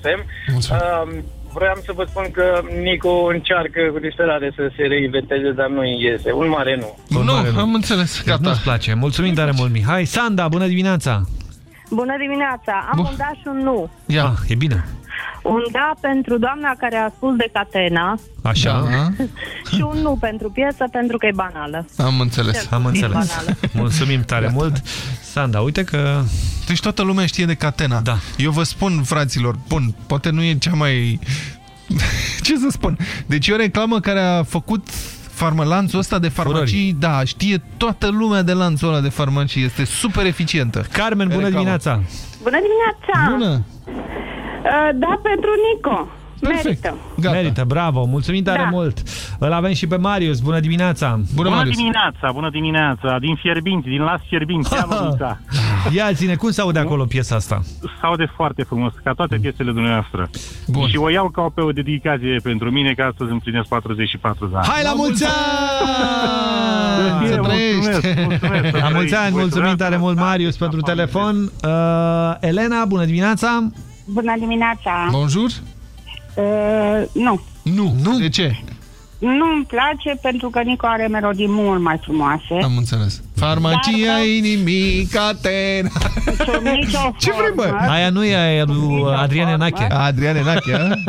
FM. Uh, vreau să vă spun că Nico încearcă cu disperare să se reinventeze, dar nu îi iese. Un mare nu. Un Nu, mare am înțeles. Deci Gata. nu-ți place. Mulțumim tare mult, Mihai. Sanda, bună dimineața. Bună dimineața, am Bun. un da și un nu. Ia. Ah, e bine. Un da pentru doamna care a spus de catena Așa. Da. și un nu pentru piesă pentru că e banală. Am înțeles. Am înțeles. banală. Mulțumim tare mult. Sanda, uite că... Deci toată lumea știe de catena. Da. Eu vă spun, fraților, bun, poate nu e cea mai... Ce să spun? Deci e o reclamă care a făcut farmă, lanțul ăsta de farmacii, da, știe toată lumea de lanțul ăla de farmacii, este super eficientă. Carmen, bună Reclamă. dimineața. Bună dimineața! Bună! Uh, da pentru Nico. Merită. Gata. Merită, bravo, mulțumim tare Da. mult. Îl avem și pe Marius, bună dimineața. Bună, Bună Marius. dimineața, bună dimineața, din Fierbinți, din Las Fierbinți, ia Măduța. Ia zine, cum se aude acolo piesa asta? S-aude foarte frumos, ca toate piesele dumneavoastră. Bun. Și o iau ca pe o dedicație pentru mine, că astăzi împlinesc 44 de ani. Hai la mulți ani! Să Să mulțumesc, trăiești! mulțumesc, să La mulți trăiți. ani, Voi mulțumim să tare mult, Marius, pentru telefon. Uh, Elena, bună dimineața. Bună dimineața. Bonjour? Eh, nu. Nu? Nu? De ce? Nu îmi place pentru că Nico are melodii mult mai frumoase. Am înțeles. Farmacia Dar, da. inimica te... Deci ce vrei, bă? Aia nu e aia lui Adrian Enache. Adrian Enache,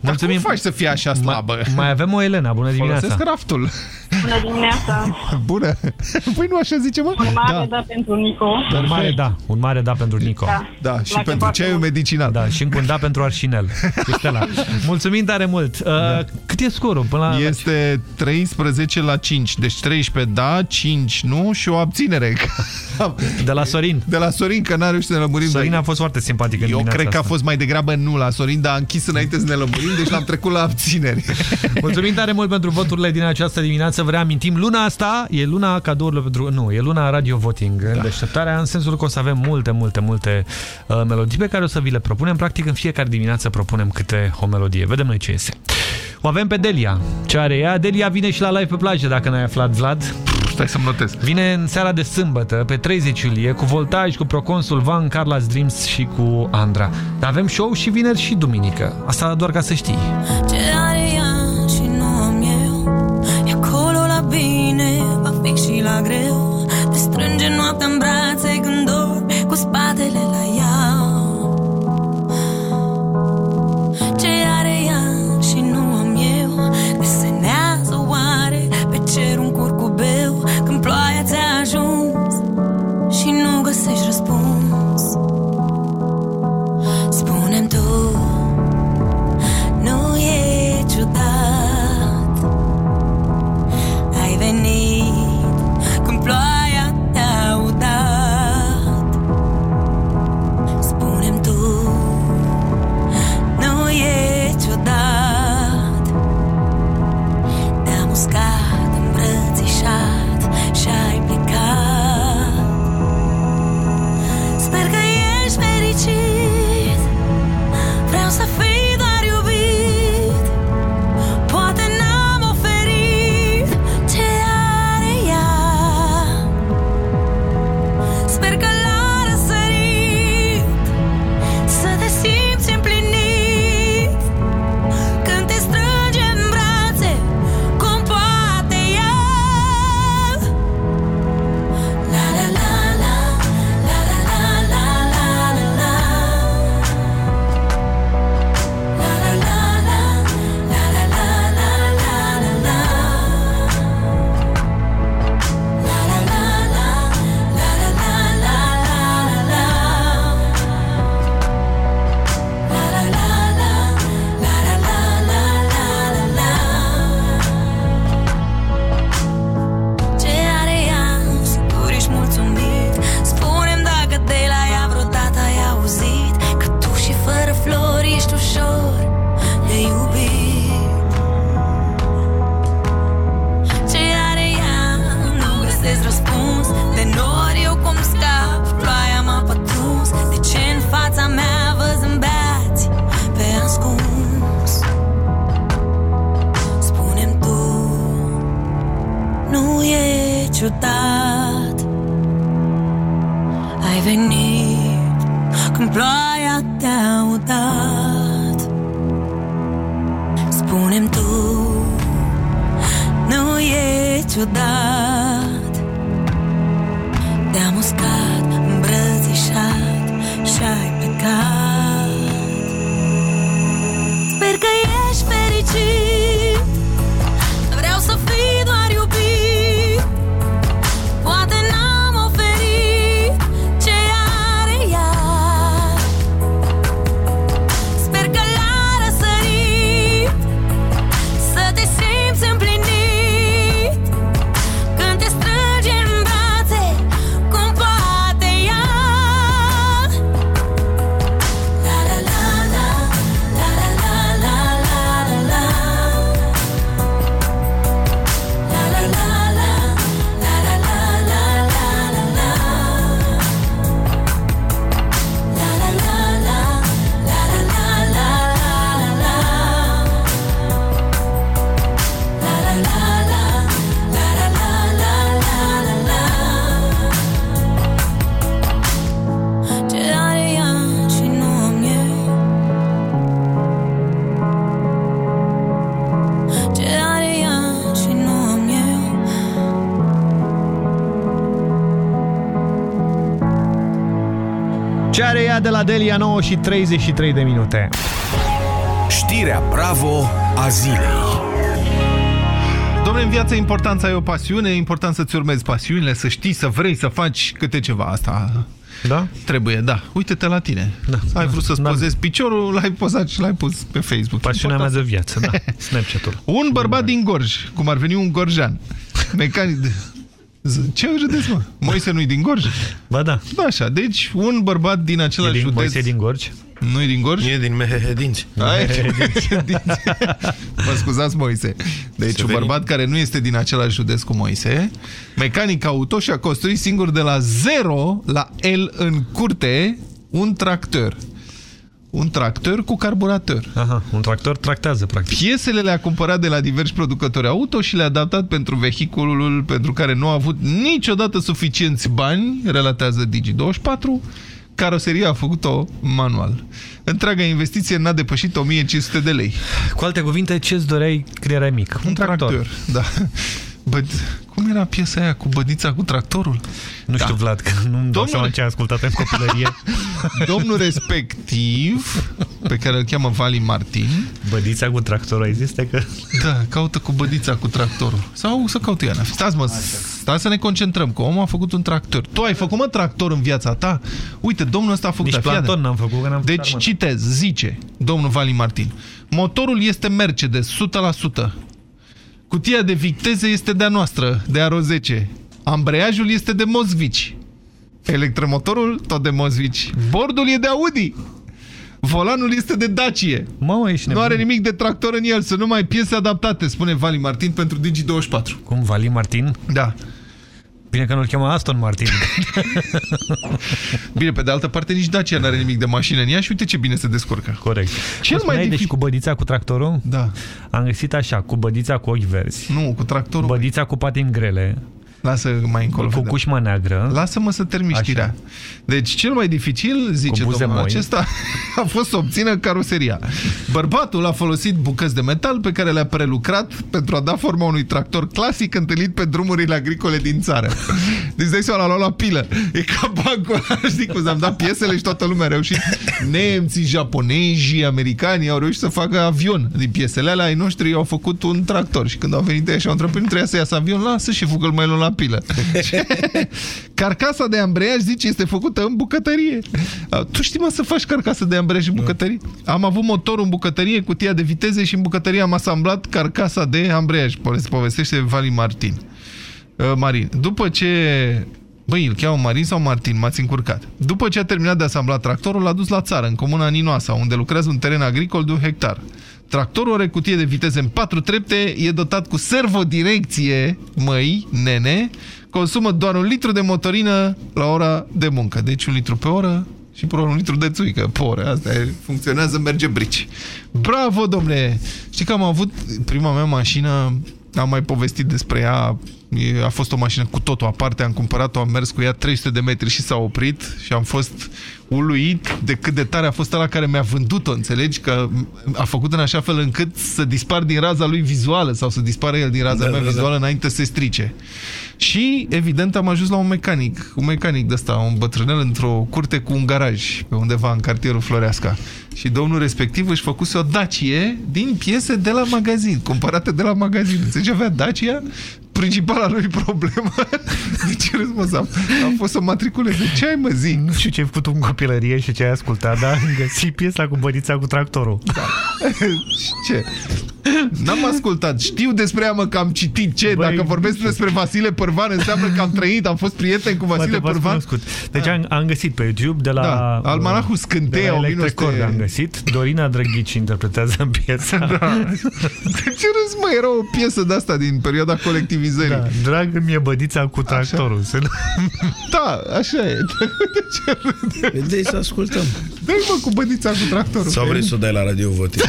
Mulțumim. Dar cum faci să fie așa slabă? Ma mai avem o Elena, bună dimineața. Folosesc raftul. Bună dimineața. Bună. Păi nu așa zice, mă? Un mare da, da pentru Nico. Un mare da, un mare da pentru Nico. Da, da. Și La pentru ceaiul medicinal. Da, și un da pentru Arșinel. Cristela. Mulțumim tare mult. Uh, da. Cât e scorul? Până la este 13 la 5, deci 13 da, 5 nu și o abținere. De la Sorin. De la Sorin, că n-a reușit să ne lămurim. Sorin a fost foarte simpatic Eu cred că a fost mai degrabă nu la Sorin, dar a închis înainte să ne lămurim abțin, deci l-am trecut la abțineri. Mulțumim tare mult pentru voturile din această dimineață. Vă reamintim, luna asta e luna cadourilor pentru... Nu, e luna radio voting da. în deșteptarea, în sensul că o să avem multe, multe, multe uh, melodii pe care o să vi le propunem. Practic, în fiecare dimineață propunem câte o melodie. Vedem noi ce iese. O avem pe Delia. Ce are ea? Delia vine și la live pe plajă, dacă n-ai aflat, Vlad. Stai să-mi notez. Vine în seara de sâmbătă, pe 30 iulie, cu Voltaj, cu Proconsul Van, Carla's Dreams și cu Andra. Dar avem show și vineri și duminică. Asta doar ca să știi. Ce ea de la Delia 9 și 33 de minute. Știrea Bravo a zilei. Domnule, în viață e important să ai o pasiune, e important să-ți urmezi pasiunile, să știi, să vrei, să faci câte ceva. Asta da? trebuie, da. Uite-te la tine. Da. Ai vrut să-ți Da. pozezi piciorul, l-ai pozat și l-ai pus pe Facebook. Pasiunea mea Important. de viață, da. Snapchat-ul. Un bărbat din Gorj, cum ar veni un gorjan, mecanic de... Z- Ce râdeți, mă? Moise nu-i din Gorj? Ba da. Da, așa. Deci, un bărbat din același E din, județ... Moise e din Gorj? Nu-i din Gorj? E din Mehehedinți. Ai, Mă scuzați, Moise. Deci Se un veni. bărbat care nu este din același județ cu Moise, mecanic auto și a construit singur de la 0 la L în curte un tractor. Un tractor cu carburator. Aha, un tractor tractează, practic. Piesele le-a cumpărat de la diversi producători auto și le-a adaptat pentru vehiculul pentru care nu a avut niciodată suficienți bani, relatează Digi24. Caroseria a făcut-o manual. Întreaga investiție n-a depășit 1500 de lei. Cu alte cuvinte, ce-ți doreai când erai mic? Un tractor. Da. Bă, cum era piesa aia cu bădița cu tractorul? Nu știu, Vlad, că nu-mi dau seama ce ai ascultat în copilărie. Domnul respectiv, pe care îl cheamă Vali Martin. Bădița cu tractorul, există că... Da, caută cu bădița cu tractorul. Sau să caute Iana. Stați mă, stați să ne concentrăm, că omul a făcut un tractor. Tu ai făcut, mă, tractor în viața ta? Uite, domnul ăsta a făcut. Nici da, fii planton atent. n-am făcut, că n-am Deci, făcut armată. citez, zice domnul Vali Martin. Motorul este Mercedes, 100%. Cutia de viteze este de-a noastră, de Aro 10. Ambreiajul este de Mosvici. Electromotorul, tot de Mosvici. Bordul e de Audi. Volanul este de Dacie. Mamă, ești Nu are nimic de tractor în el, să nu mai piese adaptate, spune Vali Martin pentru Digi24. Cum, Vali Martin? Da. Bine că nu-l cheamă Aston Martin. Bine, pe de altă parte, nici Dacia nu are nimic de mașină în ea și uite ce bine se descurcă. Corect. Cel Mă mai spuneai, dificil... Deci cu bădița cu tractorul? Da. Am găsit așa, cu bădița cu ochi verzi. Nu, cu tractorul. Bădița cu patini grele. Lasă mai încolo. Cu vedem. cușma neagră. Lasă-mă să termin știrea. Deci cel mai dificil, zice Cu buze domnul moi. acesta, a fost să obțină caroseria. Bărbatul a folosit bucăți de metal pe care le-a prelucrat pentru a da forma unui tractor clasic întâlnit pe drumurile agricole din țară. Deci dai seama, l-a luat la pilă. E ca bancul ăla, știi cum am dat piesele și toată lumea a reușit. Nemții, japonezii, americanii au reușit să facă avion. Din piesele alea ai noștri au făcut un tractor și când au venit ei și au întrebat, "Păi nu trebuia să iasă avion, lasă și fugă mai luăm la pilă. Carcasa de ambreiaj, zice, este făcută în bucătărie. A, Tu știi, mă, să faci carcasă de ambreiaj în bucătărie? Am avut motorul în bucătărie, cutia de viteze și în bucătărie am asamblat carcasa de ambreiaj. Pove- Povestește Vali Martin. Uh, Marin. După ce... Băi, îl cheamă Marin sau Martin? M-ați încurcat. După ce a terminat de asamblat tractorul, l-a dus la țară, în comuna Ninoasa, unde lucrează un teren agricol de un hectar. Tractorul are cutie de viteze în patru trepte, e dotat cu servodirecție, măi, nene, consumă doar un litru de motorină la ora de muncă. Deci un litru pe oră și probabil un litru de țuică pe oră. Asta e, funcționează, merge brici. Bravo, domne! Știi că am avut prima mea mașină, am mai povestit despre ea, E- a fost o mașină cu totul aparte, am cumpărat-o, am mers cu ea 300 de metri și s-a oprit și am fost uluit de cât de tare a fost ăla care mi-a vândut-o, înțelegi? Că a făcut în așa fel încât să dispar din raza lui vizuală sau să dispară el din raza Da, mea da, da. vizuală înainte să se strice. Și, evident, am ajuns la un mecanic, un mecanic de ăsta, un bătrânel într-o curte cu un garaj, pe undeva în cartierul Floreasca. Și domnul respectiv își făcuse o Dacie din piese de la magazin, cumpărate de la magazin. Înțelegi, avea Dacia, principala lui problemă. De ce râzi, mă, Sam? A fost să matriculeze. Ce ai, mă, zi? Nu știu ce ai făcut în copilărie și ce ai ascultat, dar am găsit piesa cu bădița cu tractorul. Da. Și ce? N-am ascultat. Știu despre ea, mă, că am citit ce. Băi, Dacă vorbesc despre Vasile Părvan, înseamnă că am trăit, am fost prieten cu Vasile Poate v-ați Părvan. cunoscut. Deci am, am găsit pe YouTube de la... Da, Almanahul de Scânteia, la Electric 1900. Cord am găsit. Dorina Drăghici interpretează în piesa. Da. De ce râzi, mă? Era o piesă de asta din perioada colectivizării. Da, dragă mi-e bădița cu tractorul. Să nu... Da, așa e. De ce râde? Vedeți să ascultăm. Dă-i mă cu bădița cu tractorul. Sau vrei să o dai la radio voting?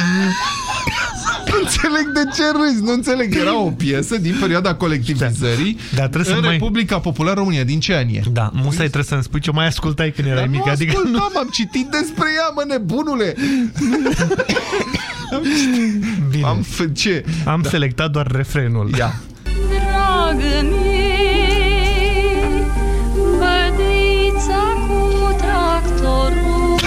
Nu înțeleg de ce râzi, nu înțeleg. Era o piesă din perioada colectivizării Dar trebuie în mai Republica mai... Populară România, din ce an e? Da, Musai păi- Uiți? trebuie să-mi spui ce mai ascultai când erai Dar mic. Nu adică ascultam, am citit despre ea, mă, nebunule! Bine. Am, ce? am da. selectat doar refrenul. Ia. Dragă mie, cu tractorul.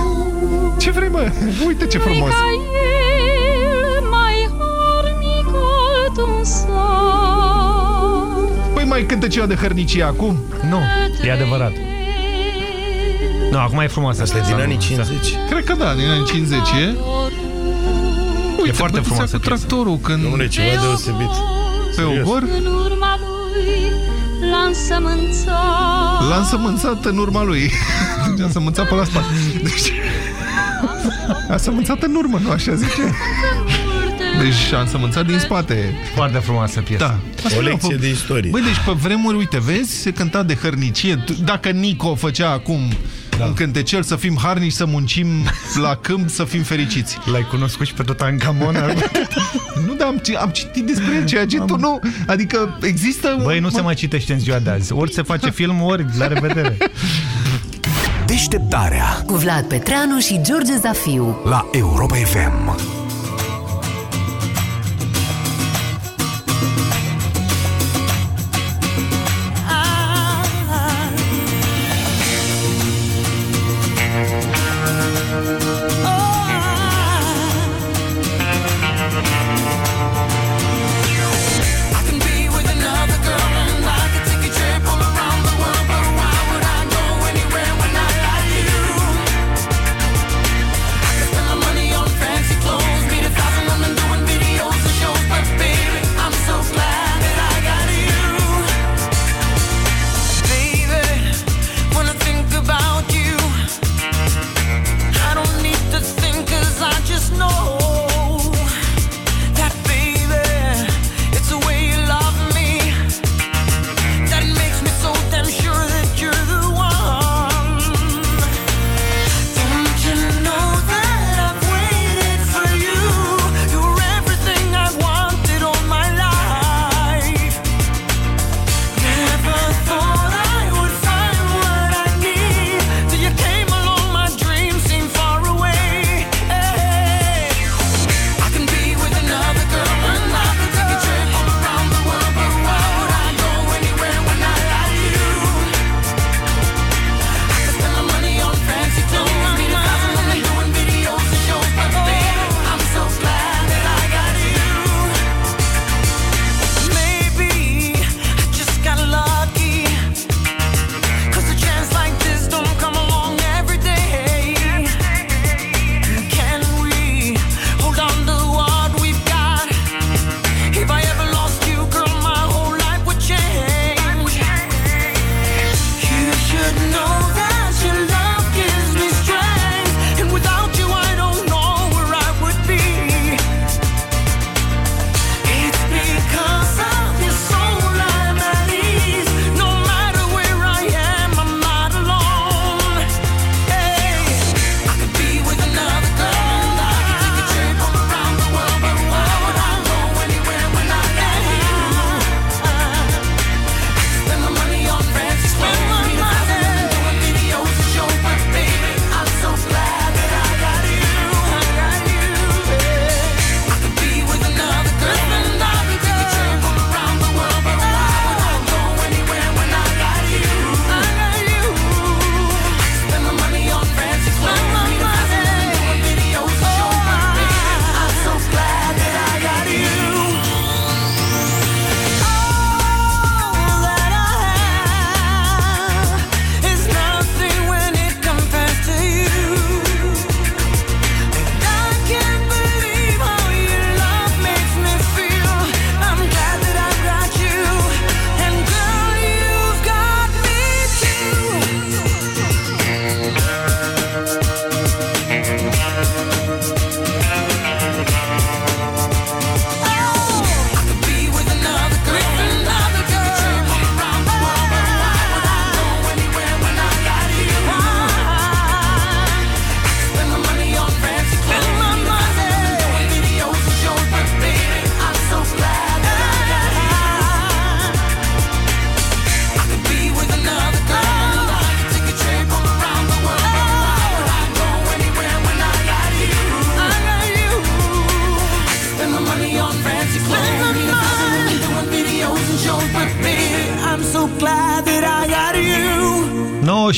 ce vrei, mă? Uite ce frumos! Mica mai cântă ceva de hărnicie acum? Nu, e adevărat. Nu, acum e frumoasă asta. din anii da. 50. Cred că da, din anii 50 e. Uite, e foarte frumoasă cu tractorul când... Nu, ceva deosebit. Pe ogor? L-a însămânțat în urma lui. Deci a însămânțat pe la spate. Deci... A sămânțat în urmă, nu așa zice? Deci ansămânțat din spate. Foarte frumoasă piesă. Da. O lecție de istorie. Băi, deci pe vremuri, uite, vezi, se cânta de hărnicie. Dacă Nico făcea acum da. un cântecel, să fim harnici, să muncim la câmp, să fim fericiți. L-ai cunoscut și pe tot Angamona? nu, dar am, am citit despre el, ceea ce am... tu nu... Adică există... Băi, nu se mai citește în ziua de azi. Ori se face film, ori la revedere. Deșteptarea cu Vlad Petreanu și George Zafiu la Europa FM.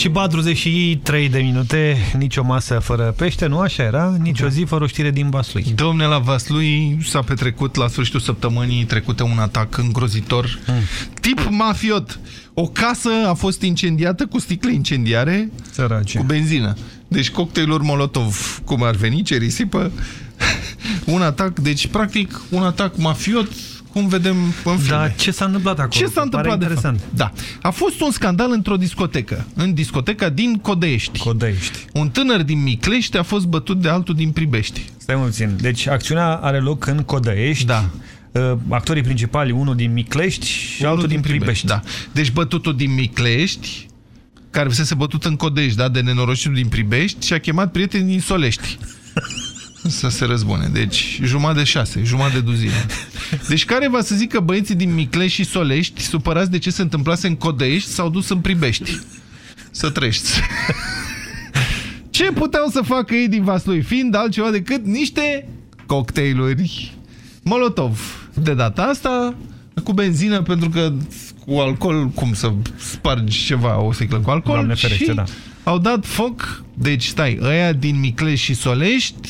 Și 43 de minute, nicio masă fără pește, nu așa era? Nici o zi fără o știre din Vaslui. Domne, la Vaslui s-a petrecut la sfârșitul săptămânii trecute un atac îngrozitor. Hmm. Tip mafiot. O casă a fost incendiată cu sticle incendiare Sărace. cu benzină. Deci cocktailuri Molotov, cum ar veni, ce risipă. un atac, deci practic un atac mafiot cum vedem în filme. Dar ce s-a întâmplat acolo? Ce s-a Pare întâmplat de interesant. fapt? Da. A fost un scandal într-o discotecă. În discoteca din Codești. Codești. Un tânăr din Miclești a fost bătut de altul din Pribești. Stai mă puțin. Deci acțiunea are loc în Codăiești. Da. Uh, actorii principali, unul din Miclești și Unul altul din Pribești. Da. Deci bătutul din Miclești, care fusese bătut în Codești, da, de nenorocitul din Pribești, și a chemat prietenii din Solești. Să se răzbune. Deci, jumătate de șase, jumătate de duzină. Deci care va să zică băieții din Miclești și Solești, supărați de ce se întâmplase în Codești, s-au dus în Pribești? Să trești. Ce puteau să facă ei din Vaslui, fiind altceva decât niște cocktailuri Molotov. De data asta, cu benzină, pentru că cu alcool, cum să spargi ceva, o sticlă cu alcool Doamne ferește, și da. au dat foc. Deci, stai, ăia din Miclești și Solești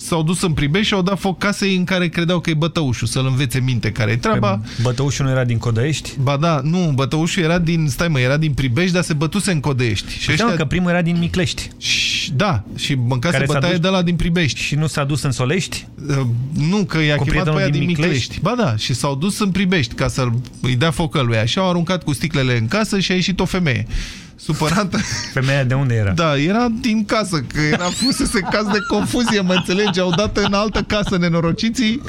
s-au dus în Pribești și au dat foc casei în care credeau că e bătăușul, să-l învețe minte care e treaba. Bătăușul nu era din Codăiești? Ba da, nu, bătăușul era din, stai mă, era din Pribești, dar se bătuse în Codești. Și Știam că primul era din Miclești. Și, da, și mâncase Care s-a bătaie dus- de la din Pribești. Și nu s-a dus în Solești? Uh, nu, că i-a Cu chemat pe prietenul aia din, din Miclești. Miclești? Ba da, și s-au dus în Pribești ca să îi dea focă lui. Așa au aruncat cu sticlele în casă și a ieșit o femeie. Supărată. Femeia de unde era? Da, era din casă, că era fusese caz de confuzie, mă înțelegi? Au dat în altă casă nenorociții,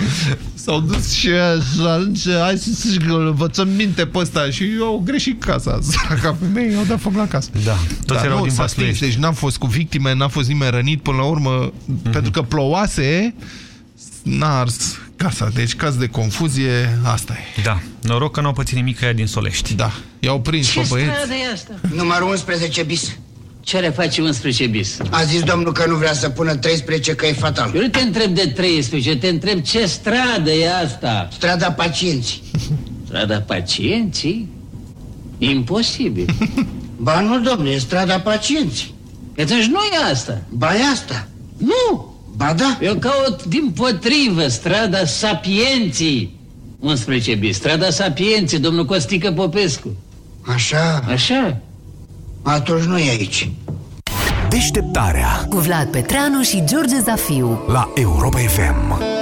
s-au dus și așa, și hai să să- că îl învățăm minte pe ăsta și au greșit casa. Săraca femeie, au dat foc la casă. Da, toți erau nu, din s-a Vaslui. stins, deci n-am fost cu victime, n-a fost nimeni rănit până la urmă, Mhm. pentru că plouase, n-a ars casa. Deci caz de confuzie, asta e. Da, noroc că n-au pățit nimic ăia din Solești. Da, i-au prins Ce pe băieți. stradă e asta? Numărul 11 bis. Ce le face 11 bis? A zis domnul că nu vrea să pună 13, că e fatal. Eu nu te întreb de 13, te întreb ce stradă e asta. Strada pacienții. Strada pacienții? Imposibil. Ba nu, domnule, e strada pacienții. Că atunci nu e asta. Ba e asta. Nu! Ba da. Eu caut din potrivă strada sapienții. 11 bis. Strada sapienții, domnul Costică Popescu. Așa. Așa. Atunci nu e aici. Deșteptarea Cu Vlad Petreanu și George Zafiu La Europa FM.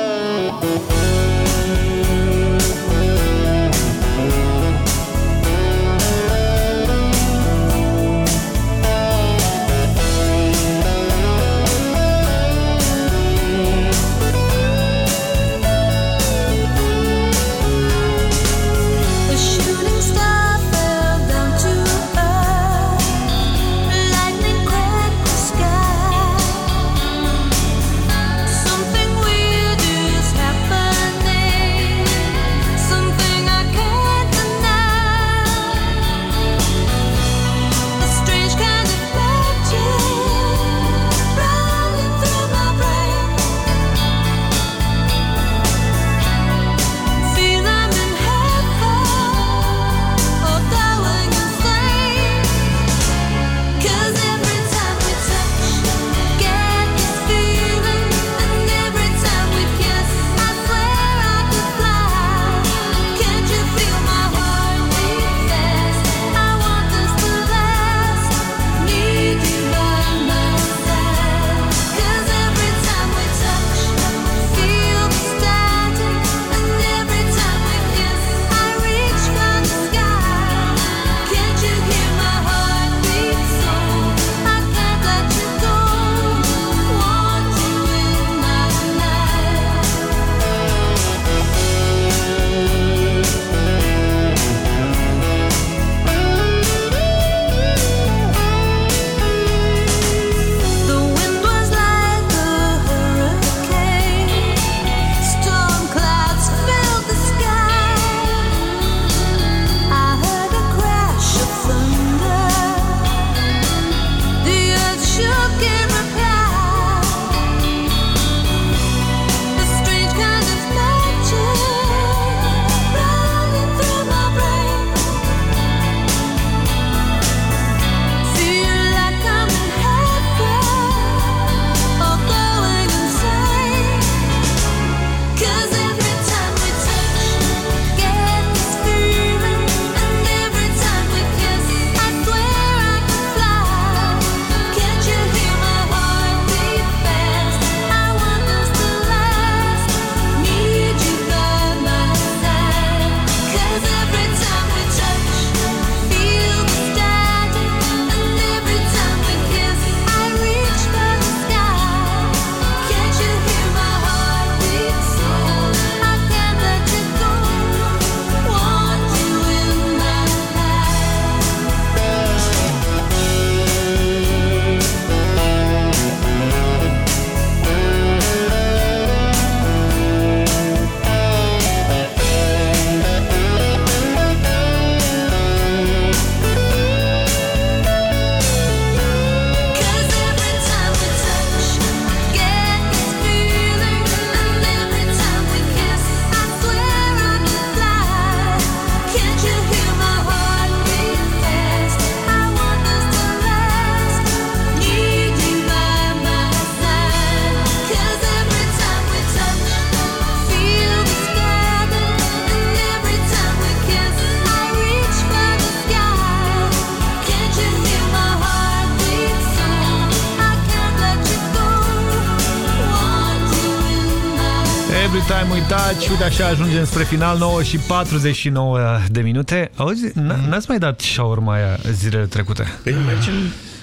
Touch. Uite așa ajungem spre final 9 și 49 de minute. Auzi, n-ați mai dat shawarma aia zilele trecute? Păi mergem...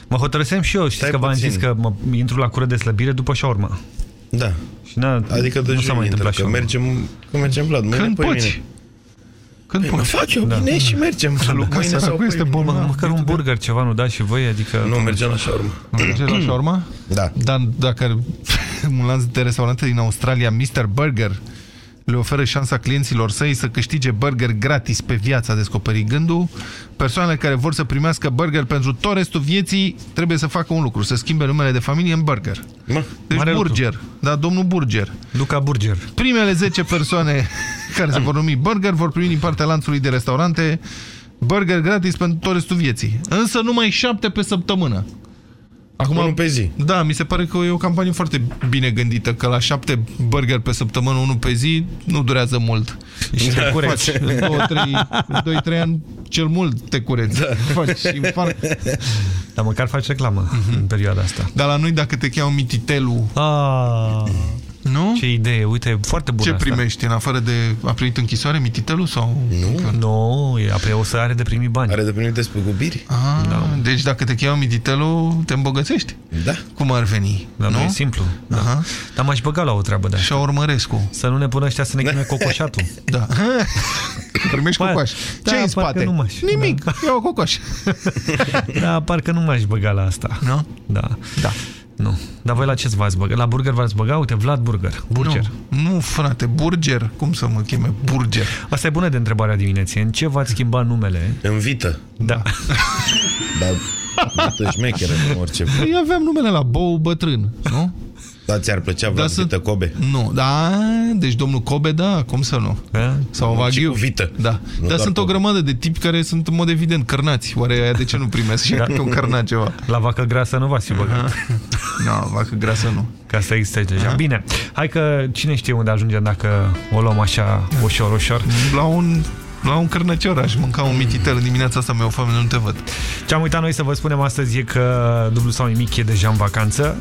Mă hotărăsem și eu, știți Stai că v-am puțin. zis că mă intru la cură de slăbire după shawarma. Da. Și na, Adică de nu s-a mai întâmplat că shawarma. mergem, că mergem Vlad, mâine Când păi poți? mine. Când Păi, mă poți? fac eu Da. bine și mergem. Că Mâine sau săracul păi este mine. bolnav. Mă, măcar un burger ceva nu dați și voi, adică... Nu, mergem la shawarma. Merge la shawarma? Da. Dar dacă un lanț de restaurante din Australia, Mr. Burger, le oferă șansa clienților săi să câștige burger gratis pe viața a descoperi gândul, persoanele care vor să primească burger pentru tot restul vieții trebuie să facă un lucru, să schimbe numele de familie în burger. Mă, Deci Mare lucru. Burger, da, domnul Burger. Luca Burger. Primele 10 persoane care se vor numi Burger vor primi din partea lanțului de restaurante burger gratis pentru tot restul vieții. Însă numai 7 pe săptămână. Acum, Unul pe zi. Da, mi se pare că e o campanie foarte bine gândită, că la 7 burger pe săptămână, unul pe zi, nu durează mult. Și te cureți. În 2-3 ani, cel mult te cureți. Da. Faci infarct. Dar măcar faci reclamă Mhm. în perioada asta. Dar la noi, dacă te cheamă Mititelu, Ah, nu? ce idee, uite, foarte bună Ce asta. primești? În afară de... A primit închisoare Mititelu sau... Nu. Nu, e, apre o să are de primit bani. Are de primit despăgubiri? Ah, da. Deci dacă te cheamă Mititelu, te îmbogățești? Da. Cum ar veni? Dar nu nu? e simplu. Da. Aha. Dar m-aș băga la o treabă de Și a urmărescu. Să nu ne pună ăștia să ne chime cocoșatul. Da. Primești Pa- cocoș. Da, Ce ai în parcă spate? nu m-aș. Nimic. Ia o cocoș. Da, parcă nu m-aș băga la asta. Nu? Da. Da. Nu. Dar voi la ce v-ați băga? La burger v-ați băga? Uite, Vlad Burger. Burger. Nu, nu, frate, Burger. Cum să mă cheme? Burger. Asta e bună de întrebarea dimineții. În ce v-ați schimba numele? În vită. Da. Dar vită șmecheră, nu orice. Păi aveam numele la bou bătrân, nu? Dar ți-ar plăcea Vlad sunt- Vită Kobe? Nu, da, deci domnul Kobe, da, cum să nu? Da? Sau Și cu Wagyu. vită. Da. Nu Dar doar sunt o Kobe. grămadă de tipi care sunt în mod evident cărnați. Oare aia de ce nu primesc și Da. un cărnat ceva? La vacă grasă nu v-ați fi băgat. Nu, vacă grasă nu. Ca să existe deja. Bine, hai că cine știe unde ajungem dacă o luăm așa ușor, ușor. La un la un cărnăcior aș mânca un mititel în dimineața asta, mi-o foame, nu te văd. Ce am uitat noi să vă spunem astăzi e că dublu sau nimic e deja în vacanță.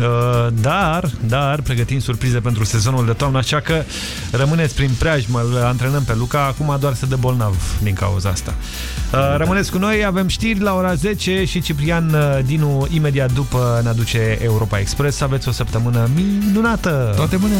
Uh, Dar, dar, pregătim surprize pentru sezonul de toamnă, așa că rămâneți prin preajmă, îl antrenăm pe Luca, acum doar să dă bolnav din cauza asta. Uh, Rămâneți cu noi, avem știri la ora 10 și Ciprian uh, Dinu imediat după ne aduce Europa Express. Aveți o săptămână minunată! Toate bune!